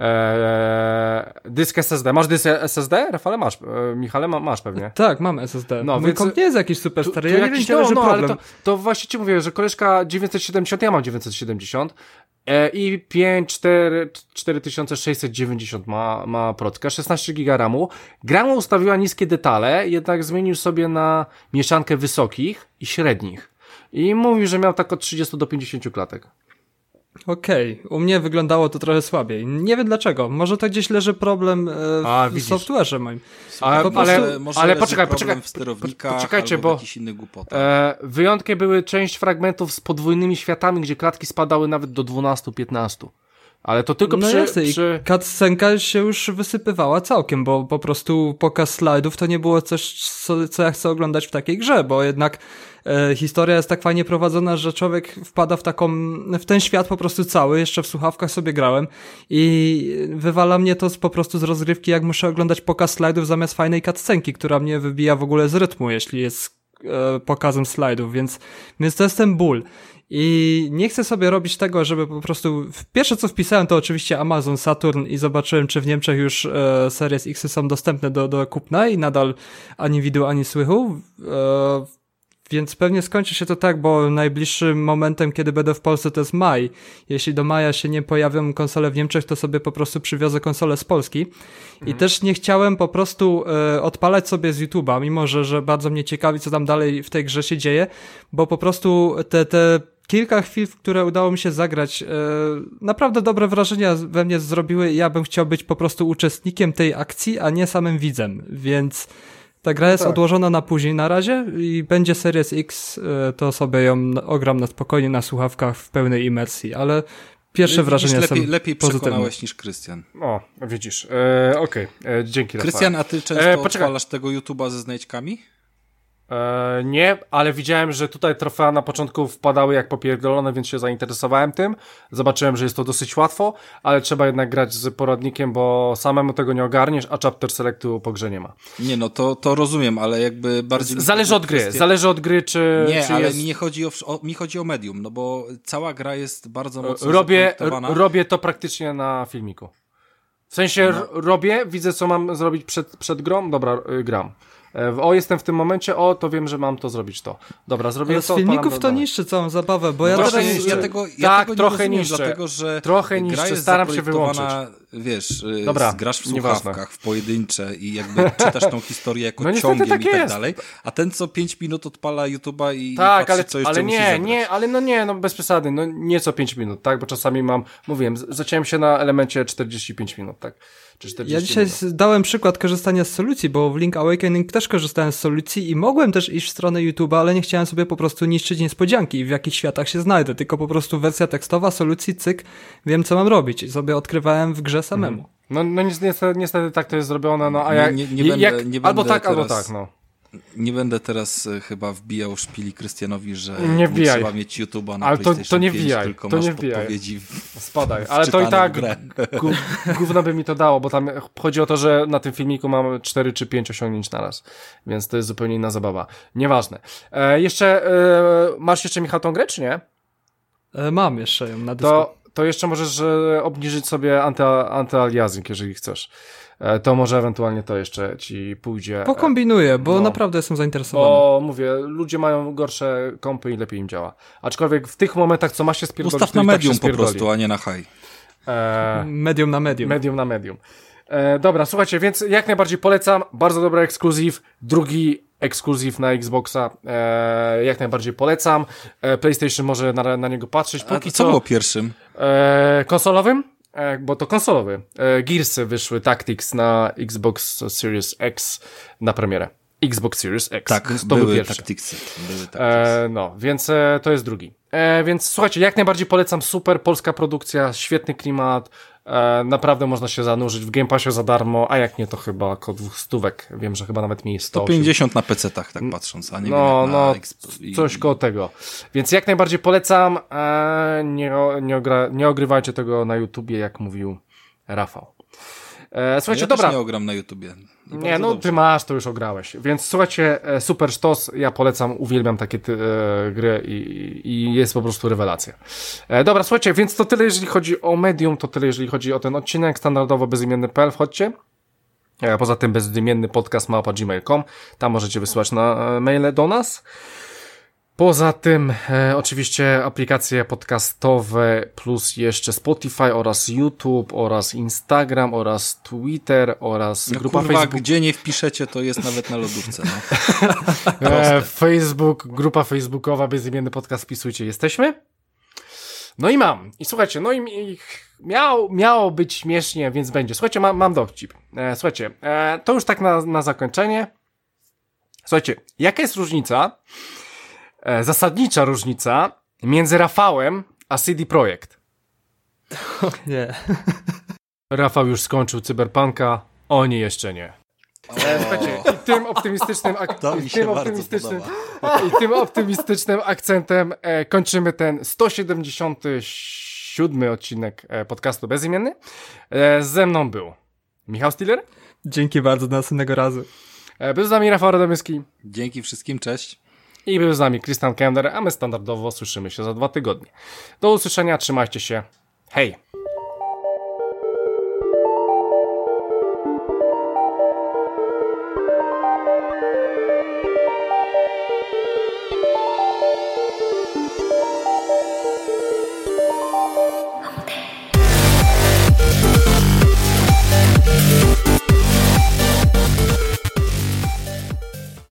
Eee, dysk SSD. Masz dysk SSD? Rafale masz. E, Michale ma, masz pewnie. Tak, mam SSD. No, Mój więc- komp nie jest jakiś super Tu- stary, tu ja nie wiem, no, ale problem. to, to właśnie ci mówię, że koleżka 970, ja mam 970 e, i 5, 4, 4690 ma, ma procka, 16 giga RAMu. Grama ustawiła niskie detale, jednak zmienił sobie na mieszankę wysokich i średnich. I mówił, że miał tak od 30 do 50 klatek. Okej, u mnie wyglądało to trochę słabiej. Nie wiem dlaczego. Może to gdzieś leży problem e, A, w widzisz. software'ze moim. Ale, Po prostu- ale, może ale poczekaj, problem poczekaj, poczekajcie, albo bo. E, wyjątkiem były część fragmentów z podwójnymi światami, gdzie klatki spadały nawet do 12-15. Ale to tylko no przy, jasne, przy... cutscenka się już wysypywała całkiem, bo po prostu pokaz slajdów to nie było coś, co, co ja chcę oglądać w takiej grze, bo jednak e, historia jest tak fajnie prowadzona, że człowiek wpada w taką, w ten świat po prostu cały, jeszcze w słuchawkach sobie grałem i wywala mnie to z, po prostu z rozgrywki, jak muszę oglądać pokaz slajdów zamiast fajnej cutscenki, która mnie wybija w ogóle z rytmu, jeśli jest e, pokazem slajdów, więc, więc to jest ten ból. I nie chcę sobie robić tego, żeby po prostu. Pierwsze co wpisałem to oczywiście Amazon Saturn i zobaczyłem, czy w Niemczech już e, Series X są dostępne do, do kupna i nadal ani widu, ani słychu. E, więc pewnie skończy się to tak, bo najbliższym momentem, kiedy będę w Polsce, to jest maj. Jeśli do maja się nie pojawią konsole w Niemczech, to sobie po prostu przywiozę konsolę z Polski. I też nie chciałem po prostu e, odpalać sobie z YouTube'a, mimo że, że bardzo mnie ciekawi, co tam dalej w tej grze się dzieje, bo po prostu te, te kilka chwil, w które udało mi się zagrać, e, naprawdę dobre wrażenia we mnie zrobiły i ja bym chciał być po prostu uczestnikiem tej akcji, a nie samym widzem, więc ta gra jest tak. odłożona na później na razie i będzie Series X, e, to sobie ją ogram na spokojnie na słuchawkach w pełnej imersji, ale pierwsze Widzisz, wrażenia lepiej, są lepiej pozytywne. przekonałeś niż Krystian. O, widzisz. E, Okej, e, dzięki. Krystian, a ty często E, poczekaj. odpalasz tego YouTube'a ze znajdźkami? E, nie, ale widziałem, że tutaj trofea na początku wpadały jak popierdolone, więc się zainteresowałem tym. Zobaczyłem, że jest to dosyć łatwo, ale trzeba jednak grać z poradnikiem, bo samemu tego nie ogarniesz, a chapter selectu po grze nie ma. Nie, no to, to rozumiem, ale jakby bardziej... Zależy od gry, kwestię- zależy od gry, czy, Nie, czy ale jest... mi nie chodzi o, o, mi chodzi o medium, no bo cała gra jest bardzo mocno Robię, robię to praktycznie na filmiku. W sensie No. robię, widzę co mam zrobić przed, przed grą, dobra, y, gram. E, O, jestem w tym momencie, o, to wiem, że mam to zrobić to. Dobra, zrobię Ale to. z filmików to dalej. niszczy całą zabawę, bo ja trochę teraz... niszczy. ja tego, ja Tak, tego nie trochę rozumiem, niszczy. dlatego że Trochę gra niszczy, jest staram się zaprojektowana, wiesz, y, Dobra, grasz w nieważne. słuchawkach, w pojedyncze i jakby czytasz tą historię jako No ciągiem tak i tak jest. dalej, a ten co 5 minut odpala YouTube'a i Tak, patrzy, ale, co jeszcze ale musi nie, nie, ale no nie, no bez przesady, no nie co 5 minut, tak, bo czasami mam, mówiłem, z- zaciąłem się na elemencie 45 minut, tak, czy 40 Ja dzisiaj minut. dałem przykład korzystania z solucji, bo w Link Awakening też korzystałem z solucji i mogłem też iść w stronę YouTube'a, ale nie chciałem sobie po prostu niszczyć niespodzianki, w jakich światach się znajdę, tylko po prostu wersja tekstowa, solucji, cyk, wiem co mam robić i sobie odkrywałem w grze samemu. No, no niestety, niestety tak to jest zrobione, no a jak, nie- nie będę- jak nie albo będę tak, albo teraz- tak, no. Nie będę teraz e, chyba wbijał szpili Krystianowi, że Nie wbijaj. trzeba mieć YouTube'a na Ale to- to nie 5, wbijaj, tylko to masz nie wbijaj. podpowiedzi w... Spadaj, ale to i tak gó- gówno by mi to dało, bo tam chodzi o to, że na tym filmiku mam 4 czy 5 osiągnięć naraz, więc to jest zupełnie inna zabawa. Nieważne. E, jeszcze, e, masz jeszcze Michał tą grę, czy nie? E, mam jeszcze ją na dysku. To, to jeszcze możesz e, obniżyć sobie anty, antyaliasing, jeżeli chcesz. E, to może ewentualnie to jeszcze ci pójdzie. Pokombinuję, bo no. naprawdę jestem zainteresowany. Bo mówię, ludzie mają gorsze kompy i lepiej im działa. Aczkolwiek w tych momentach, co ma się spierdolić, Ustaw to na tak medium się po prostu, a nie na high. E, Medium na medium. medium na medium. E, dobra, słuchajcie, więc jak najbardziej polecam. Bardzo dobry ekskluzyw. Drugi ekskluzyw na Xboxa. E, jak najbardziej polecam. E, PlayStation może na, na niego patrzeć. A Póki co było pierwszym? E, konsolowym? E, bo to konsolowy. E, Gearsy wyszły Tactics na Xbox Series X na premierę. Xbox Series X. Tak, więc to był były pierwszy. taktyksy. Były taktyksy. E, no, więc e, to jest drugi. E, więc słuchajcie, jak najbardziej polecam, super polska produkcja, świetny klimat, naprawdę można się zanurzyć w Game Passie za darmo, a jak nie, to chyba około dwóch stówek. Wiem, że chyba nawet mniej 100. 150 na PC-tach, tak patrząc, a nie No, no, coś koło tego. Więc jak najbardziej polecam, e, nie, nie, ogra, nie ogrywajcie tego na YouTubie, jak mówił Rafał. E, słuchajcie, ja dobra. Też nie ogram na YouTubie. I Nie, no dobrze. ty masz, to już ograłeś. Więc słuchajcie, e, super sztos, ja polecam, uwielbiam takie ty, e, gry i, i jest po prostu rewelacja. E, dobra, słuchajcie, więc to tyle, jeżeli chodzi o medium, to tyle, jeżeli chodzi o ten odcinek. Standardowo bezimienny.pl, wchodźcie. E, Poza tym bezimienny podcast małpa gmail.com, tam możecie wysyłać na maile do nas. Poza tym e, oczywiście aplikacje podcastowe plus jeszcze Spotify oraz YouTube oraz Instagram oraz Twitter oraz No, grupa kurwa, Facebook. gdzie nie wpiszecie, to jest nawet na lodówce. No. E, Facebook, grupa facebookowa, bezimienny podcast, wpisujcie, jesteśmy. No i mam. I słuchajcie, no i, i miał, miało być śmiesznie, więc będzie. Słuchajcie, mam, mam dowcip. E, słuchajcie, e, to już tak na, na zakończenie. Słuchajcie, jaka jest różnica, zasadnicza różnica między Rafałem a CD Projekt? Nie. Rafał już skończył Cyberpunka, oni jeszcze nie. E, słuchajcie, i tym optymistycznym, ak- tym i tym optymistycznym akcentem e, kończymy ten 177 odcinek e, podcastu Bezimienny. E, ze mną był Michał Stiller, Dzięki bardzo, do następnego razu. e, był z nami Rafał Radomyski Dzięki wszystkim, cześć. I był z nami Christian Kender, a my standardowo słyszymy się za dwa tygodnie. Do usłyszenia, trzymajcie się, hej!